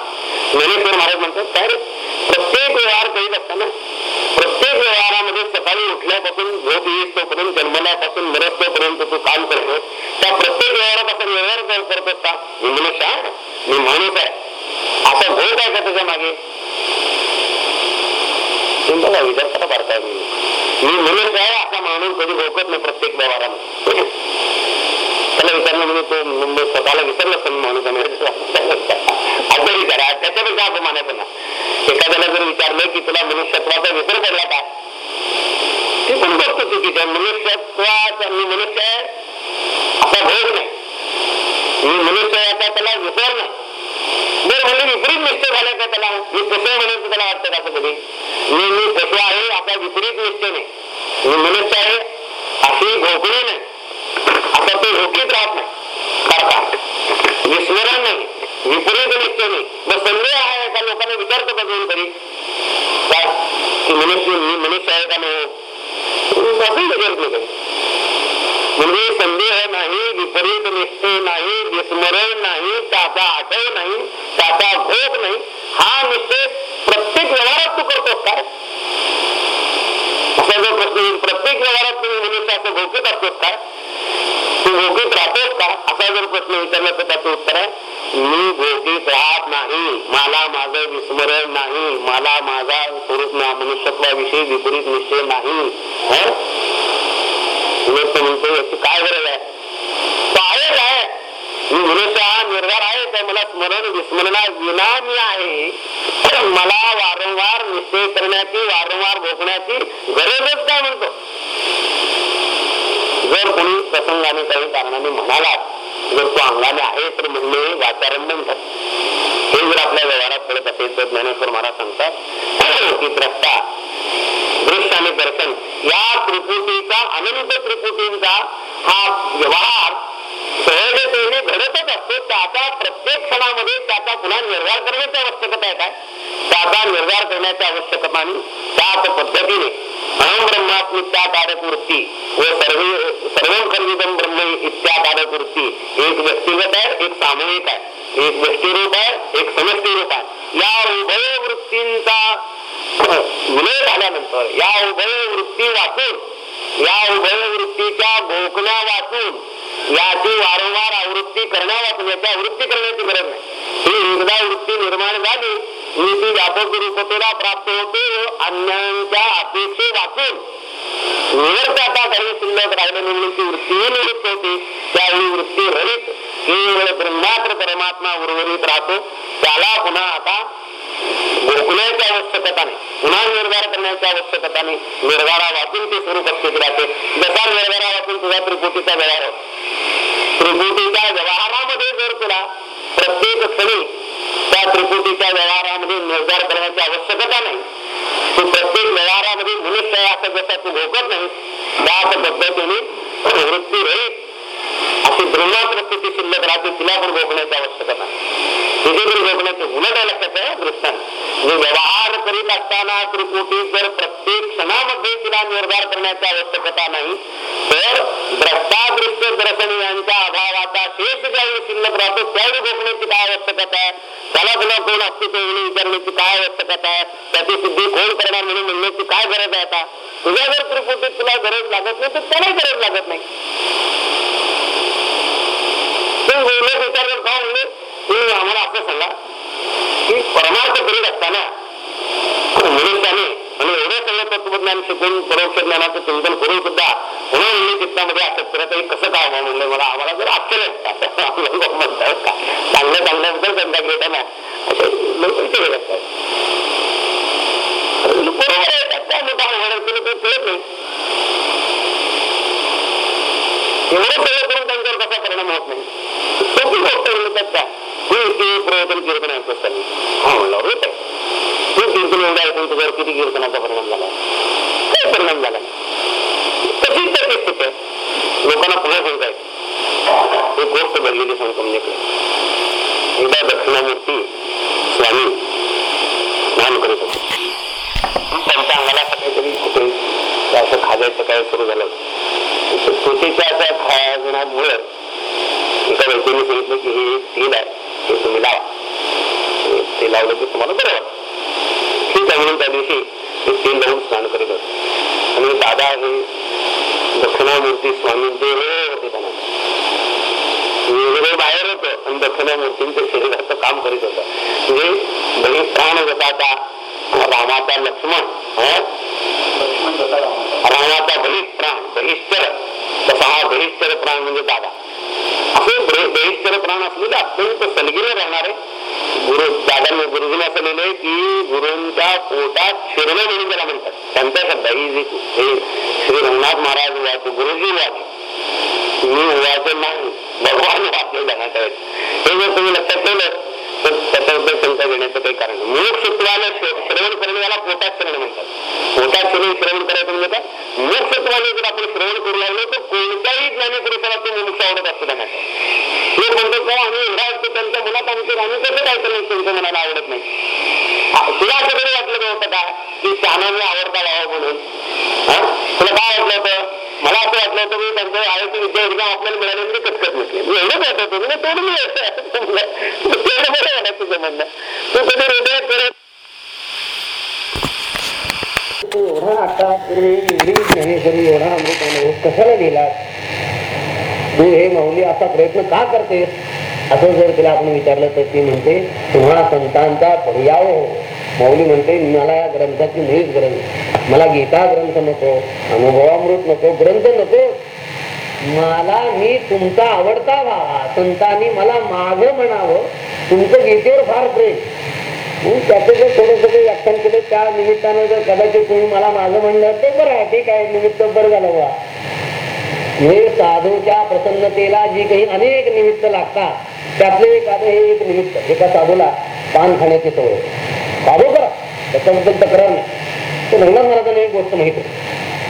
ज्ञानेश्वर महाराज म्हणतात तर प्रत्येक व्यवहार करीत असताना प्रत्येक व्यवहारामध्ये सकाळी उठल्यापासून झोप येईल तोपर्यंत जन्मल्यापासून मरत तोपर्यंत तू काम करतो त्या प्रत्येक व्यवहारापासून व्यवहार करत असता मी मनुष्य मी माणूस आहे. असा भोग आहे का त्याच्यामागे? तुम्हाला बघा विचार कसा करताय मी म्हणून काय असा माणूस कधी भोकत नाही प्रत्येक व्यवहारामध्ये त्याला विचारलं म्हणजे तो मुंबई स्वतःला विसरलं पण माणूस आहे करा विचारा त्याच्यापेक्षा आपण मानायचं ना एखाद्याला जर विचारलं की तुला मनुष्यत्वाचा विसर पडला का? ते पण गोष्ट चुकीची मनुष्यत्वाचा मी मनुष्य आहे असा भोग नाही. मी मनुष्य याचा त्याला विसर नाही. विपरीत निश्चय का त्याला? मी कसं म्हणायचं त्याला वाटतं का कधी? मी मी कसं आहे आता विपरीत निश्चय नाही मी म्हणत आहे अशी घोकणी नाही. आता ते झोकीत राहत नाही. विस्मरण नाही. विपरीत निश्चय नाही मग संदेह आहे का? लोकांना विचारतो का दोन तरी काय मनुष्य मी मनुष्य आहे का नाही? विचारत नाही म्हणजे संदेह नाही विपरीत निश्चय नाही विस्मरण नाही त्याचा आठव नाही. त्याचा भोग नाही, हा निश्चय प्रत्येक व्यवहारात तू करतोस काय असा जो प्रश्न प्रत्येक व्यवहारात तुम्ही मनुष्य असं असतोस काय तू भोगीत राहतोस का असा जर प्रश्न विचारला तर त्याचं उत्तर आहे मी भोगीत राहत नाही, मला माझं विस्मरण नाही, मला माझा ना- मनुष्यत्वाविषयी विपरीत निश्चय नाही. हं? लोक म्हणतो, याची काय गरज स्मरण विस्मरणा विना मी आहे. मला वारंवार निश्चय करण्याची वारंवार भोगण्याची गरजच काय म्हणतो. जर कोणी प्रसंगाने काही कारणाने म्हणाला जर तो अंगाने आहे तर म्हणणे वाचारंभ म्हणतात हे जर आपल्या व्यवहारात पडत असेल तर ज्ञानेश्वर महाराज सांगतात की द्रष्टा दर्शन या त्रिपुटीचा अनंत त्रिपुटींचा हा व्यवहार सहजतेने घडतच असतो. त्याचा प्रत्येक क्षणामध्ये त्याचा पुन्हा निर्धार करण्याची आवश्यकता काय? त्याचा निर्धार करण्याची आवश्यकता नाही त्याच पद्धतीने अहम ब्रह्मात्मी त्या कार्यपूर्ती व सर्व सर्व खर्विदम ब्रह्म इत्या कार्यपूर्ती एक व्यक्तिगत आहे, एक सामूहिक आहे. एक व्यक्तिरूप आहे, एक समष्टी रूप आहे. या उभय वृत्तींचा विलय झाल्यानंतर, या उभय वृत्ती वाचून या उभय वृत्तीच्या घोकण्या वाचून याची वारंवार आवृत्ती करण्या वाचून याची आवृत्ती करण्याची गरज नाही. ही एकदा वृत्ती निर्माण झाली मी ती व्यापक रूपतेला प्राप्त होते अन्यांच्या अपेक्षे वाचून. निवडता आता काही शिल्लक राहिलं ती वृत्ती निवृत्त होती. त्यावेळी वृत्ती रहित केवळ ब्रह्मात्र परमात्मा उर्वरित राहतो. त्याला पुन्हा आता गोकुल्याची आवश्यकता नाही पुन्हा निर्धार करण्याची आवश्यकता नाही निर्धारा वाचून ते स्वरूप स्थित राहते जसा निर्धारा वाचून तुझा त्रिपुटीचा व्यवहार होतो त्रिपुटीच्या व्यवहारामध्ये जर तुला प्रत्येक क्षणी त्या त्रिपुटीच्या व्यवहारामध्ये निर्धार करण्याची आवश्यकता नाही तू प्रत्येक व्यवहारामध्ये मनुष्य असं जसा तू भोगत नाही त्याच पद्धतीने वृत्ती रहित अशी ब्रह्मात्र स्थिती शिल्लक राहते तिला पण भोगण्याची आवश्यकता नाही दृष्टांत. व्यवहार करीत असताना त्रिपुटी जर प्रत्येक क्षणामध्ये तिला निर्धार करण्याची आवश्यकता नाही तर द्रष्टादृश्य दर्शन यांच्या अभावाचा शेष ज्यावेळी शिल्लक राहतो त्यावेळी भोगण्याची काय आवश्यकता आहे? त्याला तुला कोण अस्तित्व तेवढी विचारण्याची काय आवश्यकता आहे? त्याची सिद्धी कोण करणार म्हणून म्हणण्याची काय गरज आहे आता? तुझ्या जर त्रिपुटीत तुला गरज लागत नाही तर त्यालाही गरज लागत नाही. ते लोक आम्हाला असं सांगा की परमार्थ करीत असताना मनुष्याने आणि एवढं सगळं तत्वज्ञान शिकून परोक्ष ज्ञानाचं चिंतन करून सुद्धा पुन्हा म्हणले चित्तामध्ये असत करत कसं काय म्हणलं मला आम्हाला जर आश्चर्य लोक म्हणतात का? चांगल्या चांगल्याबद्दल संध्या घेताना. असे लोक विचारत असतात. बरोबर आहे मोठा अवघड ते कळत नाही. एवढं सगळं करून त्यांच्यावर कसा परिणाम होत नाही? सोपी गोष्ट म्हणतात का? हे ते प्रवचन कीर्तन ऐकत असताना हा म्हणलं होत आहे हे कीर्तन एवढं ऐकून तुझ्यावर किती कीर्तनाचा परिणाम झाला काय परिणाम झाला तशीच त्याची स्थिती आहे लोकांना पुन्हा सांगतायत एक गोष्ट घडलेली सांगतो म्हणजे एकदा दक्षिणामूर्ती स्वामी स्नान करीत होते त्यांच्या अंगाला काहीतरी कुठे असं खाजायचं काय सुरू झालं त्वचेच्या अशा खाजण्यामुळे एका व्यक्तीने सांगितलं की हे एक तेल आहे. ते तुम्ही लावा ते लावलं की तुम्हाला बरं वाटतं. ठीक आहे म्हणून त्या दिवशी ते तेल लावून स्नान करीत होते. आणि दादा हे दक्षिणामूर्ती स्वामींचे होते त्यांना. वेगळे बाहेर होत आणि दक्षिणामूर्तींच्या शरीराचं काम करीत होतं. म्हणजे बळी प्राण जसाचा रामाचा लक्ष्मण रामाचा बलिष्ठ प्राण बहिष्ठर तसा हा बहिष्ठर प्राण म्हणजे दादा. असे बहिष्ठर प्राण असलेले अत्यंत सलगीने राहणारे गुरु दादांनी गुरुजीने असं लिहिलंय की गुरुंच्या पोटात शिरणे म्हणून त्याला म्हणतात. त्यांचा शब्द ही हे श्री रंगनाथ महाराज वाचे गुरुजी वाचे. मी वाचे नाही भगवान वाचले जाण्याच्या वेळेस. हे जर तुम्ही लक्षात ठेवलं तर त्याच्याबद्दल शंका काही कारण नाही. मोक्ष श्रवण करणे याला पोटात श्रवण म्हणतात. पोटात श्रवण श्रवण करायचं म्हणजे काय? मोक्ष सूत्राने जर आपण श्रवण करू लागलो तर कोणत्याही ज्ञानेपुरुषाला ते मोक्ष आवडत असतो त्यांना हे म्हणतो का आम्ही एवढा असतो त्यांच्या मनात आमचे आम्ही कसं काय करेल त्यांच्या मनाला आवडत नाही. तुला असं कधी वाटलं होतं का? की शहाणाने आवडता लावा म्हणून? तुला काय वाटलं होतं? मला असं वाटलं होतं की त्यांचं आयोजन विद्या आपल्याला मिळाले तरी कटकत नसले मी एवढं वाटत होतं म्हणजे तोडून तेवढं बरं वाटत तुझं म्हणणं. तू कधी हृदय करत एवढा आता एवढा म्हणजे अमृत कशाला लिहिला तू हे माऊली असा प्रयत्न का करतेस? असं जर तिला आपण विचारलं तर ती म्हणते तुम्हाला संतांचा पर्याव हो. माऊली म्हणते मला या ग्रंथाची मुळीच गरज मला गीता ग्रंथ नको अनुभवामृत नको ग्रंथ नको. मला मी तुमचा आवडता व्हावा संतांनी मला माग म्हणावं तुमचं गीतेवर फार प्रेम. त्याचं जर थोडंसं काही व्याख्यान केलं त्या निमित्तानं जर कदाचित तुम्ही मला माझं म्हणलं ते बरं आहे ठीक आहे निमित्त बरं झालं बा हे साधूच्या प्रसन्नतेला जी काही अनेक निमित्त लागतात त्यातले एक हे एक निमित्त एका साधूला पान खाण्याची सवय. साधू करा त्याच्याबद्दल तक्रार नाही. तर रंगनाथ महाराजांना एक गोष्ट माहिती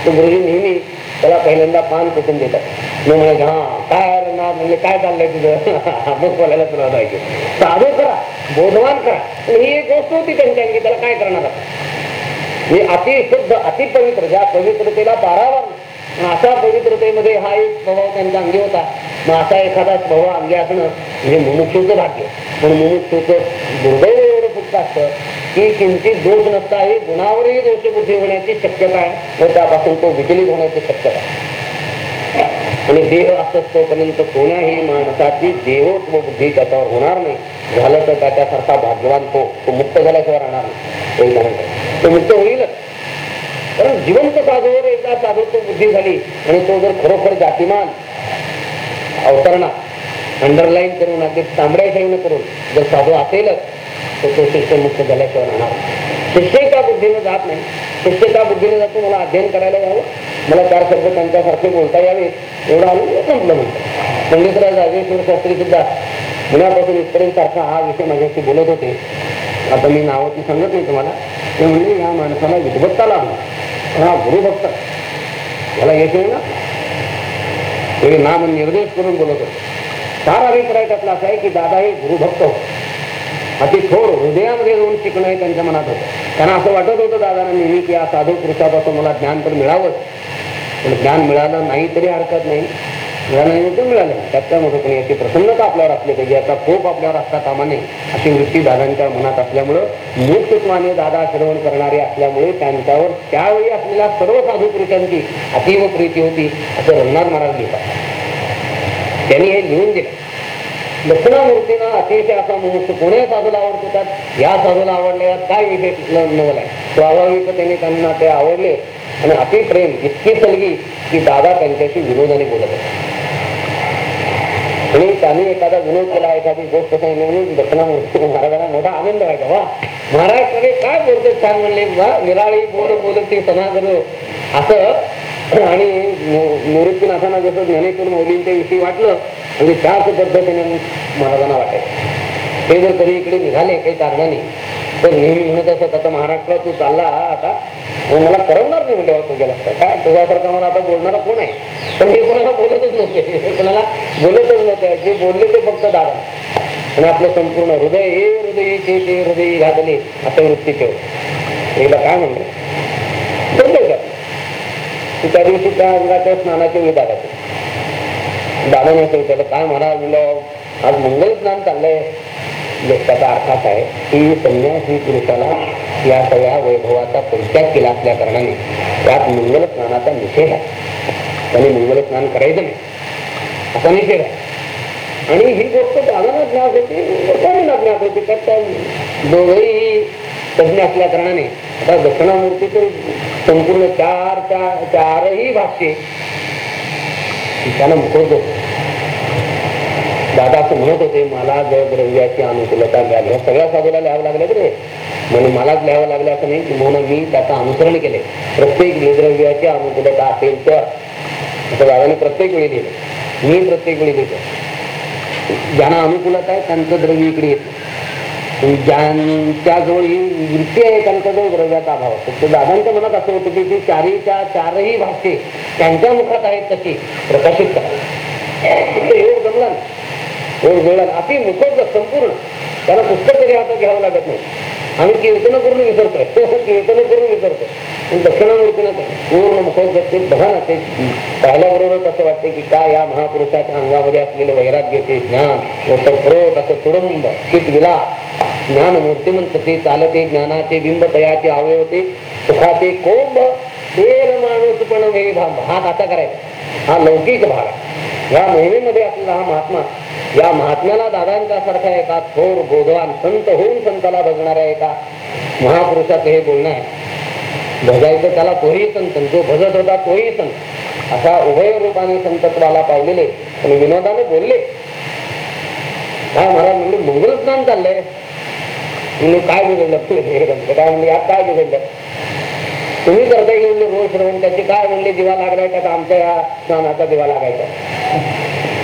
तो गुरुजी नेहमी त्याला पहिल्यांदा पान कुठून देतात. मी म्हणायचे हा काय रे म्हणजे काय चाललंय तुझं? मग बोलायला तुला जायचे साधू करा बोधवान करा. पण ही एक गोष्ट होती त्यांच्या त्याला काय करणार मी अति शुद्ध अति पवित्र ज्या पवित्रतेला पारावर असा पवित्रतेमध्ये हा एक स्वभाव त्यांच्या अंगी होता. मग असा एखादा स्वभाव अंगी असणं म्हणजे मुमुक्षूचं भाग्य. पण मुमुक्षूचं दुर्दैव एवढं फक्त असतं की किंचित दोष नसताही गुणावरही दोष बुद्धी होण्याची शक्यता आहे व त्यापासून तो विचलित होण्याची शक्यता आणि देह असत तोपर्यंत कोण्याही माणसाची देवत्व बुद्धी त्याच्यावर होणार नाही. झालं तर त्याच्यासारखा भाग्यवान तो तो मुक्त झाल्याशिवाय राहणार नाही. तो मुक्त होईलच. कारण जिवंत साधूवर एकदा साधूत्व बुद्धी झाली आणि तो जर खरोखर जातीमान अवतरणा अंडरलाईन करून अगदी तांबड्या शाहीनं करून जर साधू असेलच तर तो शिष्य मुक्त झाल्याशिवाय राहणार शिष्य एका बुद्धीने जात नाही. शिष्य त्या बुद्धीने जातो मला अध्ययन करायला यावं मला चार शब्द त्यांच्यासारखे बोलता यावेत एवढं आलं संपलं म्हणतो पंडितराज राजेश्वर शास्त्री सुद्धा पुण्यापासून इथपर्यंत सारखा हा विषय माझ्याशी बोलत होते. आता मी नावं ती सांगत नाही तुम्हाला. ते म्हणजे या माणसाला विद्वत्ता पण हा गुरुभक्त याला यश ना? हे नाम निर्देश करून बोलत होतो. चार अभिप्राय त्यातला असा आहे की दादा हे गुरुभक्त होते. अति थोर हृदयामध्ये जाऊन शिकणं हे त्यांच्या मनात होतं. त्यांना असं वाटत होतं दादांना नेहमी की या साधू पुरुषापासून मला ज्ञान तर मिळावंच. पण ज्ञान मिळालं नाही तरी हरकत नाही. मिळालं मिळाले तर मिळालं. याची प्रसन्नता आपल्यावर असली पाहिजे. याचा कोप आपल्यावर असता कामा नये अशी वृत्ती दादांच्या मनात असल्यामुळं मुक्तत्वाने दादा श्रवण करणारे असल्यामुळे त्यांच्यावर त्यावेळी असलेल्या सर्व साधू पुरुषांची अतीव प्रीती होती असं रंगनाथ महाराज लिहितात. त्यांनी हे लिहून दिलं. दक्षिणामूर्तीनं अतिशय असा मुहूर्त कोण्या साधूला आवडतो त्यात? या साधूला आवडल्या काय विशेष नवल आहे? स्वाभाविकतेने त्यांना ते आवडले. आणि अतिप्रेम इतकी सलगी की दादा त्यांच्याशी विनोदाने बोलत होते. आणि त्यांनी एखादा विनोद केला एखादी गोष्ट काही म्हणून दक्षिणामूर्ती महाराजांना मोठा आनंद व्हायचा. वा महाराज सगळे काय बोलते छान म्हणले? वा निराळी बोल बोलत ती समा असं आणि निवृत्तीनाथांना जसं ज्ञानेश्वर मौलींच्या विषयी वाटलं म्हणजे त्याच पद्धतीने महाराजांना वाटायचं. ते जर कधी इकडे निघाले काही कारणाने तर मी म्हणत असत आता महाराष्ट्रात तू चालला आता. मग मला करवणार नाही म्हणजे तू गेला काय? तुझ्यासारखा मला आता बोलणारा कोण आहे? पण हे कोणाला बोलतच नव्हते हे कोणाला बोलतच नव्हते जे बोलले ते फक्त दादा. आणि आपलं संपूर्ण हृदय हे हृदय ते ते हृदय घातले. असं वृत्ती ठेव. एकदा काय म्हणलं? बोलले का? की त्या दिवशी त्या अंगाच्या स्नानाच्या वेळी दादा दादा असं त्याला काय म्हणा म्हणलं आज मंगल स्नान चाललंय. त्याचा अर्थात आहे. की संन्यास ही पुरुषाला या सगळ्या वैभवाचा परित्याग केला असल्या कारणाने त्यात मंगल स्नानाचा निषेध आहे. त्याने मंगल स्नान करायचं नाही. असा निषेध आहे. आणि ही गोष्ट दादांना ज्ञात होती लोकांना ज्ञात होती तर त्या दोघंही तज्ञ असल्या कारणाने आता दक्षिणामूर्तीचे संपूर्ण चार चार चारही भाष्ये त्याला मुखवतो दादा असं म्हणत होते मला जर द्रव्याची अनुकूलता मिळाली. ह्या सगळ्या साधूला लिहावं लागले रे म्हणून मलाच लिहावं लागलं असं नाही म्हणून मी त्याचं अनुसरण केले. प्रत्येक निद्रव्याची अनुकूलता असेल तर असं दादाने प्रत्येक वेळी लिहिलं. मी प्रत्येक वेळी लिहितो. ज्यांना अनुकूलता आहे त्यांचं द्रव्य इकडे येतं. ज्यांच्याजवळ ही वृत्ती आहे त्यांच्याजवळ द्रव्याचा अभाव फक्त दादांच्या मनात असं होतं की ती चारीच्या चारही भाषे त्यांच्या मुखात आहेत तशी प्रकाशित करा. हे जमलं जमला गोड जुळला अति मुखोद्ध संपूर्ण. त्याला पुस्तक तरी हातात घ्यावं लागत नाही. आम्ही कीर्तन करून विसरतोय. कीर्तन करून विसरतोय. पण दक्षिणामूर्तीनं पूर्ण मुखोद्ध ते बघा ना ते. पाहिल्याबरोबरच असं वाटते की काय या महापुरुषाच्या अंगामध्ये असलेलं वैराग्य ते ज्ञान क्रोध असं तुडुंब चित विला ज्ञान मूर्तिमंत ते चालते ज्ञानाचे बिंब तयाचे अवयवते सुखाचे कोंब तेल माणूस पण हे भाग आता करायचा. हा लौकिक भाग आहे. या मोहिमेमध्ये असलेला हा महात्मा या महात्म्याला दादांच्या सारखा एका थोर बोधवान संत होऊन संताला भजणाऱ्या एका महापुरुषाचं हे बोलणं आहे. भजायचं त्याला तोही संत जो भजत होता तोही संत. असा उभय रूपाने संतत्वाला पावलेले आणि विनोदाने बोलले. काय महाराज म्हणजे मंगल स्नान चाललंय. म्हणजे काय बिघडलं? काय म्हणजे यात काय बिघडलं? तुम्ही करता येऊन रोज हो, श्रवण त्याचे काय म्हणले दिवा लागलाय का आमच्या या स्नानाचा दिवा लागायचा.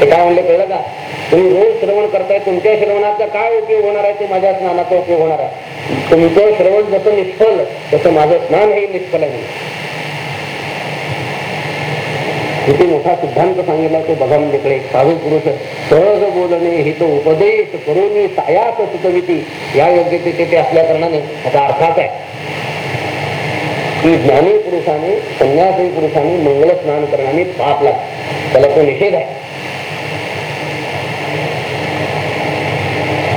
ते काय म्हणले कळलं का? तुम्ही रोज श्रवण करताय तुमच्या श्रवणाचा काय उपयोग होणार आहे? ते माझ्या स्नानाचा उपयोग होणार आहे. तुमचं श्रवण जसं निष्फल तसं माझं स्नान हे निष्फल आहे. किती मोठा सिद्धांत सांगितला तो बघा म्हणजे इकडे साधू पुरुष सहज बोलणे हे तो उपदेश करून सायास सुतविती या योग्यतेचे ते असल्या कारणाने आता अर्थात आहे. की ज्ञानी पुरुषाने संन्यासी पुरुषाने मंगल स्नान करण्याने पाप लागतो त्याला तो निषेध आहे.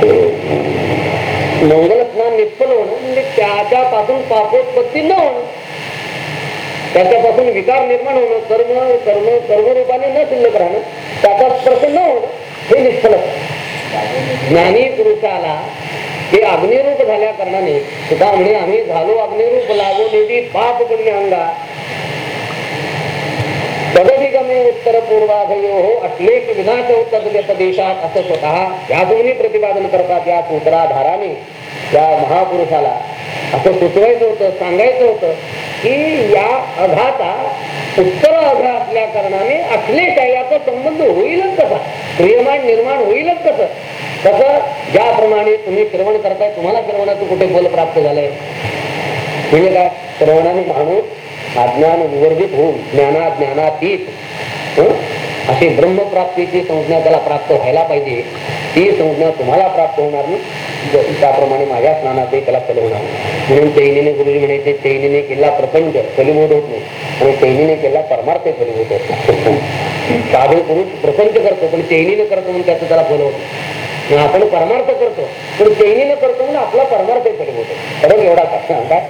हो. मंगल स्नान निष्फल होणं म्हणजे त्याच्यापासून पापोत्पत्ती न होणं. त्याच्यापासून विकार निर्माण होणं कर्म कर्म कर्मरूपाने न शिल्लक राहणं त्याचा स्पर्श न होणं हे निष्फल ज्ञानी पुरुषाला हे अग्निरूप झाल्या कारणाने सुद्धा म्हणे आम्ही झालो अग्निरूप लागो निधी पाप पुण्य अंगा तदधिगमे उत्तर पूर्वाधयो हो अश्लेष विनाश तद्गत देशात असं स्वतः या दोन्ही प्रतिपादन करतात या सूत्राधाराने. या महापुरुषाला. असं सुचवायचं होतं सांगायचं होतं की या अघाता उत्तर अघ असल्या कारणाने अश्लेष आहे याचा संबंध होईलच कसा क्रियमान निर्माण होईलच कसं तसं ज्याप्रमाणे तुम्ही श्रवण करताय तुम्हाला श्रवणाचं कुठे बल प्राप्त झालंय? म्हणजे काय? श्रवणाने माणूस अज्ञान विवर्जित होऊन ज्ञाना ज्ञानातीत हं? अशी ब्रह्मप्राप्तीची संज्ञा त्याला प्राप्त व्हायला पाहिजे. ती संज्ञा तुम्हाला प्राप्त होणार नाही. त्याप्रमाणे माझ्या स्नानाचे त्याला फल होणार म्हणून चैनीने गुरुजी म्हणायचे चैनीने केला प्रपंच फलीभूत होत नाही. आणि चैनीने केला परमार्थ फलीभूत होत नाही. साधू पुरुष प्रपंच करतो पण चैनीने करतो म्हणून त्याचं त्याला फल होत नाही. आपण परमार्थ करतो पण चैनीने करतो म्हणून आपला परमार्थ फलीभूत होतो खरंच एवढा काय